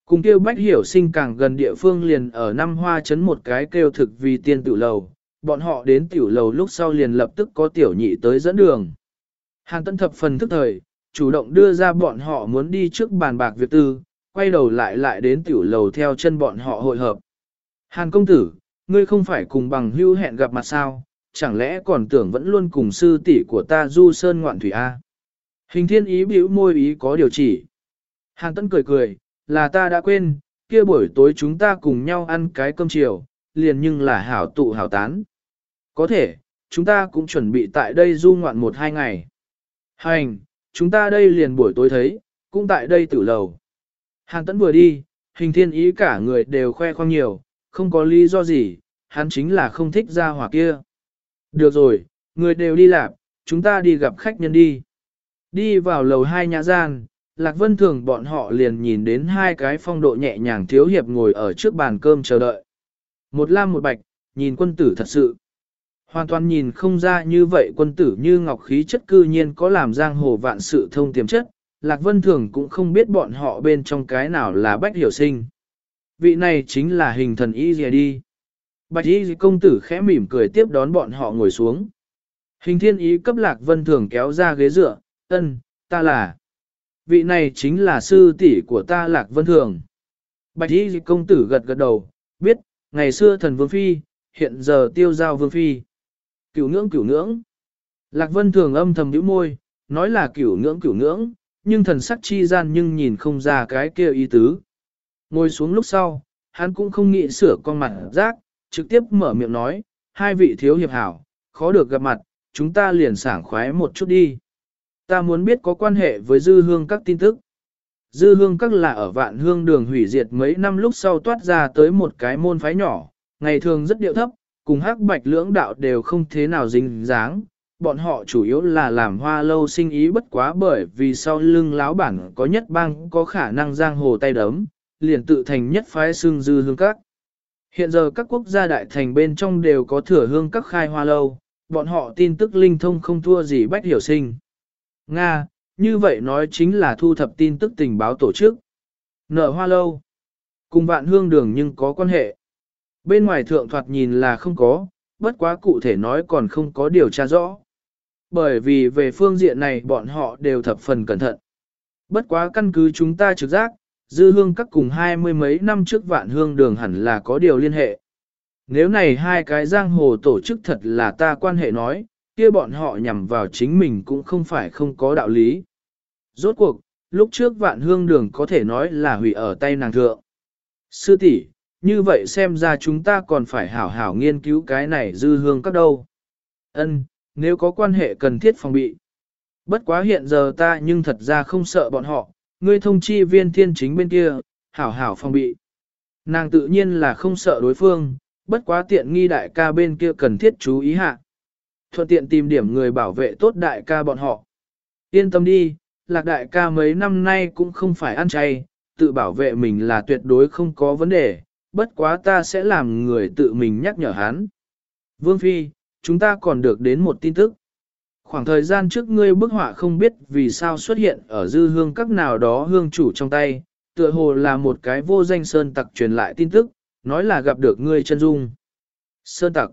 Cùng kêu bách hiểu sinh càng gần địa phương liền ở năm Hoa Trấn một cái kêu thực vì tiên tử lầu, bọn họ đến tiểu lầu lúc sau liền lập tức có tiểu nhị tới dẫn đường. Hàn tân thập phần thức thời, chủ động đưa ra bọn họ muốn đi trước bàn bạc việc tư, quay đầu lại lại đến tiểu lầu theo chân bọn họ hội hợp. Hàn công tử, ngươi không phải cùng bằng hưu hẹn gặp mặt sao, chẳng lẽ còn tưởng vẫn luôn cùng sư tỷ của ta du sơn ngoạn thủy A. Hình thiên ý biểu môi ý có điều chỉ. Hàn tân cười cười, là ta đã quên, kia buổi tối chúng ta cùng nhau ăn cái cơm chiều, liền nhưng là hảo tụ hảo tán. Có thể, chúng ta cũng chuẩn bị tại đây du ngoạn một hai ngày. Hành, chúng ta đây liền buổi tối thấy, cũng tại đây tử lầu. Hàn tẫn vừa đi, hình thiên ý cả người đều khoe khoang nhiều, không có lý do gì, hắn chính là không thích ra hỏa kia. Được rồi, người đều đi làm, chúng ta đi gặp khách nhân đi. Đi vào lầu hai nhà gian, Lạc Vân Thường bọn họ liền nhìn đến hai cái phong độ nhẹ nhàng thiếu hiệp ngồi ở trước bàn cơm chờ đợi. Một lam một bạch, nhìn quân tử thật sự. Hoàn toàn nhìn không ra như vậy quân tử như ngọc khí chất cư nhiên có làm giang hồ vạn sự thông tiềm chất, Lạc Vân Thường cũng không biết bọn họ bên trong cái nào là bách hiểu sinh. Vị này chính là hình thần y dìa đi. Bạch y công tử khẽ mỉm cười tiếp đón bọn họ ngồi xuống. Hình thiên ý cấp Lạc Vân Thường kéo ra ghế dựa, ân, ta là. Vị này chính là sư tỷ của ta Lạc Vân Thường. Bạch y công tử gật gật đầu, biết, ngày xưa thần vương phi, hiện giờ tiêu giao vương phi. Cửu ngưỡng cửu ngưỡng. Lạc Vân Thường âm thầm nhíu môi, nói là cửu ngưỡng cửu ngưỡng, nhưng thần sắc chi gian nhưng nhìn không ra cái kia ý tứ. Ngồi xuống lúc sau, hắn cũng không nghĩ sửa con mặt rác, trực tiếp mở miệng nói, hai vị thiếu hiệp hảo, khó được gặp mặt, chúng ta liền sảng khoái một chút đi. Ta muốn biết có quan hệ với dư hương các tin tức. Dư hương các là ở vạn hương đường hủy diệt mấy năm lúc sau toát ra tới một cái môn phái nhỏ, ngày thường rất điệu thấp, cùng hắc bạch lưỡng đạo đều không thế nào dính dáng, bọn họ chủ yếu là làm hoa lâu sinh ý bất quá bởi vì sau lưng láo bản có nhất bang có khả năng giang hồ tay đấm, liền tự thành nhất phái xương dư hương các. Hiện giờ các quốc gia đại thành bên trong đều có thừa hương các khai hoa lâu, bọn họ tin tức linh thông không thua gì bách hiểu sinh. Nga, như vậy nói chính là thu thập tin tức tình báo tổ chức. Nợ hoa lâu. Cùng vạn hương đường nhưng có quan hệ. Bên ngoài thượng thoạt nhìn là không có, bất quá cụ thể nói còn không có điều tra rõ. Bởi vì về phương diện này bọn họ đều thập phần cẩn thận. Bất quá căn cứ chúng ta trực giác, dư hương các cùng hai mươi mấy năm trước vạn hương đường hẳn là có điều liên hệ. Nếu này hai cái giang hồ tổ chức thật là ta quan hệ nói, kia bọn họ nhằm vào chính mình cũng không phải không có đạo lý. Rốt cuộc, lúc trước vạn hương đường có thể nói là hủy ở tay nàng thượng. Sư tỷ, như vậy xem ra chúng ta còn phải hảo hảo nghiên cứu cái này dư hương các đâu. Ân, nếu có quan hệ cần thiết phòng bị. Bất quá hiện giờ ta nhưng thật ra không sợ bọn họ, ngươi thông chi viên thiên chính bên kia, hảo hảo phòng bị. Nàng tự nhiên là không sợ đối phương, bất quá tiện nghi đại ca bên kia cần thiết chú ý hạ. Thuận tiện tìm điểm người bảo vệ tốt đại ca bọn họ. Yên tâm đi, lạc đại ca mấy năm nay cũng không phải ăn chay, tự bảo vệ mình là tuyệt đối không có vấn đề, bất quá ta sẽ làm người tự mình nhắc nhở hắn. Vương Phi, chúng ta còn được đến một tin tức. Khoảng thời gian trước ngươi bức họa không biết vì sao xuất hiện ở dư hương các nào đó hương chủ trong tay, tựa hồ là một cái vô danh sơn tặc truyền lại tin tức, nói là gặp được ngươi chân dung. Sơn tặc.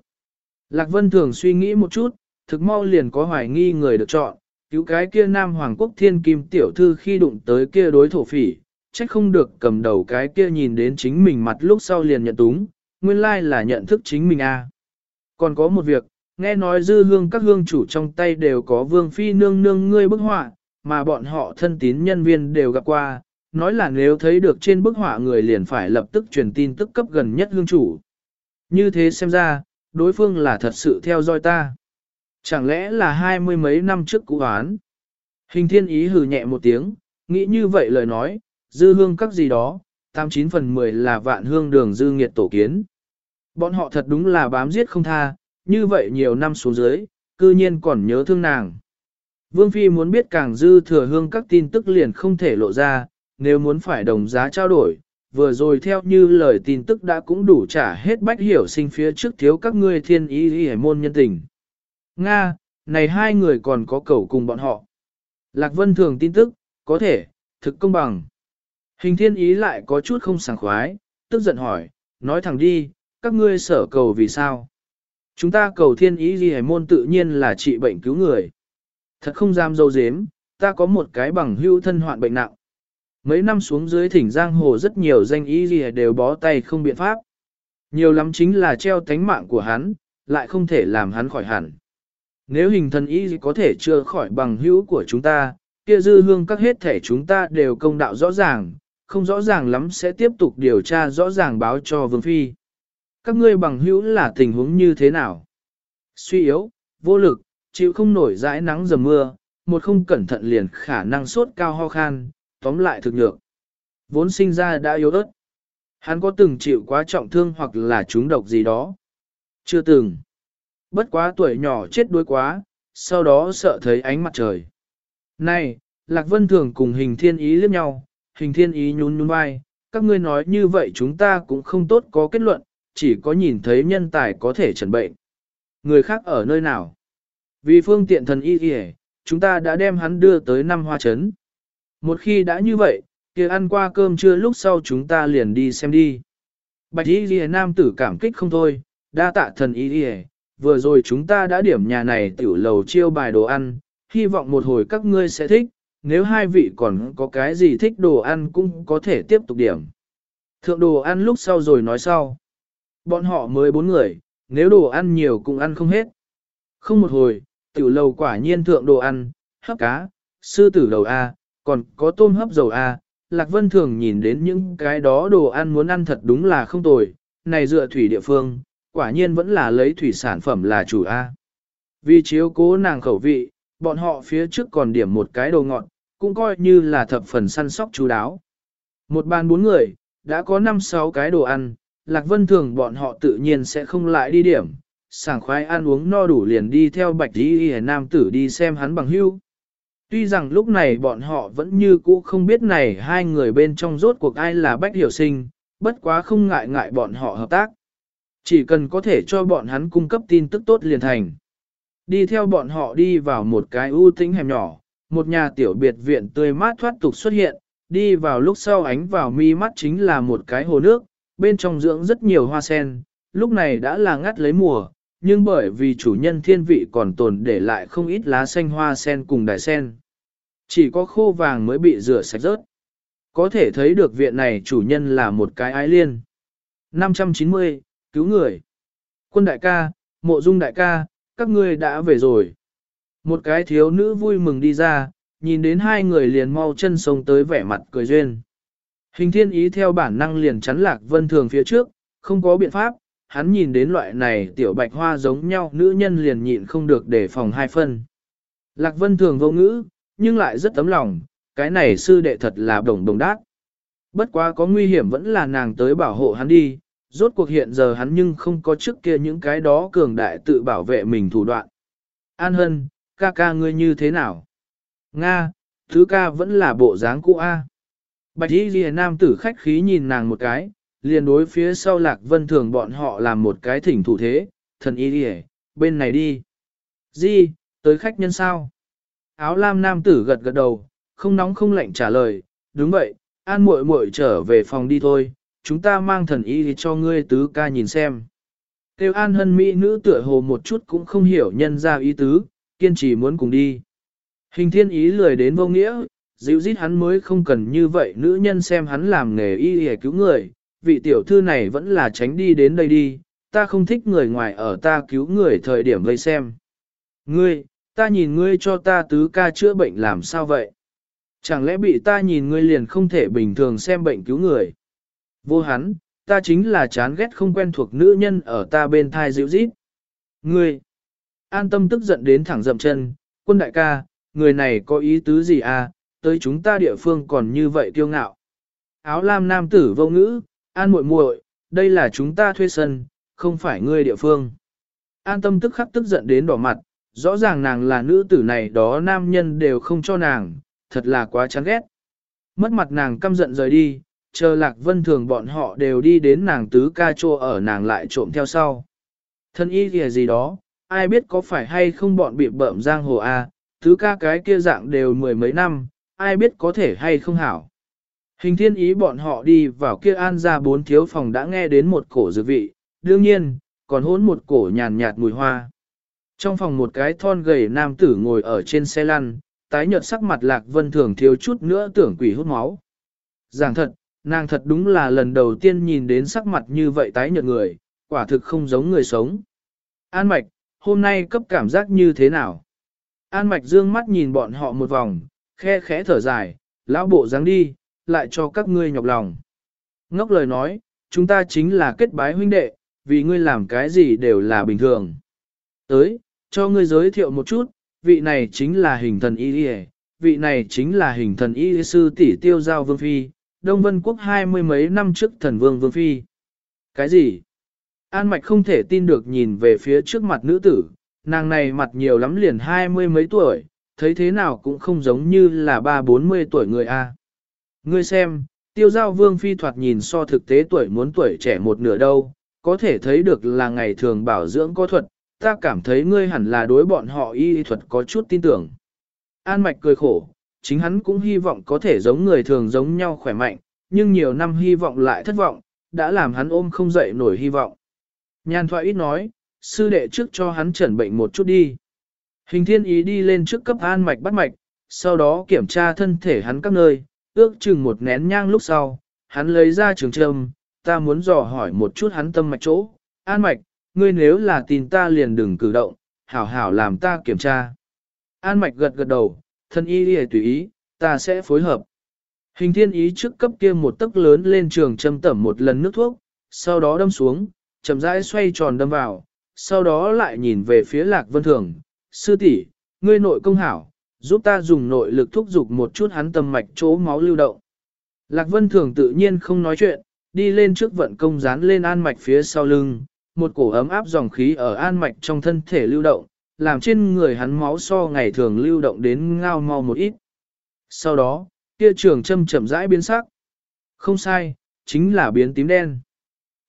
Lạc Vân thường suy nghĩ một chút, thực mau liền có hoài nghi người được chọn, cứu cái kia nam hoàng quốc thiên kim tiểu thư khi đụng tới kia đối thổ phỉ, trách không được cầm đầu cái kia nhìn đến chính mình mặt lúc sau liền nhận túng, nguyên lai là nhận thức chính mình a. À. Còn có một việc, nghe nói dư hương các hương chủ trong tay đều có vương phi nương nương ngươi bức họa, mà bọn họ thân tín nhân viên đều gặp qua, nói là nếu thấy được trên bức họa người liền phải lập tức truyền tin tức cấp gần nhất hương chủ. Như thế xem ra, đối phương là thật sự theo dõi ta. Chẳng lẽ là hai mươi mấy năm trước cũ án? Hình thiên ý hừ nhẹ một tiếng, nghĩ như vậy lời nói, dư hương các gì đó, 89 phần 10 là vạn hương đường dư nghiệt tổ kiến. Bọn họ thật đúng là bám giết không tha, như vậy nhiều năm xuống dưới, cư nhiên còn nhớ thương nàng. Vương Phi muốn biết càng dư thừa hương các tin tức liền không thể lộ ra, nếu muốn phải đồng giá trao đổi, vừa rồi theo như lời tin tức đã cũng đủ trả hết bách hiểu sinh phía trước thiếu các ngươi thiên ý y môn nhân tình. Nga, này hai người còn có cầu cùng bọn họ. Lạc Vân thường tin tức, có thể, thực công bằng. Hình thiên ý lại có chút không sảng khoái, tức giận hỏi, nói thẳng đi, các ngươi sở cầu vì sao? Chúng ta cầu thiên ý gì hải môn tự nhiên là trị bệnh cứu người. Thật không dám dâu dếm, ta có một cái bằng hưu thân hoạn bệnh nặng. Mấy năm xuống dưới thỉnh giang hồ rất nhiều danh ý gì đều bó tay không biện pháp. Nhiều lắm chính là treo tánh mạng của hắn, lại không thể làm hắn khỏi hẳn. Nếu hình thần ý gì có thể chưa khỏi bằng hữu của chúng ta, kia dư hương các hết thể chúng ta đều công đạo rõ ràng, không rõ ràng lắm sẽ tiếp tục điều tra rõ ràng báo cho Vương Phi. Các ngươi bằng hữu là tình huống như thế nào? Suy yếu, vô lực, chịu không nổi dãi nắng dầm mưa, một không cẩn thận liền khả năng sốt cao ho khan, tóm lại thực nhược. Vốn sinh ra đã yếu ớt. Hắn có từng chịu quá trọng thương hoặc là trúng độc gì đó? Chưa từng. Bất quá tuổi nhỏ chết đuối quá, sau đó sợ thấy ánh mặt trời. Này, Lạc Vân Thường cùng hình thiên ý liếc nhau, hình thiên ý nhún nhún vai, các ngươi nói như vậy chúng ta cũng không tốt có kết luận, chỉ có nhìn thấy nhân tài có thể trần bệnh. Người khác ở nơi nào? Vì phương tiện thần y kìa, chúng ta đã đem hắn đưa tới năm hoa chấn. Một khi đã như vậy, kia ăn qua cơm trưa lúc sau chúng ta liền đi xem đi. Bạch y kìa nam tử cảm kích không thôi, đa tạ thần y kìa, vừa rồi chúng ta đã điểm nhà này tiểu lầu chiêu bài đồ ăn, hy vọng một hồi các ngươi sẽ thích, nếu hai vị còn có cái gì thích đồ ăn cũng có thể tiếp tục điểm. Thượng đồ ăn lúc sau rồi nói sau. Bọn họ mới bốn người, nếu đồ ăn nhiều cũng ăn không hết. Không một hồi, tiểu lầu quả nhiên thượng đồ ăn, hấp cá, sư tử đầu A, còn có tôm hấp dầu A. Lạc Vân thường nhìn đến những cái đó đồ ăn muốn ăn thật đúng là không tồi, này dựa thủy địa phương, quả nhiên vẫn là lấy thủy sản phẩm là chủ A. Vì chiếu cố nàng khẩu vị, bọn họ phía trước còn điểm một cái đồ ngọn cũng coi như là thập phần săn sóc chú đáo. Một bàn bốn người, đã có năm sáu cái đồ ăn, Lạc Vân thường bọn họ tự nhiên sẽ không lại đi điểm, sảng khoái ăn uống no đủ liền đi theo bạch đi nam tử đi xem hắn bằng hưu. Tuy rằng lúc này bọn họ vẫn như cũ không biết này hai người bên trong rốt cuộc ai là bách hiểu sinh, bất quá không ngại ngại bọn họ hợp tác. Chỉ cần có thể cho bọn hắn cung cấp tin tức tốt liền thành. Đi theo bọn họ đi vào một cái ưu tĩnh hẻm nhỏ, một nhà tiểu biệt viện tươi mát thoát tục xuất hiện, đi vào lúc sau ánh vào mi mắt chính là một cái hồ nước, bên trong dưỡng rất nhiều hoa sen, lúc này đã là ngắt lấy mùa, nhưng bởi vì chủ nhân thiên vị còn tồn để lại không ít lá xanh hoa sen cùng đại sen. Chỉ có khô vàng mới bị rửa sạch rớt. Có thể thấy được viện này chủ nhân là một cái ái liên. 590, cứu người. Quân đại ca, mộ dung đại ca, các ngươi đã về rồi. Một cái thiếu nữ vui mừng đi ra, nhìn đến hai người liền mau chân sống tới vẻ mặt cười duyên. Hình thiên ý theo bản năng liền chắn lạc vân thường phía trước, không có biện pháp, hắn nhìn đến loại này tiểu bạch hoa giống nhau nữ nhân liền nhịn không được để phòng hai phân. Lạc vân thường vô ngữ, nhưng lại rất tấm lòng, cái này sư đệ thật là đồng đồng đát. Bất quá có nguy hiểm vẫn là nàng tới bảo hộ hắn đi, rốt cuộc hiện giờ hắn nhưng không có trước kia những cái đó cường đại tự bảo vệ mình thủ đoạn. An hân, ca ca ngươi như thế nào? Nga, thứ ca vẫn là bộ dáng cũ A. Bạch y ghi nam tử khách khí nhìn nàng một cái, liền đối phía sau lạc vân thường bọn họ làm một cái thỉnh thủ thế, thần y ghi bên này đi. Di, tới khách nhân sao? Áo lam nam tử gật gật đầu, không nóng không lạnh trả lời, đúng vậy, an muội muội trở về phòng đi thôi, chúng ta mang thần y cho ngươi tứ ca nhìn xem. Tiêu an hân mỹ nữ tựa hồ một chút cũng không hiểu nhân ra ý tứ, kiên trì muốn cùng đi. Hình thiên ý lười đến vô nghĩa, dịu dít hắn mới không cần như vậy nữ nhân xem hắn làm nghề y y cứu người, vị tiểu thư này vẫn là tránh đi đến đây đi, ta không thích người ngoài ở ta cứu người thời điểm gây xem. Ngươi, ta nhìn ngươi cho ta tứ ca chữa bệnh làm sao vậy? Chẳng lẽ bị ta nhìn ngươi liền không thể bình thường xem bệnh cứu người? Vô hắn, ta chính là chán ghét không quen thuộc nữ nhân ở ta bên thai dịu dít. Ngươi, an tâm tức giận đến thẳng dậm chân, quân đại ca, người này có ý tứ gì à, tới chúng ta địa phương còn như vậy kiêu ngạo. Áo lam nam tử vô ngữ, an muội muội, đây là chúng ta thuê sân, không phải ngươi địa phương. An tâm tức khắc tức giận đến đỏ mặt, rõ ràng nàng là nữ tử này đó nam nhân đều không cho nàng, thật là quá chán ghét. Mất mặt nàng căm giận rời đi, chờ lạc vân thường bọn họ đều đi đến nàng tứ ca chô ở nàng lại trộm theo sau. Thân y kìa gì đó, ai biết có phải hay không bọn bị bợm giang hồ A, Thứ ca cái kia dạng đều mười mấy năm, ai biết có thể hay không hảo. Hình thiên ý bọn họ đi vào kia an ra bốn thiếu phòng đã nghe đến một cổ dược vị, đương nhiên, còn hốn một cổ nhàn nhạt mùi hoa. Trong phòng một cái thon gầy nam tử ngồi ở trên xe lăn, tái nhợt sắc mặt lạc vân thường thiếu chút nữa tưởng quỷ hút máu. Giảng thật, nàng thật đúng là lần đầu tiên nhìn đến sắc mặt như vậy tái nhợt người, quả thực không giống người sống. An mạch, hôm nay cấp cảm giác như thế nào? An mạch dương mắt nhìn bọn họ một vòng, khe khẽ thở dài, lão bộ dáng đi, lại cho các ngươi nhọc lòng. Ngốc lời nói, chúng ta chính là kết bái huynh đệ, vì ngươi làm cái gì đều là bình thường. Tới, cho ngươi giới thiệu một chút, vị này chính là hình thần y đi vị này chính là hình thần y sư tỷ tiêu giao vương phi, Đông Vân Quốc hai mươi mấy năm trước thần vương vương phi. Cái gì? An Mạch không thể tin được nhìn về phía trước mặt nữ tử, nàng này mặt nhiều lắm liền hai mươi mấy tuổi, thấy thế nào cũng không giống như là ba bốn mươi tuổi người A. Ngươi xem, tiêu giao vương phi thoạt nhìn so thực tế tuổi muốn tuổi trẻ một nửa đâu, có thể thấy được là ngày thường bảo dưỡng có thuật, ta cảm thấy ngươi hẳn là đối bọn họ y thuật có chút tin tưởng. An Mạch cười khổ, chính hắn cũng hy vọng có thể giống người thường giống nhau khỏe mạnh, nhưng nhiều năm hy vọng lại thất vọng, đã làm hắn ôm không dậy nổi hy vọng. Nhàn thoại ít nói, sư đệ trước cho hắn chẩn bệnh một chút đi. Hình thiên ý đi lên trước cấp An Mạch bắt mạch, sau đó kiểm tra thân thể hắn các nơi, ước chừng một nén nhang lúc sau, hắn lấy ra trường trâm, ta muốn dò hỏi một chút hắn tâm mạch chỗ. An Mạch, ngươi nếu là tin ta liền đừng cử động, hảo hảo làm ta kiểm tra. An Mạch gật gật đầu, thân y đi tùy ý, ta sẽ phối hợp. Hình thiên ý trước cấp kia một tấc lớn lên trường châm tẩm một lần nước thuốc, sau đó đâm xuống, chậm rãi xoay tròn đâm vào, sau đó lại nhìn về phía lạc vân thường. Sư tỷ, ngươi nội công hảo, giúp ta dùng nội lực thúc giục một chút hắn tâm mạch chỗ máu lưu động. Lạc vân thường tự nhiên không nói chuyện, đi lên trước vận công dán lên an mạch phía sau lưng, một cổ ấm áp dòng khí ở an mạch trong thân thể lưu động, làm trên người hắn máu so ngày thường lưu động đến ngao mau một ít. Sau đó, kia trường châm chậm rãi biến sắc. Không sai, chính là biến tím đen.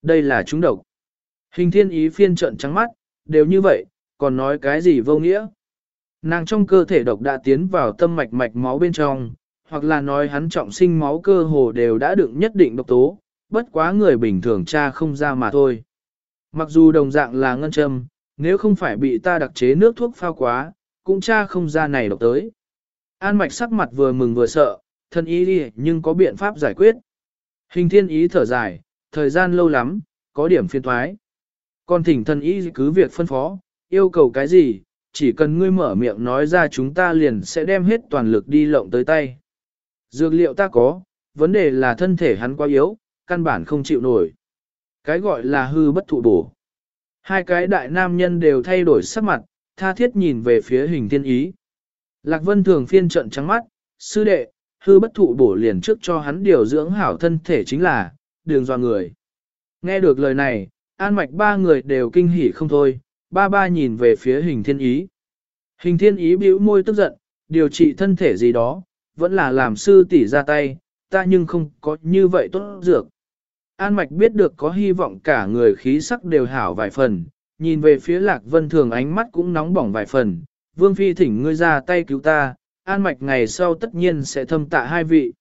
Đây là chúng độc. Hình thiên ý phiên trận trắng mắt, đều như vậy, còn nói cái gì vô nghĩa. Nàng trong cơ thể độc đã tiến vào tâm mạch mạch máu bên trong, hoặc là nói hắn trọng sinh máu cơ hồ đều đã đựng nhất định độc tố, bất quá người bình thường cha không ra mà thôi. Mặc dù đồng dạng là ngân châm, nếu không phải bị ta đặc chế nước thuốc phao quá, cũng cha không ra này độc tới. An mạch sắc mặt vừa mừng vừa sợ, thân ý đi nhưng có biện pháp giải quyết. Hình thiên ý thở dài, thời gian lâu lắm, có điểm phiên thoái. Còn thỉnh thân ý cứ việc phân phó, yêu cầu cái gì, chỉ cần ngươi mở miệng nói ra chúng ta liền sẽ đem hết toàn lực đi lộng tới tay. Dược liệu ta có, vấn đề là thân thể hắn quá yếu, căn bản không chịu nổi. Cái gọi là hư bất thụ bổ. Hai cái đại nam nhân đều thay đổi sắc mặt, tha thiết nhìn về phía hình thiên ý. Lạc Vân thường phiên trận trắng mắt, sư đệ, hư bất thụ bổ liền trước cho hắn điều dưỡng hảo thân thể chính là, đường dò người. Nghe được lời này, an mạch ba người đều kinh hỉ không thôi, ba ba nhìn về phía hình thiên ý. Hình thiên ý bĩu môi tức giận, điều trị thân thể gì đó, vẫn là làm sư tỷ ra tay, ta nhưng không có như vậy tốt dược. An mạch biết được có hy vọng cả người khí sắc đều hảo vài phần, nhìn về phía lạc vân thường ánh mắt cũng nóng bỏng vài phần, vương phi thỉnh ngươi ra tay cứu ta, an mạch ngày sau tất nhiên sẽ thâm tạ hai vị.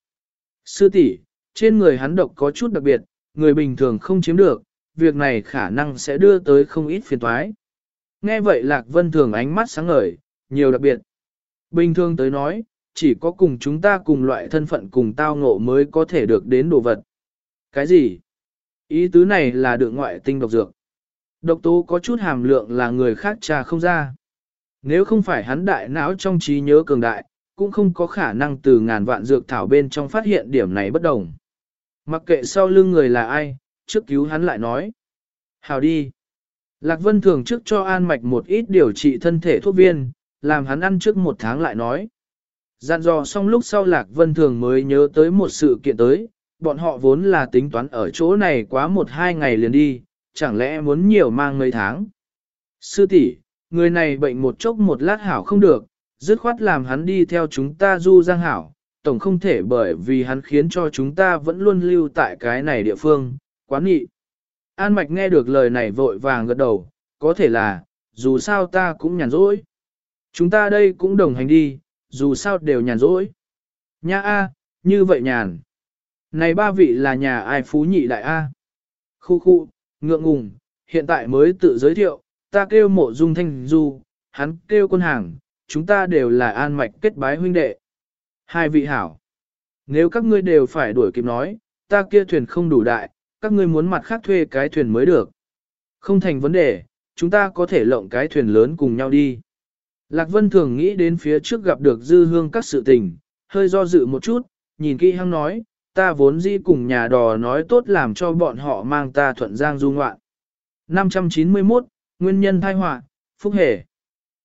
Sư tỷ, trên người hắn độc có chút đặc biệt, người bình thường không chiếm được, việc này khả năng sẽ đưa tới không ít phiền toái. Nghe vậy Lạc Vân Thường ánh mắt sáng ngời, nhiều đặc biệt. Bình thường tới nói, chỉ có cùng chúng ta cùng loại thân phận cùng tao ngộ mới có thể được đến đồ vật. Cái gì? Ý tứ này là được ngoại tinh độc dược. Độc tố có chút hàm lượng là người khác trà không ra. Nếu không phải hắn đại não trong trí nhớ cường đại, cũng không có khả năng từ ngàn vạn dược thảo bên trong phát hiện điểm này bất đồng. Mặc kệ sau lưng người là ai, trước cứu hắn lại nói. Hào đi. Lạc Vân thường trước cho An Mạch một ít điều trị thân thể thuốc viên, làm hắn ăn trước một tháng lại nói. Dặn dò xong lúc sau Lạc Vân thường mới nhớ tới một sự kiện tới, bọn họ vốn là tính toán ở chỗ này quá một hai ngày liền đi, chẳng lẽ muốn nhiều mang mấy tháng. Sư tỷ, người này bệnh một chốc một lát hảo không được, dứt khoát làm hắn đi theo chúng ta du giang hảo, tổng không thể bởi vì hắn khiến cho chúng ta vẫn luôn lưu tại cái này địa phương, quán nghị. An Mạch nghe được lời này vội vàng gật đầu, có thể là, dù sao ta cũng nhàn rỗi. Chúng ta đây cũng đồng hành đi, dù sao đều nhàn rỗi. Nha A, như vậy nhàn. Này ba vị là nhà ai phú nhị đại A. Khu khu, ngượng ngùng, hiện tại mới tự giới thiệu, ta kêu mộ dung thanh du, hắn kêu quân hàng, chúng ta đều là an mạch kết bái huynh đệ. Hai vị hảo. Nếu các ngươi đều phải đuổi kịp nói, ta kia thuyền không đủ đại, các ngươi muốn mặt khác thuê cái thuyền mới được. Không thành vấn đề, chúng ta có thể lộng cái thuyền lớn cùng nhau đi. Lạc Vân thường nghĩ đến phía trước gặp được dư hương các sự tình, hơi do dự một chút, nhìn kỹ hăng nói, ta vốn di cùng nhà đò nói tốt làm cho bọn họ mang ta thuận giang du ngoạn. 591, Nguyên nhân thai họa Phúc Hề.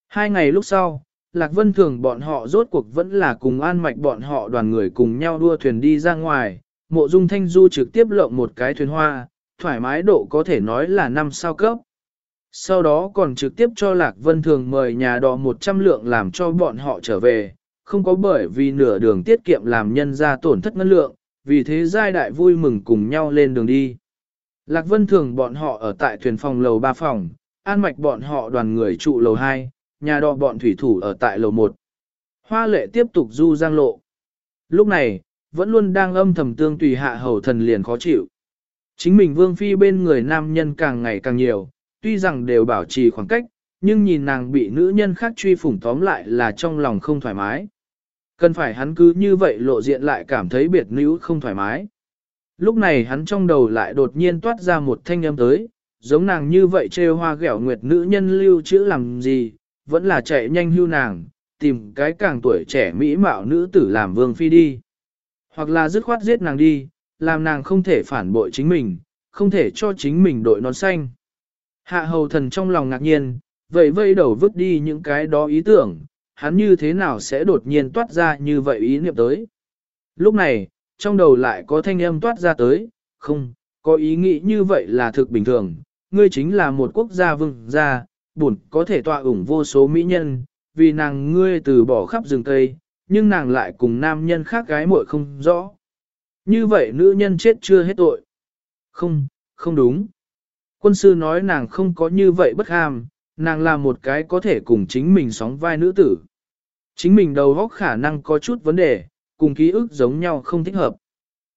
Hai ngày lúc sau, Lạc Vân Thường bọn họ rốt cuộc vẫn là cùng an mạch bọn họ đoàn người cùng nhau đua thuyền đi ra ngoài, mộ dung thanh du trực tiếp lộng một cái thuyền hoa, thoải mái độ có thể nói là năm sao cấp. Sau đó còn trực tiếp cho Lạc Vân Thường mời nhà đò 100 lượng làm cho bọn họ trở về, không có bởi vì nửa đường tiết kiệm làm nhân ra tổn thất ngân lượng, vì thế giai đại vui mừng cùng nhau lên đường đi. Lạc Vân Thường bọn họ ở tại thuyền phòng lầu 3 phòng, an mạch bọn họ đoàn người trụ lầu 2, nhà đò bọn thủy thủ ở tại lầu 1. Hoa lệ tiếp tục du giang lộ. Lúc này, vẫn luôn đang âm thầm tương tùy hạ hầu thần liền khó chịu. Chính mình vương phi bên người nam nhân càng ngày càng nhiều, tuy rằng đều bảo trì khoảng cách, nhưng nhìn nàng bị nữ nhân khác truy phủng tóm lại là trong lòng không thoải mái. Cần phải hắn cứ như vậy lộ diện lại cảm thấy biệt nữ không thoải mái. Lúc này hắn trong đầu lại đột nhiên toát ra một thanh âm tới, giống nàng như vậy trêu hoa ghẹo nguyệt nữ nhân lưu chữ làm gì, vẫn là chạy nhanh hưu nàng, tìm cái càng tuổi trẻ mỹ mạo nữ tử làm vương phi đi. Hoặc là dứt khoát giết nàng đi, làm nàng không thể phản bội chính mình, không thể cho chính mình đội nón xanh. Hạ hầu thần trong lòng ngạc nhiên, vậy vây đầu vứt đi những cái đó ý tưởng, hắn như thế nào sẽ đột nhiên toát ra như vậy ý niệm tới. Lúc này, trong đầu lại có thanh âm toát ra tới, không, có ý nghĩ như vậy là thực bình thường, ngươi chính là một quốc gia vương gia, buồn có thể tọa ủng vô số mỹ nhân, vì nàng ngươi từ bỏ khắp rừng Tây, nhưng nàng lại cùng nam nhân khác gái muội không rõ. Như vậy nữ nhân chết chưa hết tội. Không, không đúng. Quân sư nói nàng không có như vậy bất ham, nàng là một cái có thể cùng chính mình sóng vai nữ tử. Chính mình đầu óc khả năng có chút vấn đề, cùng ký ức giống nhau không thích hợp.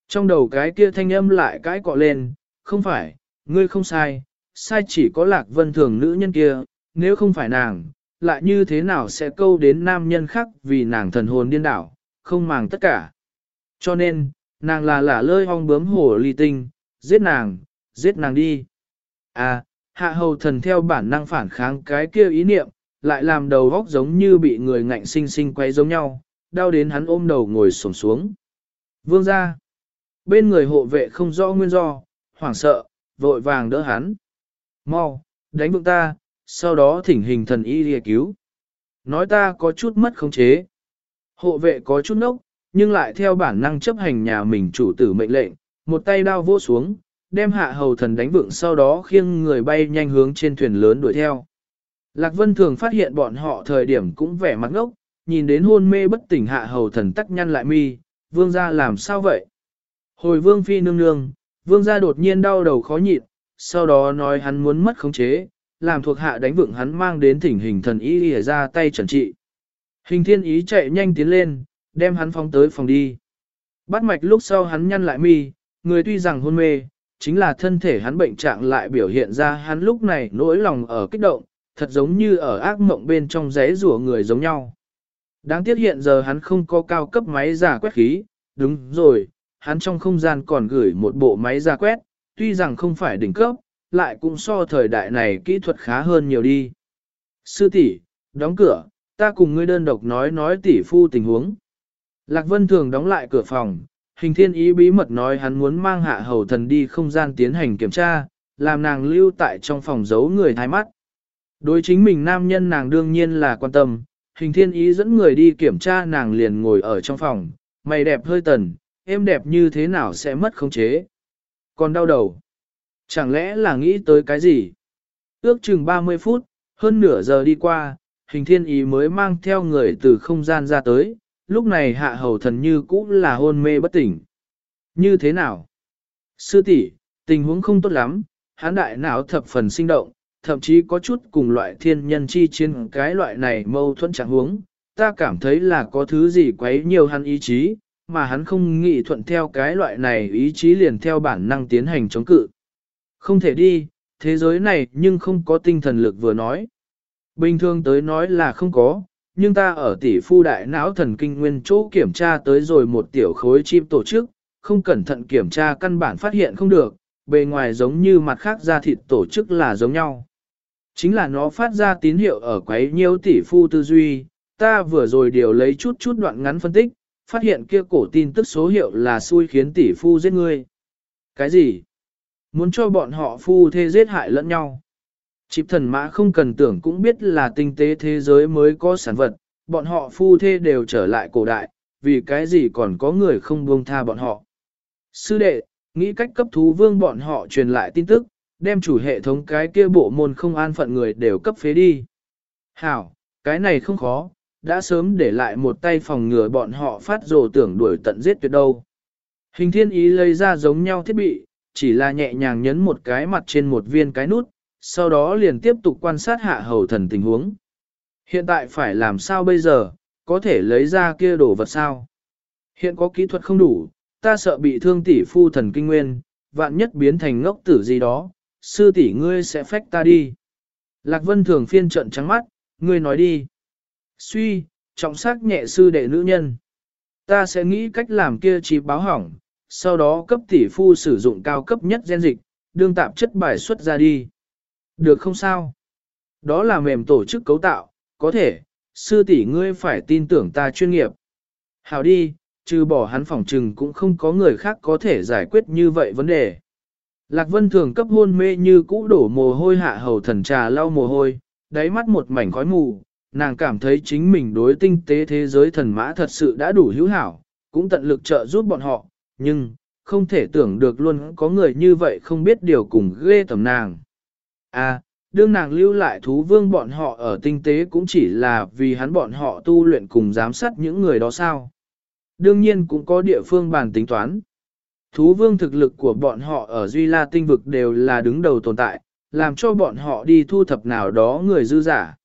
Trong đầu cái kia thanh âm lại cãi cọ lên, không phải, ngươi không sai, sai chỉ có lạc vân thường nữ nhân kia, nếu không phải nàng, lại như thế nào sẽ câu đến nam nhân khác vì nàng thần hồn điên đảo, không màng tất cả. Cho nên, nàng là lả lơi hong bướm hổ ly tinh, giết nàng, giết nàng đi. À, hạ hầu thần theo bản năng phản kháng cái kia ý niệm, lại làm đầu góc giống như bị người ngạnh sinh sinh quay giống nhau, đau đến hắn ôm đầu ngồi sổm xuống. Vương ra. Bên người hộ vệ không rõ nguyên do, hoảng sợ, vội vàng đỡ hắn. Mau, đánh vượng ta, sau đó thỉnh hình thần y đi cứu. Nói ta có chút mất khống chế. Hộ vệ có chút nốc, nhưng lại theo bản năng chấp hành nhà mình chủ tử mệnh lệnh, một tay đao vỗ xuống, đem hạ hầu thần đánh vượng sau đó khiêng người bay nhanh hướng trên thuyền lớn đuổi theo. Lạc Vân thường phát hiện bọn họ thời điểm cũng vẻ mặt ngốc, nhìn đến hôn mê bất tỉnh hạ hầu thần tắc nhăn lại mi, vương gia làm sao vậy? Hồi vương phi nương nương, vương gia đột nhiên đau đầu khó nhịn, sau đó nói hắn muốn mất khống chế, làm thuộc hạ đánh vượng hắn mang đến thỉnh hình thần y y ra tay trần trị. Hình thiên ý chạy nhanh tiến lên, đem hắn phóng tới phòng đi. Bắt mạch lúc sau hắn nhăn lại mi, người tuy rằng hôn mê, chính là thân thể hắn bệnh trạng lại biểu hiện ra hắn lúc này nỗi lòng ở kích động, thật giống như ở ác mộng bên trong rẽ rủa người giống nhau. Đáng tiếc hiện giờ hắn không có cao cấp máy giả quét khí, đúng rồi, hắn trong không gian còn gửi một bộ máy giả quét, tuy rằng không phải đỉnh cấp, lại cũng so thời đại này kỹ thuật khá hơn nhiều đi. Sư tỷ, đóng cửa, ta cùng ngươi đơn độc nói nói tỷ phu tình huống. Lạc Vân thường đóng lại cửa phòng, hình thiên ý bí mật nói hắn muốn mang hạ hầu thần đi không gian tiến hành kiểm tra, làm nàng lưu tại trong phòng giấu người thái mắt. Đối chính mình nam nhân nàng đương nhiên là quan tâm, hình thiên ý dẫn người đi kiểm tra nàng liền ngồi ở trong phòng, mày đẹp hơi tần, em đẹp như thế nào sẽ mất khống chế. Còn đau đầu. Chẳng lẽ là nghĩ tới cái gì? Ước chừng 30 phút, hơn nửa giờ đi qua, hình thiên ý mới mang theo người từ không gian ra tới, lúc này hạ hầu thần như cũ là hôn mê bất tỉnh. Như thế nào? Sư tỷ, tình huống không tốt lắm, hán đại não thập phần sinh động, thậm chí có chút cùng loại thiên nhân chi chiến cái loại này mâu thuẫn chẳng huống. Ta cảm thấy là có thứ gì quấy nhiều hắn ý chí, mà hắn không nghĩ thuận theo cái loại này ý chí liền theo bản năng tiến hành chống cự. Không thể đi, thế giới này nhưng không có tinh thần lực vừa nói. Bình thường tới nói là không có, nhưng ta ở tỷ phu đại não thần kinh nguyên chỗ kiểm tra tới rồi một tiểu khối chim tổ chức, không cẩn thận kiểm tra căn bản phát hiện không được, bề ngoài giống như mặt khác da thịt tổ chức là giống nhau. Chính là nó phát ra tín hiệu ở quấy nhiêu tỷ phu tư duy, ta vừa rồi điều lấy chút chút đoạn ngắn phân tích, phát hiện kia cổ tin tức số hiệu là xui khiến tỷ phu giết ngươi. Cái gì? Muốn cho bọn họ phu thê giết hại lẫn nhau. Chịp thần mã không cần tưởng cũng biết là tinh tế thế giới mới có sản vật, bọn họ phu thê đều trở lại cổ đại, vì cái gì còn có người không buông tha bọn họ. Sư đệ, nghĩ cách cấp thú vương bọn họ truyền lại tin tức, đem chủ hệ thống cái kia bộ môn không an phận người đều cấp phế đi. Hảo, cái này không khó, đã sớm để lại một tay phòng ngừa bọn họ phát rồ tưởng đuổi tận giết tuyệt đâu. Hình thiên ý lấy ra giống nhau thiết bị, chỉ là nhẹ nhàng nhấn một cái mặt trên một viên cái nút, sau đó liền tiếp tục quan sát hạ hầu thần tình huống. Hiện tại phải làm sao bây giờ, có thể lấy ra kia đồ vật sao? Hiện có kỹ thuật không đủ, ta sợ bị thương tỷ phu thần kinh nguyên, vạn nhất biến thành ngốc tử gì đó, sư tỷ ngươi sẽ phách ta đi. Lạc Vân thường phiên trận trắng mắt, ngươi nói đi. Suy, trọng sắc nhẹ sư đệ nữ nhân. Ta sẽ nghĩ cách làm kia chỉ báo hỏng, sau đó cấp tỷ phu sử dụng cao cấp nhất gen dịch, đương tạp chất bài xuất ra đi. Được không sao? Đó là mềm tổ chức cấu tạo, có thể, sư tỷ ngươi phải tin tưởng ta chuyên nghiệp. Hào đi, trừ bỏ hắn phỏng trừng cũng không có người khác có thể giải quyết như vậy vấn đề. Lạc Vân thường cấp hôn mê như cũ đổ mồ hôi hạ hầu thần trà lau mồ hôi, đáy mắt một mảnh khói mù, nàng cảm thấy chính mình đối tinh tế thế giới thần mã thật sự đã đủ hữu hảo, cũng tận lực trợ giúp bọn họ, nhưng, không thể tưởng được luôn có người như vậy không biết điều cùng ghê tầm nàng. À, đương nàng lưu lại thú vương bọn họ ở tinh tế cũng chỉ là vì hắn bọn họ tu luyện cùng giám sát những người đó sao. Đương nhiên cũng có địa phương bàn tính toán. Thú vương thực lực của bọn họ ở Duy La tinh vực đều là đứng đầu tồn tại, làm cho bọn họ đi thu thập nào đó người dư giả.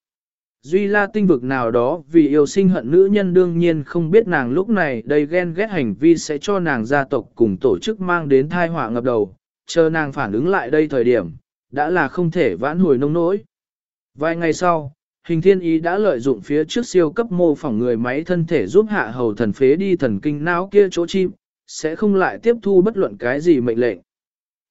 Duy La tinh vực nào đó vì yêu sinh hận nữ nhân đương nhiên không biết nàng lúc này đầy ghen ghét hành vi sẽ cho nàng gia tộc cùng tổ chức mang đến thai họa ngập đầu, chờ nàng phản ứng lại đây thời điểm, đã là không thể vãn hồi nông nỗi. Vài ngày sau, hình thiên ý đã lợi dụng phía trước siêu cấp mô phỏng người máy thân thể giúp hạ hầu thần phế đi thần kinh não kia chỗ chim, sẽ không lại tiếp thu bất luận cái gì mệnh lệnh.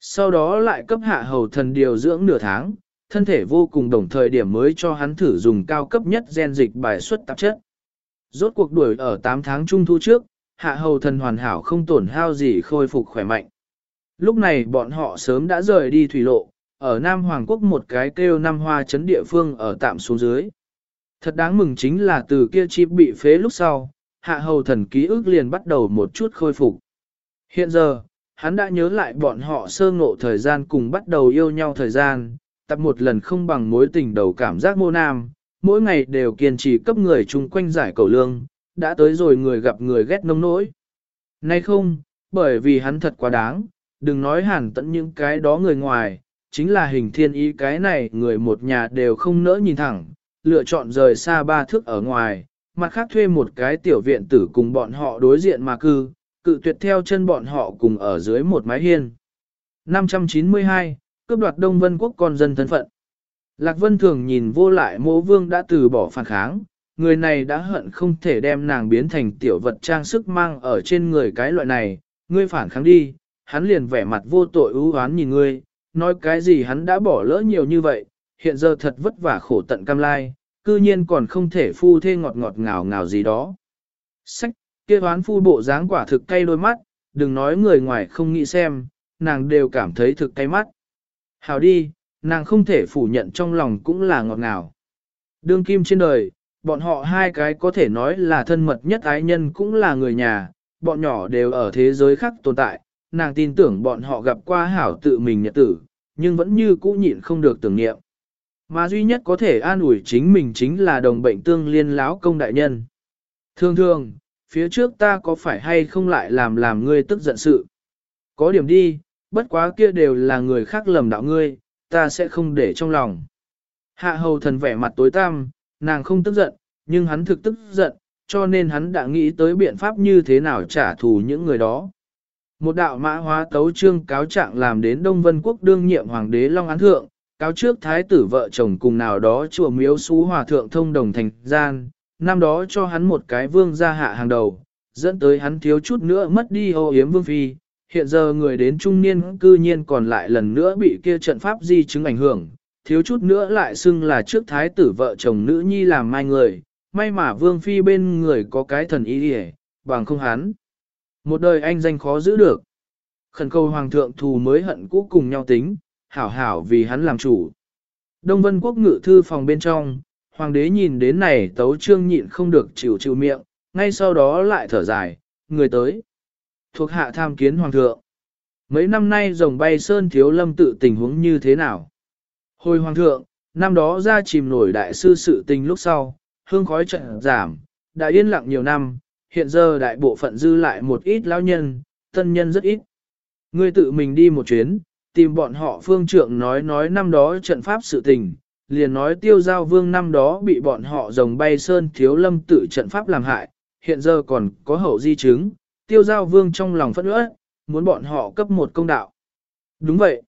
Sau đó lại cấp hạ hầu thần điều dưỡng nửa tháng, thân thể vô cùng đồng thời điểm mới cho hắn thử dùng cao cấp nhất gen dịch bài xuất tạp chất. Rốt cuộc đuổi ở 8 tháng trung thu trước, hạ hầu thần hoàn hảo không tổn hao gì khôi phục khỏe mạnh. Lúc này bọn họ sớm đã rời đi thủy lộ, ở Nam Hoàng Quốc một cái kêu Nam Hoa chấn địa phương ở tạm xuống dưới. Thật đáng mừng chính là từ kia chip bị phế lúc sau, hạ hầu thần ký ức liền bắt đầu một chút khôi phục. Hiện giờ, hắn đã nhớ lại bọn họ sơ ngộ thời gian cùng bắt đầu yêu nhau thời gian, tập một lần không bằng mối tình đầu cảm giác mô nam, mỗi ngày đều kiên trì cấp người chung quanh giải cầu lương, đã tới rồi người gặp người ghét nông nỗi. Nay không, bởi vì hắn thật quá đáng, đừng nói hẳn tận những cái đó người ngoài, chính là hình thiên ý cái này người một nhà đều không nỡ nhìn thẳng, lựa chọn rời xa ba thước ở ngoài, mặt khác thuê một cái tiểu viện tử cùng bọn họ đối diện mà cư, cự tuyệt theo chân bọn họ cùng ở dưới một mái hiên. 592, cướp đoạt Đông Vân Quốc con dân thân phận. Lạc Vân thường nhìn vô lại mô vương đã từ bỏ phản kháng, người này đã hận không thể đem nàng biến thành tiểu vật trang sức mang ở trên người cái loại này, ngươi phản kháng đi, hắn liền vẻ mặt vô tội ưu oán nhìn ngươi, nói cái gì hắn đã bỏ lỡ nhiều như vậy, hiện giờ thật vất vả khổ tận cam lai, cư nhiên còn không thể phu thê ngọt ngọt ngào ngào gì đó. Sách, kia hoán phu bộ dáng quả thực cay đôi mắt, đừng nói người ngoài không nghĩ xem, nàng đều cảm thấy thực cay mắt. Hào đi, nàng không thể phủ nhận trong lòng cũng là ngọt ngào. Đương kim trên đời, bọn họ hai cái có thể nói là thân mật nhất ái nhân cũng là người nhà, bọn nhỏ đều ở thế giới khác tồn tại, nàng tin tưởng bọn họ gặp qua hảo tự mình nhật tử, nhưng vẫn như cũ nhịn không được tưởng niệm. Mà duy nhất có thể an ủi chính mình chính là đồng bệnh tương liên láo công đại nhân. Thường thường, phía trước ta có phải hay không lại làm làm ngươi tức giận sự? Có điểm đi, bất quá kia đều là người khác lầm đạo ngươi, ta sẽ không để trong lòng. Hạ hầu thần vẻ mặt tối tăm, nàng không tức giận, nhưng hắn thực tức giận, cho nên hắn đã nghĩ tới biện pháp như thế nào trả thù những người đó. Một đạo mã hóa tấu trương cáo trạng làm đến Đông Vân Quốc đương nhiệm hoàng đế Long Án Thượng, cáo trước thái tử vợ chồng cùng nào đó chùa miếu xú hòa thượng thông đồng thành gian, năm đó cho hắn một cái vương gia hạ hàng đầu, dẫn tới hắn thiếu chút nữa mất đi ô yếm vương phi, hiện giờ người đến trung niên cư nhiên còn lại lần nữa bị kia trận pháp di chứng ảnh hưởng, thiếu chút nữa lại xưng là trước thái tử vợ chồng nữ nhi làm mai người, may mà vương phi bên người có cái thần ý hề, bằng không hắn. Một đời anh danh khó giữ được. Khẩn cầu hoàng thượng thù mới hận cũ cùng nhau tính, hảo hảo vì hắn làm chủ. Đông Vân Quốc ngự thư phòng bên trong, hoàng đế nhìn đến này tấu trương nhịn không được chịu chịu miệng, ngay sau đó lại thở dài, người tới. Thuộc hạ tham kiến hoàng thượng. Mấy năm nay rồng bay sơn thiếu lâm tự tình huống như thế nào? Hồi hoàng thượng, năm đó ra chìm nổi đại sư sự tình lúc sau, hương khói trận giảm, đã yên lặng nhiều năm, hiện giờ đại bộ phận dư lại một ít lão nhân, tân nhân rất ít. Ngươi tự mình đi một chuyến, tìm bọn họ phương trượng nói nói năm đó trận pháp sự tình, liền nói tiêu giao vương năm đó bị bọn họ rồng bay sơn thiếu lâm tự trận pháp làm hại, hiện giờ còn có hậu di chứng, tiêu giao vương trong lòng phẫn uất, muốn bọn họ cấp một công đạo. Đúng vậy.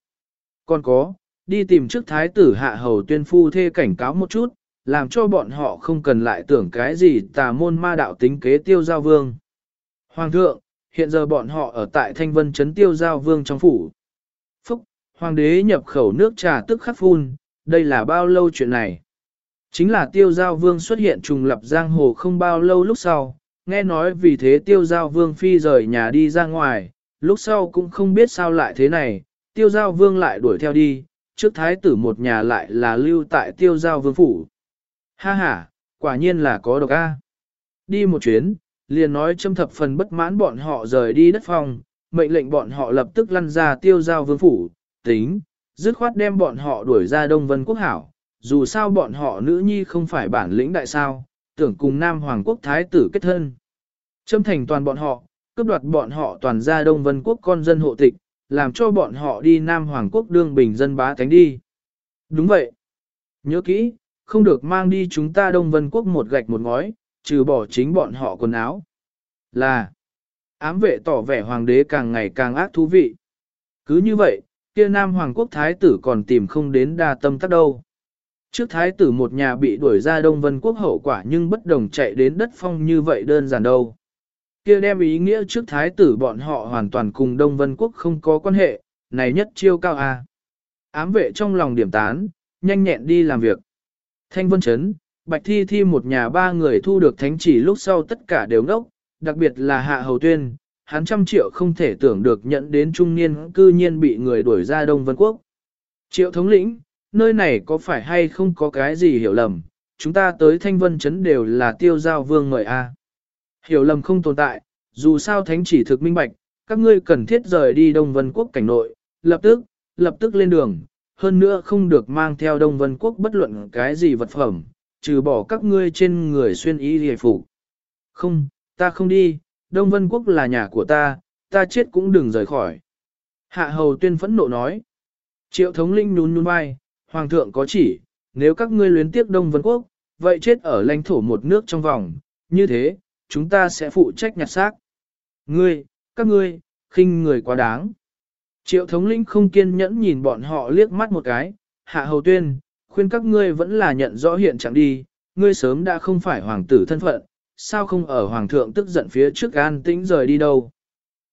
Còn có, đi tìm trước thái tử hạ hầu tuyên phu thê cảnh cáo một chút, làm cho bọn họ không cần lại tưởng cái gì tà môn ma đạo tính kế tiêu giao vương. Hoàng thượng, hiện giờ bọn họ ở tại thanh vân trấn tiêu giao vương trong phủ. Phúc, hoàng đế nhập khẩu nước trà tức khắc phun, đây là bao lâu chuyện này? Chính là tiêu giao vương xuất hiện trùng lập giang hồ không bao lâu lúc sau, nghe nói vì thế tiêu giao vương phi rời nhà đi ra ngoài, lúc sau cũng không biết sao lại thế này, tiêu giao vương lại đuổi theo đi, trước thái tử một nhà lại là lưu tại tiêu giao vương phủ. Ha ha, quả nhiên là có độc a. Đi một chuyến, liền nói châm thập phần bất mãn bọn họ rời đi đất phòng, mệnh lệnh bọn họ lập tức lăn ra tiêu giao vương phủ, tính, dứt khoát đem bọn họ đuổi ra Đông Vân Quốc Hảo, dù sao bọn họ nữ nhi không phải bản lĩnh đại sao, tưởng cùng Nam Hoàng Quốc Thái tử kết thân. Châm thành toàn bọn họ, cướp đoạt bọn họ toàn ra Đông Vân Quốc con dân hộ tịch, làm cho bọn họ đi Nam Hoàng Quốc đương bình dân bá tánh đi. Đúng vậy. Nhớ kỹ, không được mang đi chúng ta Đông Vân Quốc một gạch một ngói, trừ bỏ chính bọn họ quần áo. Là, ám vệ tỏ vẻ hoàng đế càng ngày càng ác thú vị. Cứ như vậy, kia Nam Hoàng Quốc Thái tử còn tìm không đến đa tâm tắc đâu. Trước Thái tử một nhà bị đuổi ra Đông Vân Quốc hậu quả nhưng bất đồng chạy đến đất phong như vậy đơn giản đâu. Kia đem ý nghĩa trước Thái tử bọn họ hoàn toàn cùng Đông Vân Quốc không có quan hệ, này nhất chiêu cao à. Ám vệ trong lòng điểm tán, nhanh nhẹn đi làm việc. Thanh Vân Trấn, Bạch Thi Thi một nhà ba người thu được thánh chỉ lúc sau tất cả đều ngốc, đặc biệt là Hạ Hầu Tuyên, hắn trăm triệu không thể tưởng được nhận đến trung niên cư nhiên bị người đuổi ra Đông Vân Quốc. Triệu thống lĩnh, nơi này có phải hay không có cái gì hiểu lầm, chúng ta tới Thanh Vân chấn đều là tiêu giao vương mời a. Hiểu lầm không tồn tại, dù sao thánh chỉ thực minh bạch, các ngươi cần thiết rời đi Đông Vân Quốc cảnh nội, lập tức, lập tức lên đường, hơn nữa không được mang theo Đông Vân Quốc bất luận cái gì vật phẩm, trừ bỏ các ngươi trên người xuyên y hề phục. Không, ta không đi, Đông Vân Quốc là nhà của ta, ta chết cũng đừng rời khỏi. Hạ hầu tuyên phẫn nộ nói. Triệu thống linh nhún nhún vai, Hoàng thượng có chỉ, nếu các ngươi luyến tiếc Đông Vân Quốc, vậy chết ở lãnh thổ một nước trong vòng, như thế, chúng ta sẽ phụ trách nhặt xác. Ngươi, các ngươi, khinh người quá đáng. Triệu thống lĩnh không kiên nhẫn nhìn bọn họ liếc mắt một cái, hạ hầu tuyên, khuyên các ngươi vẫn là nhận rõ hiện trạng đi, ngươi sớm đã không phải hoàng tử thân phận, sao không ở hoàng thượng tức giận phía trước an tĩnh rời đi đâu.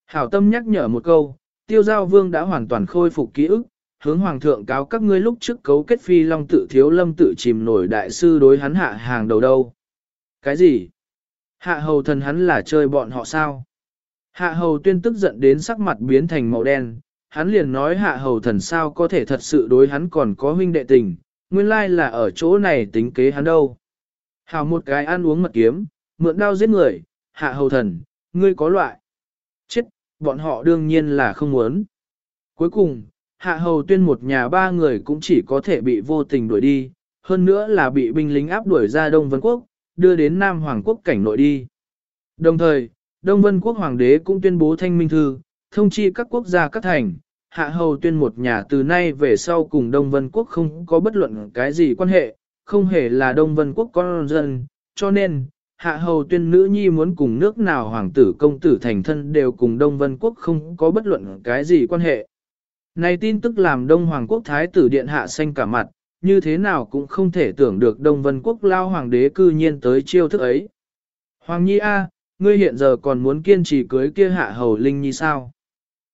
Hảo tâm nhắc nhở một câu, tiêu giao vương đã hoàn toàn khôi phục ký ức, hướng hoàng thượng cáo các ngươi lúc trước cấu kết phi long tự thiếu lâm tự chìm nổi đại sư đối hắn hạ hàng đầu đâu. Cái gì? Hạ hầu thần hắn là chơi bọn họ sao? Hạ hầu tuyên tức giận đến sắc mặt biến thành màu đen, hắn liền nói hạ hầu thần sao có thể thật sự đối hắn còn có huynh đệ tình, nguyên lai là ở chỗ này tính kế hắn đâu. Hào một cái ăn uống mật kiếm, mượn đao giết người, hạ hầu thần, ngươi có loại. Chết, bọn họ đương nhiên là không muốn. Cuối cùng, hạ hầu tuyên một nhà ba người cũng chỉ có thể bị vô tình đuổi đi, hơn nữa là bị binh lính áp đuổi ra Đông Vân Quốc, đưa đến Nam Hoàng Quốc cảnh nội đi. Đồng thời, Đông Vân Quốc Hoàng đế cũng tuyên bố thanh minh thư, thông chi các quốc gia các thành, hạ hầu tuyên một nhà từ nay về sau cùng Đông Vân Quốc không có bất luận cái gì quan hệ, không hề là Đông Vân Quốc con dân, cho nên, hạ hầu tuyên nữ nhi muốn cùng nước nào hoàng tử công tử thành thân đều cùng Đông Vân Quốc không có bất luận cái gì quan hệ. Này tin tức làm Đông Hoàng Quốc Thái tử Điện hạ xanh cả mặt, như thế nào cũng không thể tưởng được Đông Vân Quốc lao hoàng đế cư nhiên tới chiêu thức ấy. Hoàng Nhi A, ngươi hiện giờ còn muốn kiên trì cưới kia hạ hầu Linh Nhi sao?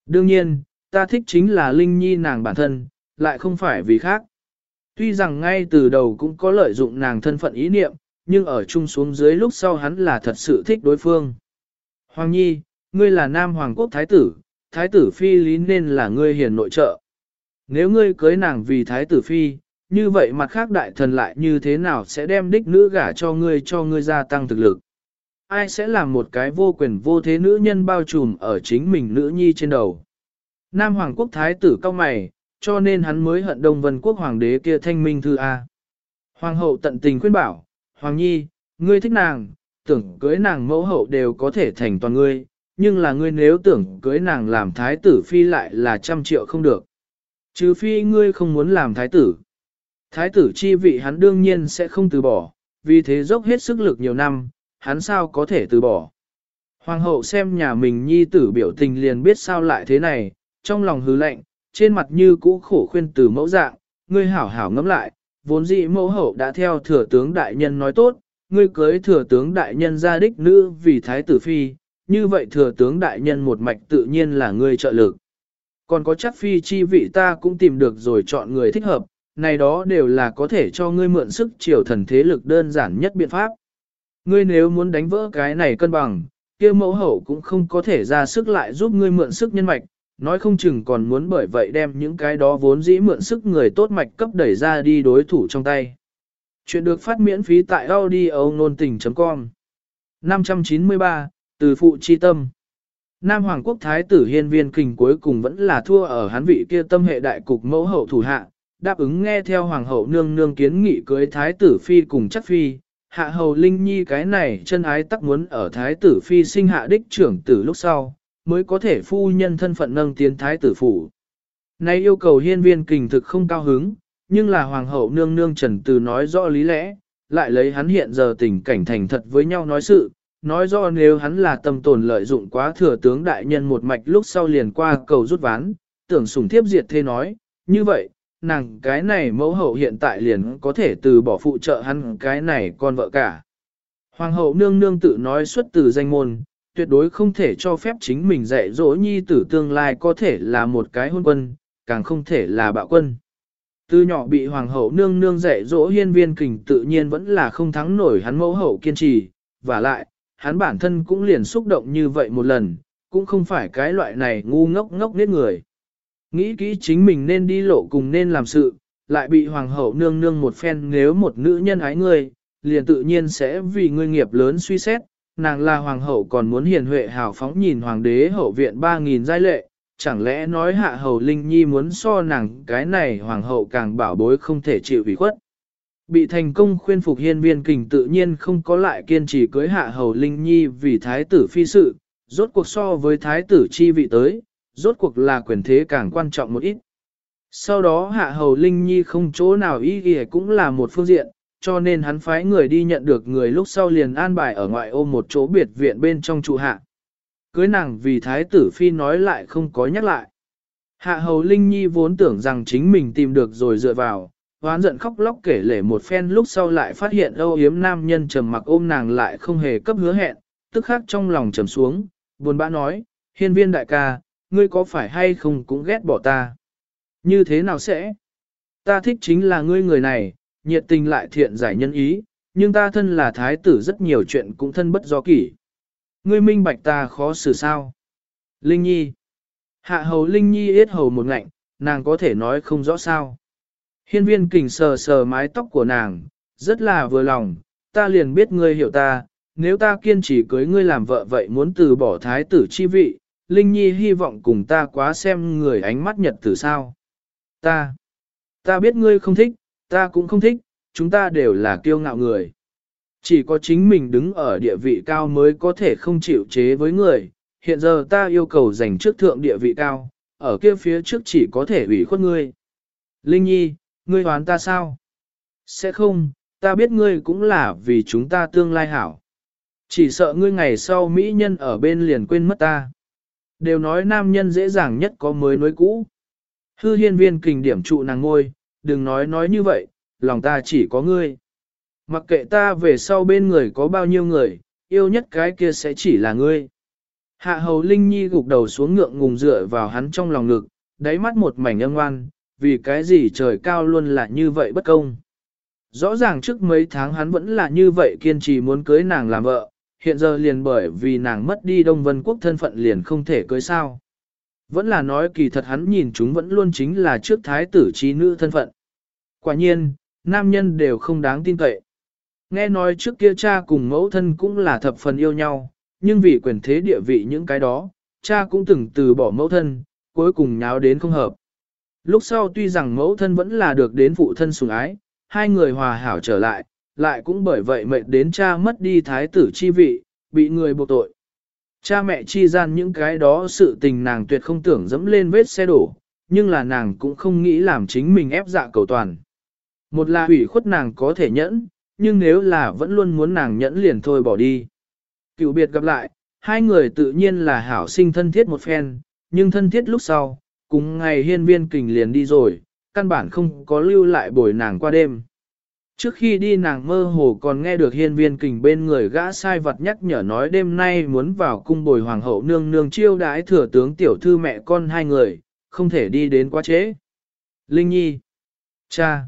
Đương nhiên, ta thích chính là Linh Nhi nàng bản thân, lại không phải vì khác. Tuy rằng ngay từ đầu cũng có lợi dụng nàng thân phận ý niệm, nhưng ở chung xuống dưới lúc sau hắn là thật sự thích đối phương. Hoàng Nhi, ngươi là Nam Hoàng Quốc Thái tử, Thái tử Phi lý nên là ngươi hiền nội trợ. Nếu ngươi cưới nàng vì Thái tử Phi, như vậy mặt khác đại thần lại như thế nào sẽ đem đích nữ gả cho ngươi cho ngươi gia tăng thực lực. Ai sẽ làm một cái vô quyền vô thế nữ nhân bao trùm ở chính mình nữ nhi trên đầu. Nam Hoàng quốc thái tử cao mày, cho nên hắn mới hận Đông Vân quốc hoàng đế kia thanh minh thư A. Hoàng hậu tận tình khuyên bảo, Hoàng nhi, ngươi thích nàng, tưởng cưới nàng mẫu hậu đều có thể thành toàn ngươi, nhưng là ngươi nếu tưởng cưới nàng làm thái tử phi lại là trăm triệu không được. Trừ phi ngươi không muốn làm thái tử. Thái tử chi vị hắn đương nhiên sẽ không từ bỏ, vì thế dốc hết sức lực nhiều năm, hắn sao có thể từ bỏ. Hoàng hậu xem nhà mình nhi tử biểu tình liền biết sao lại thế này, trong lòng hứ lạnh, trên mặt như cũ khổ khuyên từ mẫu dạng, ngươi hảo hảo ngẫm lại, vốn dĩ mẫu hậu đã theo thừa tướng đại nhân nói tốt, ngươi cưới thừa tướng đại nhân ra đích nữ vì thái tử phi, như vậy thừa tướng đại nhân một mạch tự nhiên là ngươi trợ lực. Còn có chắc phi chi vị ta cũng tìm được rồi chọn người thích hợp, này đó đều là có thể cho ngươi mượn sức triều thần thế lực đơn giản nhất biện pháp. Ngươi nếu muốn đánh vỡ cái này cân bằng, kia mẫu hậu cũng không có thể ra sức lại giúp ngươi mượn sức nhân mạch, nói không chừng còn muốn bởi vậy đem những cái đó vốn dĩ mượn sức người tốt mạch cấp đẩy ra đi đối thủ trong tay. Chuyện được phát miễn phí tại audio nôn tình.com 593, từ Phụ Chi Tâm Nam Hoàng Quốc Thái tử Hiên Viên Kình cuối cùng vẫn là thua ở hắn vị kia tâm hệ đại cục mẫu hậu thủ hạ, đáp ứng nghe theo Hoàng hậu nương nương kiến nghị cưới Thái tử Phi cùng chắc Phi. Hạ hầu Linh Nhi cái này chân ái tắc muốn ở Thái tử Phi sinh hạ đích trưởng tử lúc sau, mới có thể phu nhân thân phận nâng tiến Thái tử phủ. Nay yêu cầu hiên viên kình thực không cao hứng, nhưng là Hoàng hậu nương nương trần từ nói rõ lý lẽ, lại lấy hắn hiện giờ tình cảnh thành thật với nhau nói sự, nói rõ nếu hắn là tâm tồn lợi dụng quá thừa tướng đại nhân một mạch lúc sau liền qua cầu rút ván, tưởng sủng thiếp diệt thế nói, như vậy, nàng cái này mẫu hậu hiện tại liền có thể từ bỏ phụ trợ hắn cái này con vợ cả. Hoàng hậu nương nương tự nói xuất từ danh môn, tuyệt đối không thể cho phép chính mình dạy dỗ nhi tử tương lai có thể là một cái hôn quân, càng không thể là bạo quân. Từ nhỏ bị hoàng hậu nương nương dạy dỗ hiên viên kình tự nhiên vẫn là không thắng nổi hắn mẫu hậu kiên trì, và lại, hắn bản thân cũng liền xúc động như vậy một lần, cũng không phải cái loại này ngu ngốc ngốc nết người. Nghĩ kỹ chính mình nên đi lộ cùng nên làm sự, lại bị hoàng hậu nương nương một phen nếu một nữ nhân ái ngươi, liền tự nhiên sẽ vì ngươi nghiệp lớn suy xét, nàng là hoàng hậu còn muốn hiền huệ hào phóng nhìn hoàng đế hậu viện 3.000 giai lệ, chẳng lẽ nói hạ hầu linh nhi muốn so nàng cái này hoàng hậu càng bảo bối không thể chịu ủy khuất. Bị thành công khuyên phục hiên viên kình tự nhiên không có lại kiên trì cưới hạ hầu linh nhi vì thái tử phi sự, rốt cuộc so với thái tử chi vị tới, rốt cuộc là quyền thế càng quan trọng một ít. Sau đó hạ hầu linh nhi không chỗ nào ý nghĩa cũng là một phương diện, cho nên hắn phái người đi nhận được người lúc sau liền an bài ở ngoại ô một chỗ biệt viện bên trong trụ hạ. Cưới nàng vì thái tử phi nói lại không có nhắc lại. Hạ hầu Linh Nhi vốn tưởng rằng chính mình tìm được rồi dựa vào, hoán giận khóc lóc kể lể một phen lúc sau lại phát hiện âu yếm nam nhân trầm mặc ôm nàng lại không hề cấp hứa hẹn, tức khắc trong lòng trầm xuống, buồn bã nói, hiên viên đại ca, ngươi có phải hay không cũng ghét bỏ ta? Như thế nào sẽ? Ta thích chính là ngươi người này, nhiệt tình lại thiện giải nhân ý, nhưng ta thân là thái tử rất nhiều chuyện cũng thân bất do kỷ. Ngươi minh bạch ta khó xử sao? Linh Nhi Hạ hầu Linh Nhi yết hầu một ngạnh, nàng có thể nói không rõ sao. Hiên viên kình sờ sờ mái tóc của nàng, rất là vừa lòng, ta liền biết ngươi hiểu ta, nếu ta kiên trì cưới ngươi làm vợ vậy muốn từ bỏ thái tử chi vị, Linh Nhi hy vọng cùng ta quá xem người ánh mắt nhật tử sao. Ta, ta biết ngươi không thích, ta cũng không thích, chúng ta đều là kiêu ngạo người. Chỉ có chính mình đứng ở địa vị cao mới có thể không chịu chế với người, hiện giờ ta yêu cầu giành trước thượng địa vị cao, ở kia phía trước chỉ có thể ủy khuất ngươi. Linh Nhi, ngươi hoán ta sao? Sẽ không, ta biết ngươi cũng là vì chúng ta tương lai hảo. Chỉ sợ ngươi ngày sau mỹ nhân ở bên liền quên mất ta. Đều nói nam nhân dễ dàng nhất có mới nối cũ. Hư hiên viên kình điểm trụ nàng ngôi, đừng nói nói như vậy, lòng ta chỉ có ngươi. Mặc kệ ta về sau bên người có bao nhiêu người, yêu nhất cái kia sẽ chỉ là ngươi. Hạ hầu Linh Nhi gục đầu xuống ngượng ngùng dựa vào hắn trong lòng ngực, đáy mắt một mảnh âm ngoan, vì cái gì trời cao luôn là như vậy bất công. Rõ ràng trước mấy tháng hắn vẫn là như vậy kiên trì muốn cưới nàng làm vợ, hiện giờ liền bởi vì nàng mất đi Đông Vân Quốc thân phận liền không thể cưới sao. Vẫn là nói kỳ thật hắn nhìn chúng vẫn luôn chính là trước thái tử trí nữ thân phận. Quả nhiên, nam nhân đều không đáng tin cậy. Nghe nói trước kia cha cùng mẫu thân cũng là thập phần yêu nhau, nhưng vì quyền thế địa vị những cái đó, cha cũng từng từ bỏ mẫu thân, cuối cùng nháo đến không hợp. Lúc sau tuy rằng mẫu thân vẫn là được đến phụ thân sủng ái, hai người hòa hảo trở lại, lại cũng bởi vậy mệt đến cha mất đi thái tử chi vị, bị người buộc tội. Cha mẹ chi gian những cái đó sự tình nàng tuyệt không tưởng dẫm lên vết xe đổ, nhưng là nàng cũng không nghĩ làm chính mình ép dạ cầu toàn. Một là ủy khuất nàng có thể nhẫn, nhưng nếu là vẫn luôn muốn nàng nhẫn liền thôi bỏ đi. Cựu biệt gặp lại, hai người tự nhiên là hảo sinh thân thiết một phen, nhưng thân thiết lúc sau, cùng ngày hiên viên kình liền đi rồi, căn bản không có lưu lại bồi nàng qua đêm. Trước khi đi nàng mơ hồ còn nghe được hiên viên kình bên người gã sai vật nhắc nhở nói đêm nay muốn vào cung bồi hoàng hậu nương nương chiêu đái thừa tướng tiểu thư mẹ con hai người, không thể đi đến quá trễ. Linh Nhi. Cha.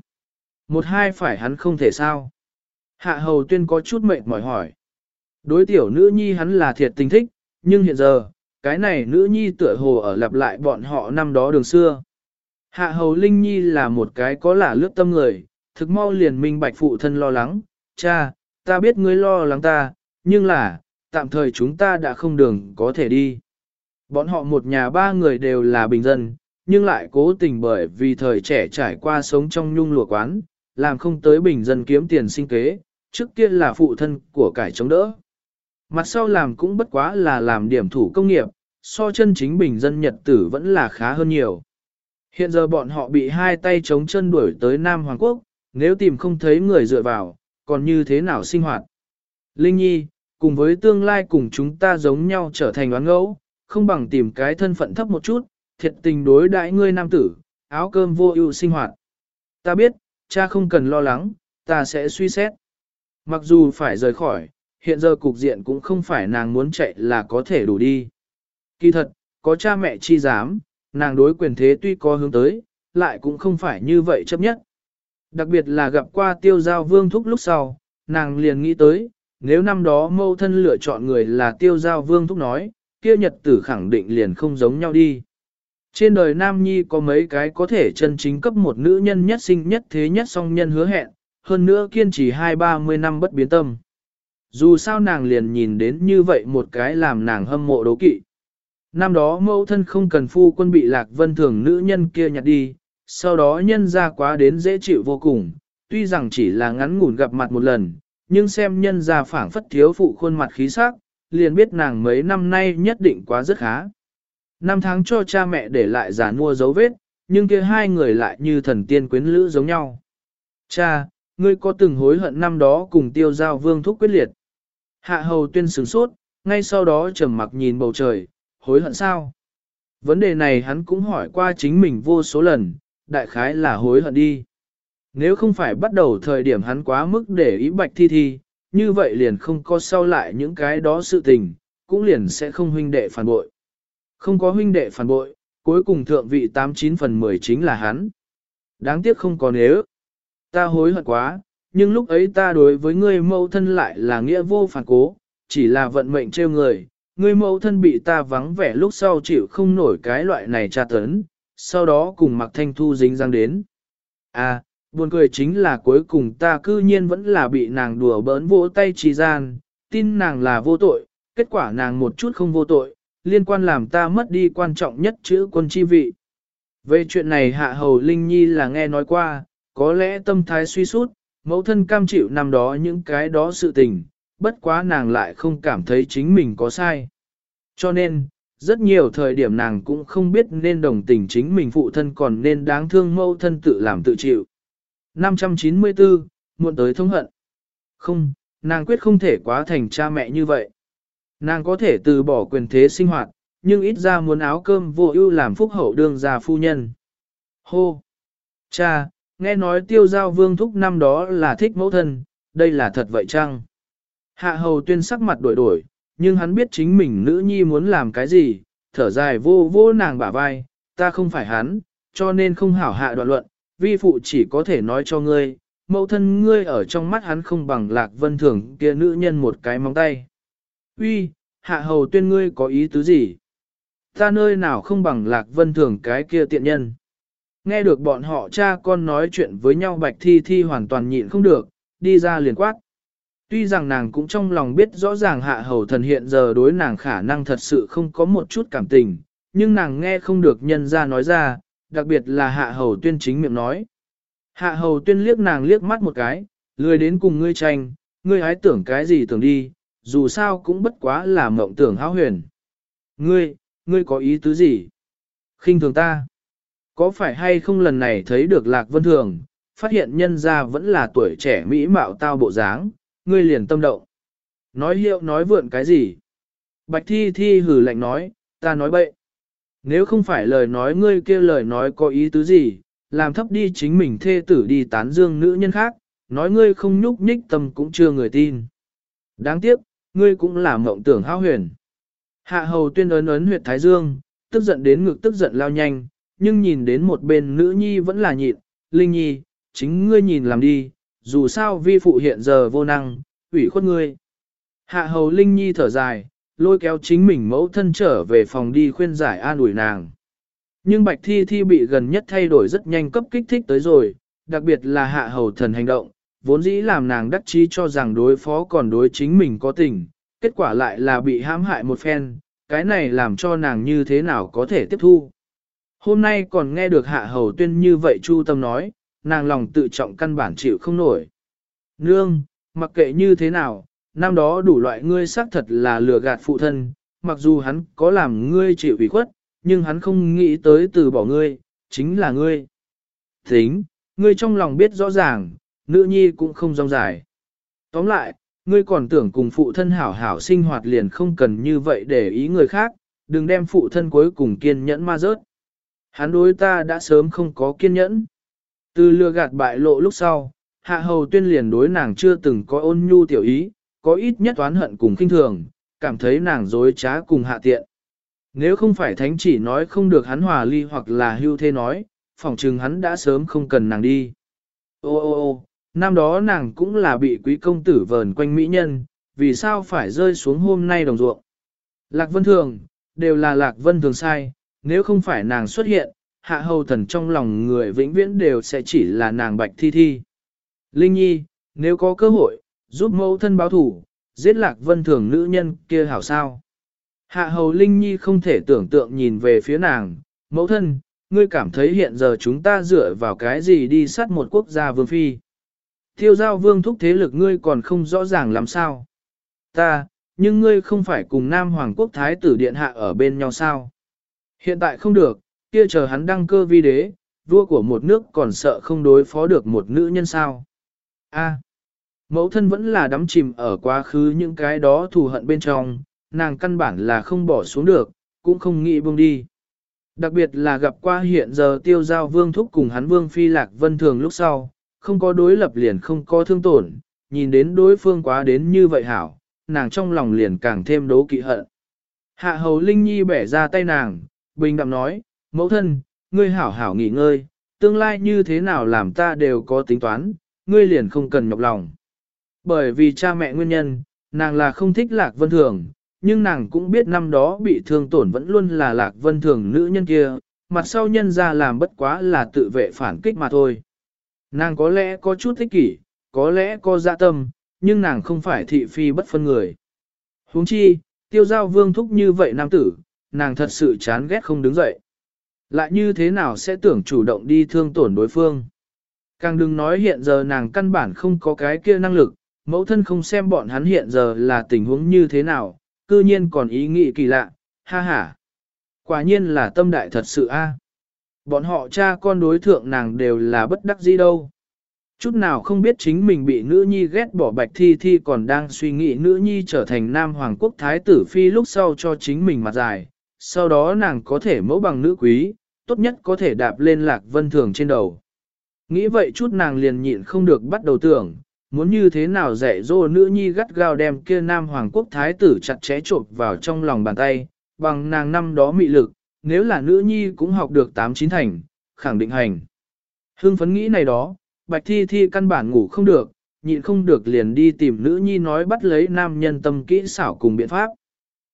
Một hai phải hắn không thể sao. Hạ hầu tuyên có chút mệt mỏi hỏi. Đối tiểu nữ nhi hắn là thiệt tình thích, nhưng hiện giờ, cái này nữ nhi tựa hồ ở lặp lại bọn họ năm đó đường xưa. Hạ hầu linh nhi là một cái có lả lướt tâm người, thực mau liền minh bạch phụ thân lo lắng, cha, ta biết ngươi lo lắng ta, nhưng là, tạm thời chúng ta đã không đường có thể đi. Bọn họ một nhà ba người đều là bình dân, nhưng lại cố tình bởi vì thời trẻ trải qua sống trong nhung lụa quán, làm không tới bình dân kiếm tiền sinh kế, trước kia là phụ thân của cải chống đỡ. Mặt sau làm cũng bất quá là làm điểm thủ công nghiệp, so chân chính bình dân nhật tử vẫn là khá hơn nhiều. Hiện giờ bọn họ bị hai tay chống chân đuổi tới Nam Hoàng Quốc, nếu tìm không thấy người dựa vào, còn như thế nào sinh hoạt? Linh Nhi, cùng với tương lai cùng chúng ta giống nhau trở thành oán ngẫu, không bằng tìm cái thân phận thấp một chút, thiệt tình đối đãi ngươi nam tử, áo cơm vô ưu sinh hoạt. Ta biết, cha không cần lo lắng, ta sẽ suy xét. Mặc dù phải rời khỏi, hiện giờ cục diện cũng không phải nàng muốn chạy là có thể đủ đi. Kỳ thật, có cha mẹ chi dám, nàng đối quyền thế tuy có hướng tới, lại cũng không phải như vậy chấp nhất. Đặc biệt là gặp qua tiêu giao vương thúc lúc sau, nàng liền nghĩ tới, nếu năm đó mâu thân lựa chọn người là tiêu giao vương thúc nói, kia nhật tử khẳng định liền không giống nhau đi. Trên đời nam nhi có mấy cái có thể chân chính cấp một nữ nhân nhất sinh nhất thế nhất song nhân hứa hẹn, hơn nữa kiên trì hai ba mươi năm bất biến tâm. Dù sao nàng liền nhìn đến như vậy một cái làm nàng hâm mộ đấu kỵ. Năm đó mẫu thân không cần phu quân bị lạc vân thường nữ nhân kia nhặt đi, sau đó nhân ra quá đến dễ chịu vô cùng, tuy rằng chỉ là ngắn ngủn gặp mặt một lần, nhưng xem nhân ra phảng phất thiếu phụ khuôn mặt khí sắc, liền biết nàng mấy năm nay nhất định quá rất khá. Năm tháng cho cha mẹ để lại giả mua dấu vết, nhưng kia hai người lại như thần tiên quyến lữ giống nhau. Cha, ngươi có từng hối hận năm đó cùng tiêu giao vương thúc quyết liệt. Hạ hầu tuyên sửng sốt, ngay sau đó trầm mặc nhìn bầu trời, hối hận sao? Vấn đề này hắn cũng hỏi qua chính mình vô số lần, đại khái là hối hận đi. Nếu không phải bắt đầu thời điểm hắn quá mức để ý bạch thi thi, như vậy liền không có sau lại những cái đó sự tình, cũng liền sẽ không huynh đệ phản bội. Không có huynh đệ phản bội, cuối cùng thượng vị 89 phần 10 chính là hắn. Đáng tiếc không có nếu. Ta hối hận quá, nhưng lúc ấy ta đối với ngươi mẫu thân lại là nghĩa vô phản cố, chỉ là vận mệnh trêu người, ngươi mẫu thân bị ta vắng vẻ lúc sau chịu không nổi cái loại này tra tấn, sau đó cùng mặc thanh thu dính răng đến. À, buồn cười chính là cuối cùng ta cư nhiên vẫn là bị nàng đùa bỡn vỗ tay trì gian, tin nàng là vô tội, kết quả nàng một chút không vô tội, liên quan làm ta mất đi quan trọng nhất chữ quân chi vị. Về chuyện này Hạ Hầu Linh Nhi là nghe nói qua, có lẽ tâm thái suy sút, mẫu thân cam chịu năm đó những cái đó sự tình, bất quá nàng lại không cảm thấy chính mình có sai. Cho nên, rất nhiều thời điểm nàng cũng không biết nên đồng tình chính mình phụ thân còn nên đáng thương mẫu thân tự làm tự chịu. 594, muộn tới thông hận. Không, nàng quyết không thể quá thành cha mẹ như vậy. Nàng có thể từ bỏ quyền thế sinh hoạt, nhưng ít ra muốn áo cơm vô ưu làm phúc hậu đương gia phu nhân. Hô! Cha, nghe nói tiêu giao vương thúc năm đó là thích mẫu thân, đây là thật vậy chăng? Hạ hầu tuyên sắc mặt đổi đổi, nhưng hắn biết chính mình nữ nhi muốn làm cái gì, thở dài vô vô nàng bả vai, ta không phải hắn, cho nên không hảo hạ đoạn luận, vi phụ chỉ có thể nói cho ngươi, mẫu thân ngươi ở trong mắt hắn không bằng lạc vân thường kia nữ nhân một cái móng tay. Uy, hạ hầu tuyên ngươi có ý tứ gì? Ta nơi nào không bằng lạc vân thường cái kia tiện nhân. Nghe được bọn họ cha con nói chuyện với nhau bạch thi thi hoàn toàn nhịn không được, đi ra liền quát. Tuy rằng nàng cũng trong lòng biết rõ ràng hạ hầu thần hiện giờ đối nàng khả năng thật sự không có một chút cảm tình, nhưng nàng nghe không được nhân ra nói ra, đặc biệt là hạ hầu tuyên chính miệng nói. Hạ hầu tuyên liếc nàng liếc mắt một cái, lười đến cùng ngươi tranh, ngươi hái tưởng cái gì tưởng đi, dù sao cũng bất quá là mộng tưởng háo huyền. Ngươi, ngươi có ý tứ gì? khinh thường ta. Có phải hay không lần này thấy được lạc vân thường, phát hiện nhân ra vẫn là tuổi trẻ mỹ mạo tao bộ dáng, ngươi liền tâm động. Nói hiệu nói vượn cái gì? Bạch thi thi hử lạnh nói, ta nói bậy. Nếu không phải lời nói ngươi kia lời nói có ý tứ gì, làm thấp đi chính mình thê tử đi tán dương nữ nhân khác, nói ngươi không nhúc nhích tâm cũng chưa người tin. Đáng tiếc, ngươi cũng là mộng tưởng hao huyền. Hạ hầu tuyên ấn ấn huyệt thái dương, tức giận đến ngực tức giận lao nhanh, nhưng nhìn đến một bên nữ nhi vẫn là nhịn, linh nhi, chính ngươi nhìn làm đi, dù sao vi phụ hiện giờ vô năng, ủy khuất ngươi. Hạ hầu linh nhi thở dài, lôi kéo chính mình mẫu thân trở về phòng đi khuyên giải an ủi nàng. Nhưng bạch thi thi bị gần nhất thay đổi rất nhanh cấp kích thích tới rồi, đặc biệt là hạ hầu thần hành động, vốn dĩ làm nàng đắc chí cho rằng đối phó còn đối chính mình có tình, kết quả lại là bị hãm hại một phen, cái này làm cho nàng như thế nào có thể tiếp thu. Hôm nay còn nghe được hạ hầu tuyên như vậy chu tâm nói, nàng lòng tự trọng căn bản chịu không nổi. Nương, mặc kệ như thế nào, năm đó đủ loại ngươi xác thật là lừa gạt phụ thân, mặc dù hắn có làm ngươi chịu ủy khuất, nhưng hắn không nghĩ tới từ bỏ ngươi, chính là ngươi. Tính, ngươi trong lòng biết rõ ràng, nữ nhi cũng không rong dài. Tóm lại, ngươi còn tưởng cùng phụ thân hảo hảo sinh hoạt liền không cần như vậy để ý người khác, đừng đem phụ thân cuối cùng kiên nhẫn ma rớt. Hắn đối ta đã sớm không có kiên nhẫn. Từ lừa gạt bại lộ lúc sau, hạ hầu tuyên liền đối nàng chưa từng có ôn nhu tiểu ý, có ít nhất toán hận cùng kinh thường, cảm thấy nàng dối trá cùng hạ tiện. Nếu không phải thánh chỉ nói không được hắn hòa ly hoặc là hưu thế nói, phỏng chừng hắn đã sớm không cần nàng đi. Ô ô ô, năm đó nàng cũng là bị quý công tử vờn quanh mỹ nhân, vì sao phải rơi xuống hôm nay đồng ruộng. Lạc Vân Thường, đều là Lạc Vân Thường sai, nếu không phải nàng xuất hiện, hạ hầu thần trong lòng người vĩnh viễn đều sẽ chỉ là nàng bạch thi thi. Linh Nhi, nếu có cơ hội, giúp mẫu thân báo thủ, giết Lạc Vân Thường nữ nhân kia hảo sao. Hạ hầu Linh Nhi không thể tưởng tượng nhìn về phía nàng, mẫu thân, ngươi cảm thấy hiện giờ chúng ta dựa vào cái gì đi sát một quốc gia vương phi. Thiêu giao vương thúc thế lực ngươi còn không rõ ràng làm sao. Ta, nhưng ngươi không phải cùng Nam Hoàng quốc Thái tử Điện Hạ ở bên nhau sao. Hiện tại không được, kia chờ hắn đăng cơ vi đế, vua của một nước còn sợ không đối phó được một nữ nhân sao. A. mẫu thân vẫn là đắm chìm ở quá khứ những cái đó thù hận bên trong, nàng căn bản là không bỏ xuống được, cũng không nghĩ buông đi. Đặc biệt là gặp qua hiện giờ tiêu giao vương thúc cùng hắn vương phi lạc vân thường lúc sau, không có đối lập liền không có thương tổn, nhìn đến đối phương quá đến như vậy hảo, nàng trong lòng liền càng thêm đố kỵ hận. Hạ hầu Linh Nhi bẻ ra tay nàng, bình đạm nói, mẫu thân, ngươi hảo hảo nghỉ ngơi, tương lai như thế nào làm ta đều có tính toán, ngươi liền không cần nhọc lòng. Bởi vì cha mẹ nguyên nhân, nàng là không thích lạc vân thường, nhưng nàng cũng biết năm đó bị thương tổn vẫn luôn là lạc vân thường nữ nhân kia, mặt sau nhân ra làm bất quá là tự vệ phản kích mà thôi. Nàng có lẽ có chút thích kỷ, có lẽ có dạ tâm, nhưng nàng không phải thị phi bất phân người. huống chi, tiêu giao vương thúc như vậy nam tử, nàng thật sự chán ghét không đứng dậy. Lại như thế nào sẽ tưởng chủ động đi thương tổn đối phương. Càng đừng nói hiện giờ nàng căn bản không có cái kia năng lực, mẫu thân không xem bọn hắn hiện giờ là tình huống như thế nào, cư nhiên còn ý nghĩ kỳ lạ, ha ha. Quả nhiên là tâm đại thật sự a. Bọn họ cha con đối thượng nàng đều là bất đắc dĩ đâu. Chút nào không biết chính mình bị nữ nhi ghét bỏ bạch thi thi còn đang suy nghĩ nữ nhi trở thành nam hoàng quốc thái tử phi lúc sau cho chính mình mặt dài. Sau đó nàng có thể mẫu bằng nữ quý, tốt nhất có thể đạp lên lạc vân thường trên đầu. Nghĩ vậy chút nàng liền nhịn không được bắt đầu tưởng, muốn như thế nào dạy dỗ nữ nhi gắt gao đem kia nam hoàng quốc thái tử chặt chẽ trộn vào trong lòng bàn tay, bằng nàng năm đó mị lực, nếu là nữ nhi cũng học được tám chín thành, khẳng định hành. hương phấn nghĩ này đó, bạch thi thi căn bản ngủ không được, nhịn không được liền đi tìm nữ nhi nói bắt lấy nam nhân tâm kỹ xảo cùng biện pháp.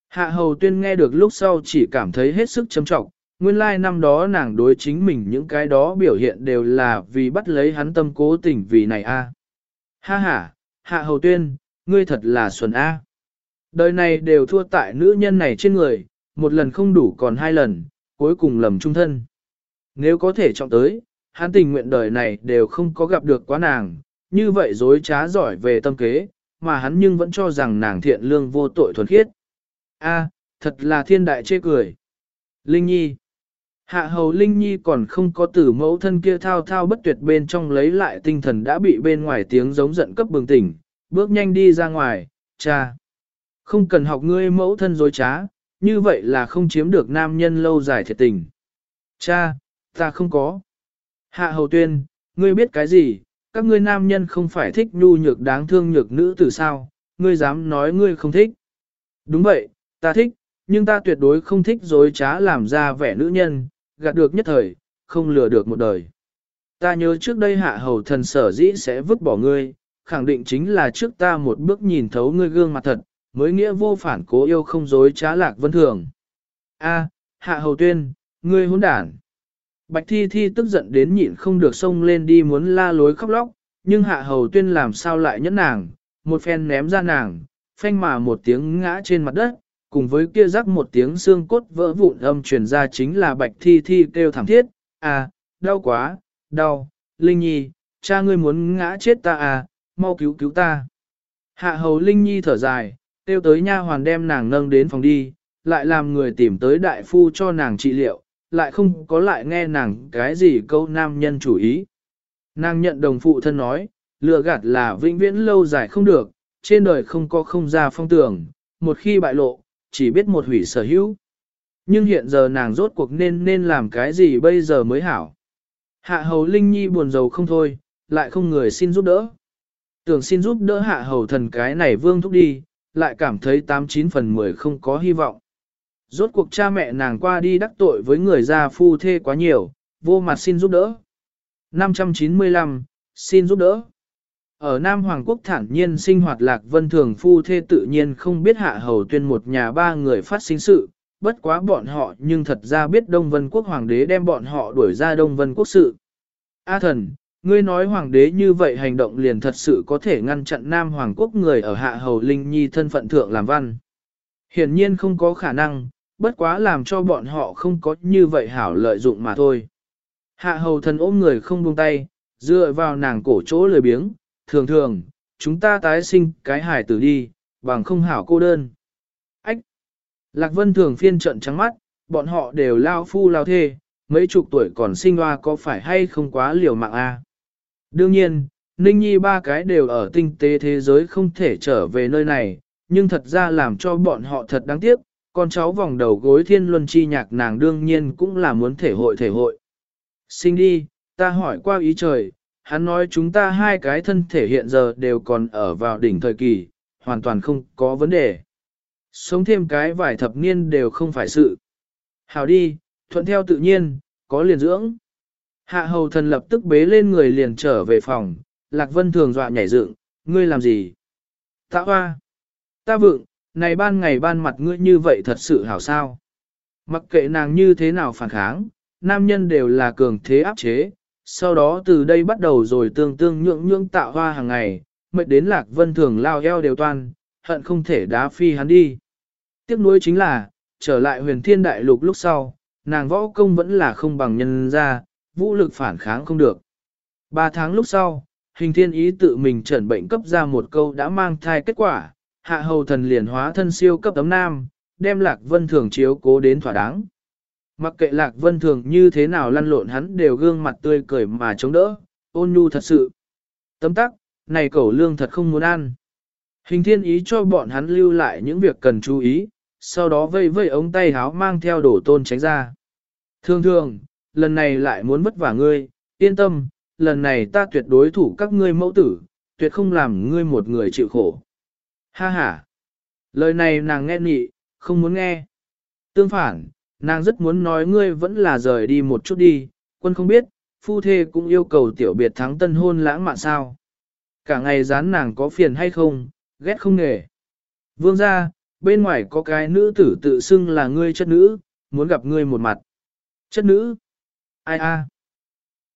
Hạ hầu tuyên nghe được lúc sau chỉ cảm thấy hết sức châm trọng, nguyên lai like năm đó nàng đối chính mình những cái đó biểu hiện đều là vì bắt lấy hắn tâm cố tình vì này a. Ha ha, hạ hầu tuyên, ngươi thật là xuân a. Đời này đều thua tại nữ nhân này trên người, một lần không đủ còn hai lần, cuối cùng lầm trung thân. Nếu có thể trọng tới, hắn tình nguyện đời này đều không có gặp được quá nàng, như vậy dối trá giỏi về tâm kế, mà hắn nhưng vẫn cho rằng nàng thiện lương vô tội thuần khiết. A, thật là thiên đại chê cười. Linh Nhi Hạ hầu Linh Nhi còn không có tử mẫu thân kia thao thao bất tuyệt bên trong lấy lại tinh thần đã bị bên ngoài tiếng giống giận cấp bừng tỉnh, bước nhanh đi ra ngoài, cha. Không cần học ngươi mẫu thân dối trá, như vậy là không chiếm được nam nhân lâu dài thiệt tình. Cha, ta không có. Hạ hầu tuyên, ngươi biết cái gì, các ngươi nam nhân không phải thích nhu nhược đáng thương nhược nữ từ sao, ngươi dám nói ngươi không thích. Đúng vậy, ta thích, nhưng ta tuyệt đối không thích dối trá làm ra vẻ nữ nhân, gạt được nhất thời, không lừa được một đời. Ta nhớ trước đây hạ hầu thần sở dĩ sẽ vứt bỏ ngươi, khẳng định chính là trước ta một bước nhìn thấu ngươi gương mặt thật, mới nghĩa vô phản cố yêu không dối trá lạc vân thường. A, hạ hầu tuyên, ngươi hỗn đản. Bạch thi thi tức giận đến nhịn không được xông lên đi muốn la lối khóc lóc, nhưng hạ hầu tuyên làm sao lại nhẫn nàng, một phen ném ra nàng, phanh mà một tiếng ngã trên mặt đất, cùng với kia rắc một tiếng xương cốt vỡ vụn âm truyền ra chính là bạch thi thi kêu thảm thiết, à, đau quá, đau, Linh Nhi, cha ngươi muốn ngã chết ta à, mau cứu cứu ta. Hạ hầu Linh Nhi thở dài, kêu tới nha hoàn đem nàng nâng đến phòng đi, lại làm người tìm tới đại phu cho nàng trị liệu, lại không có lại nghe nàng cái gì câu nam nhân chủ ý. Nàng nhận đồng phụ thân nói, lừa gạt là vĩnh viễn lâu dài không được, trên đời không có không ra phong tưởng, một khi bại lộ, chỉ biết một hủy sở hữu. Nhưng hiện giờ nàng rốt cuộc nên nên làm cái gì bây giờ mới hảo. Hạ hầu Linh Nhi buồn rầu không thôi, lại không người xin giúp đỡ. Tưởng xin giúp đỡ hạ hầu thần cái này vương thúc đi, lại cảm thấy 89 phần 10 không có hy vọng. Rốt cuộc cha mẹ nàng qua đi đắc tội với người gia phu thê quá nhiều, vô mặt xin giúp đỡ. 595, xin giúp đỡ. Ở Nam Hoàng Quốc thản nhiên sinh hoạt lạc vân thường phu thê tự nhiên không biết hạ hầu tuyên một nhà ba người phát sinh sự, bất quá bọn họ nhưng thật ra biết Đông Vân Quốc Hoàng đế đem bọn họ đuổi ra Đông Vân Quốc sự. A thần, ngươi nói Hoàng đế như vậy hành động liền thật sự có thể ngăn chặn Nam Hoàng Quốc người ở hạ hầu linh nhi thân phận thượng làm văn. Hiển nhiên không có khả năng, bất quá làm cho bọn họ không có như vậy hảo lợi dụng mà thôi. Hạ hầu thần ôm người không buông tay, dựa vào nàng cổ chỗ lười biếng, thường thường, chúng ta tái sinh cái hải tử đi, bằng không hảo cô đơn. Ách! Lạc Vân thường phiên trận trắng mắt, bọn họ đều lao phu lao thê, mấy chục tuổi còn sinh hoa có phải hay không quá liều mạng a? À? Đương nhiên, Ninh Nhi ba cái đều ở tinh tế thế giới không thể trở về nơi này, nhưng thật ra làm cho bọn họ thật đáng tiếc, con cháu vòng đầu gối thiên luân chi nhạc nàng đương nhiên cũng là muốn thể hội thể hội. Sinh đi, ta hỏi qua ý trời, hắn nói chúng ta hai cái thân thể hiện giờ đều còn ở vào đỉnh thời kỳ, hoàn toàn không có vấn đề. Sống thêm cái vài thập niên đều không phải sự. Hào đi, thuận theo tự nhiên, có liền dưỡng. Hạ hầu thần lập tức bế lên người liền trở về phòng, Lạc Vân thường dọa nhảy dựng, ngươi làm gì? Tạ hoa! Ta vượng, này ban ngày ban mặt ngươi như vậy thật sự hảo sao? Mặc kệ nàng như thế nào phản kháng, nam nhân đều là cường thế áp chế, sau đó từ đây bắt đầu rồi tương tương nhượng nhượng tạo hoa hàng ngày, mệt đến lạc vân thường lao eo đều toan, hận không thể đá phi hắn đi. Tiếc nuối chính là, trở lại huyền thiên đại lục lúc sau, nàng võ công vẫn là không bằng nhân ra, vũ lực phản kháng không được. Ba tháng lúc sau, hình thiên ý tự mình trần bệnh cấp ra một câu đã mang thai kết quả, hạ hầu thần liền hóa thân siêu cấp tấm nam, đem lạc vân thường chiếu cố đến thỏa đáng. Mặc kệ lạc vân thường như thế nào lăn lộn hắn đều gương mặt tươi cười mà chống đỡ, ôn nhu thật sự. Tấm tắc, này cẩu lương thật không muốn ăn. Hình thiên ý cho bọn hắn lưu lại những việc cần chú ý, sau đó vây vây ống tay háo mang theo đổ tôn tránh ra. Thường thường, lần này lại muốn vất vả ngươi, yên tâm, lần này ta tuyệt đối thủ các ngươi mẫu tử, tuyệt không làm ngươi một người chịu khổ. Ha ha! Lời này nàng nghe nhị, không muốn nghe. Tương phản, Nàng rất muốn nói ngươi vẫn là rời đi một chút đi, quân không biết, phu thê cũng yêu cầu tiểu biệt thắng tân hôn lãng mạn sao. Cả ngày dán nàng có phiền hay không, ghét không nghề. Vương ra, bên ngoài có cái nữ tử tự xưng là ngươi chất nữ, muốn gặp ngươi một mặt. Chất nữ. Ai a?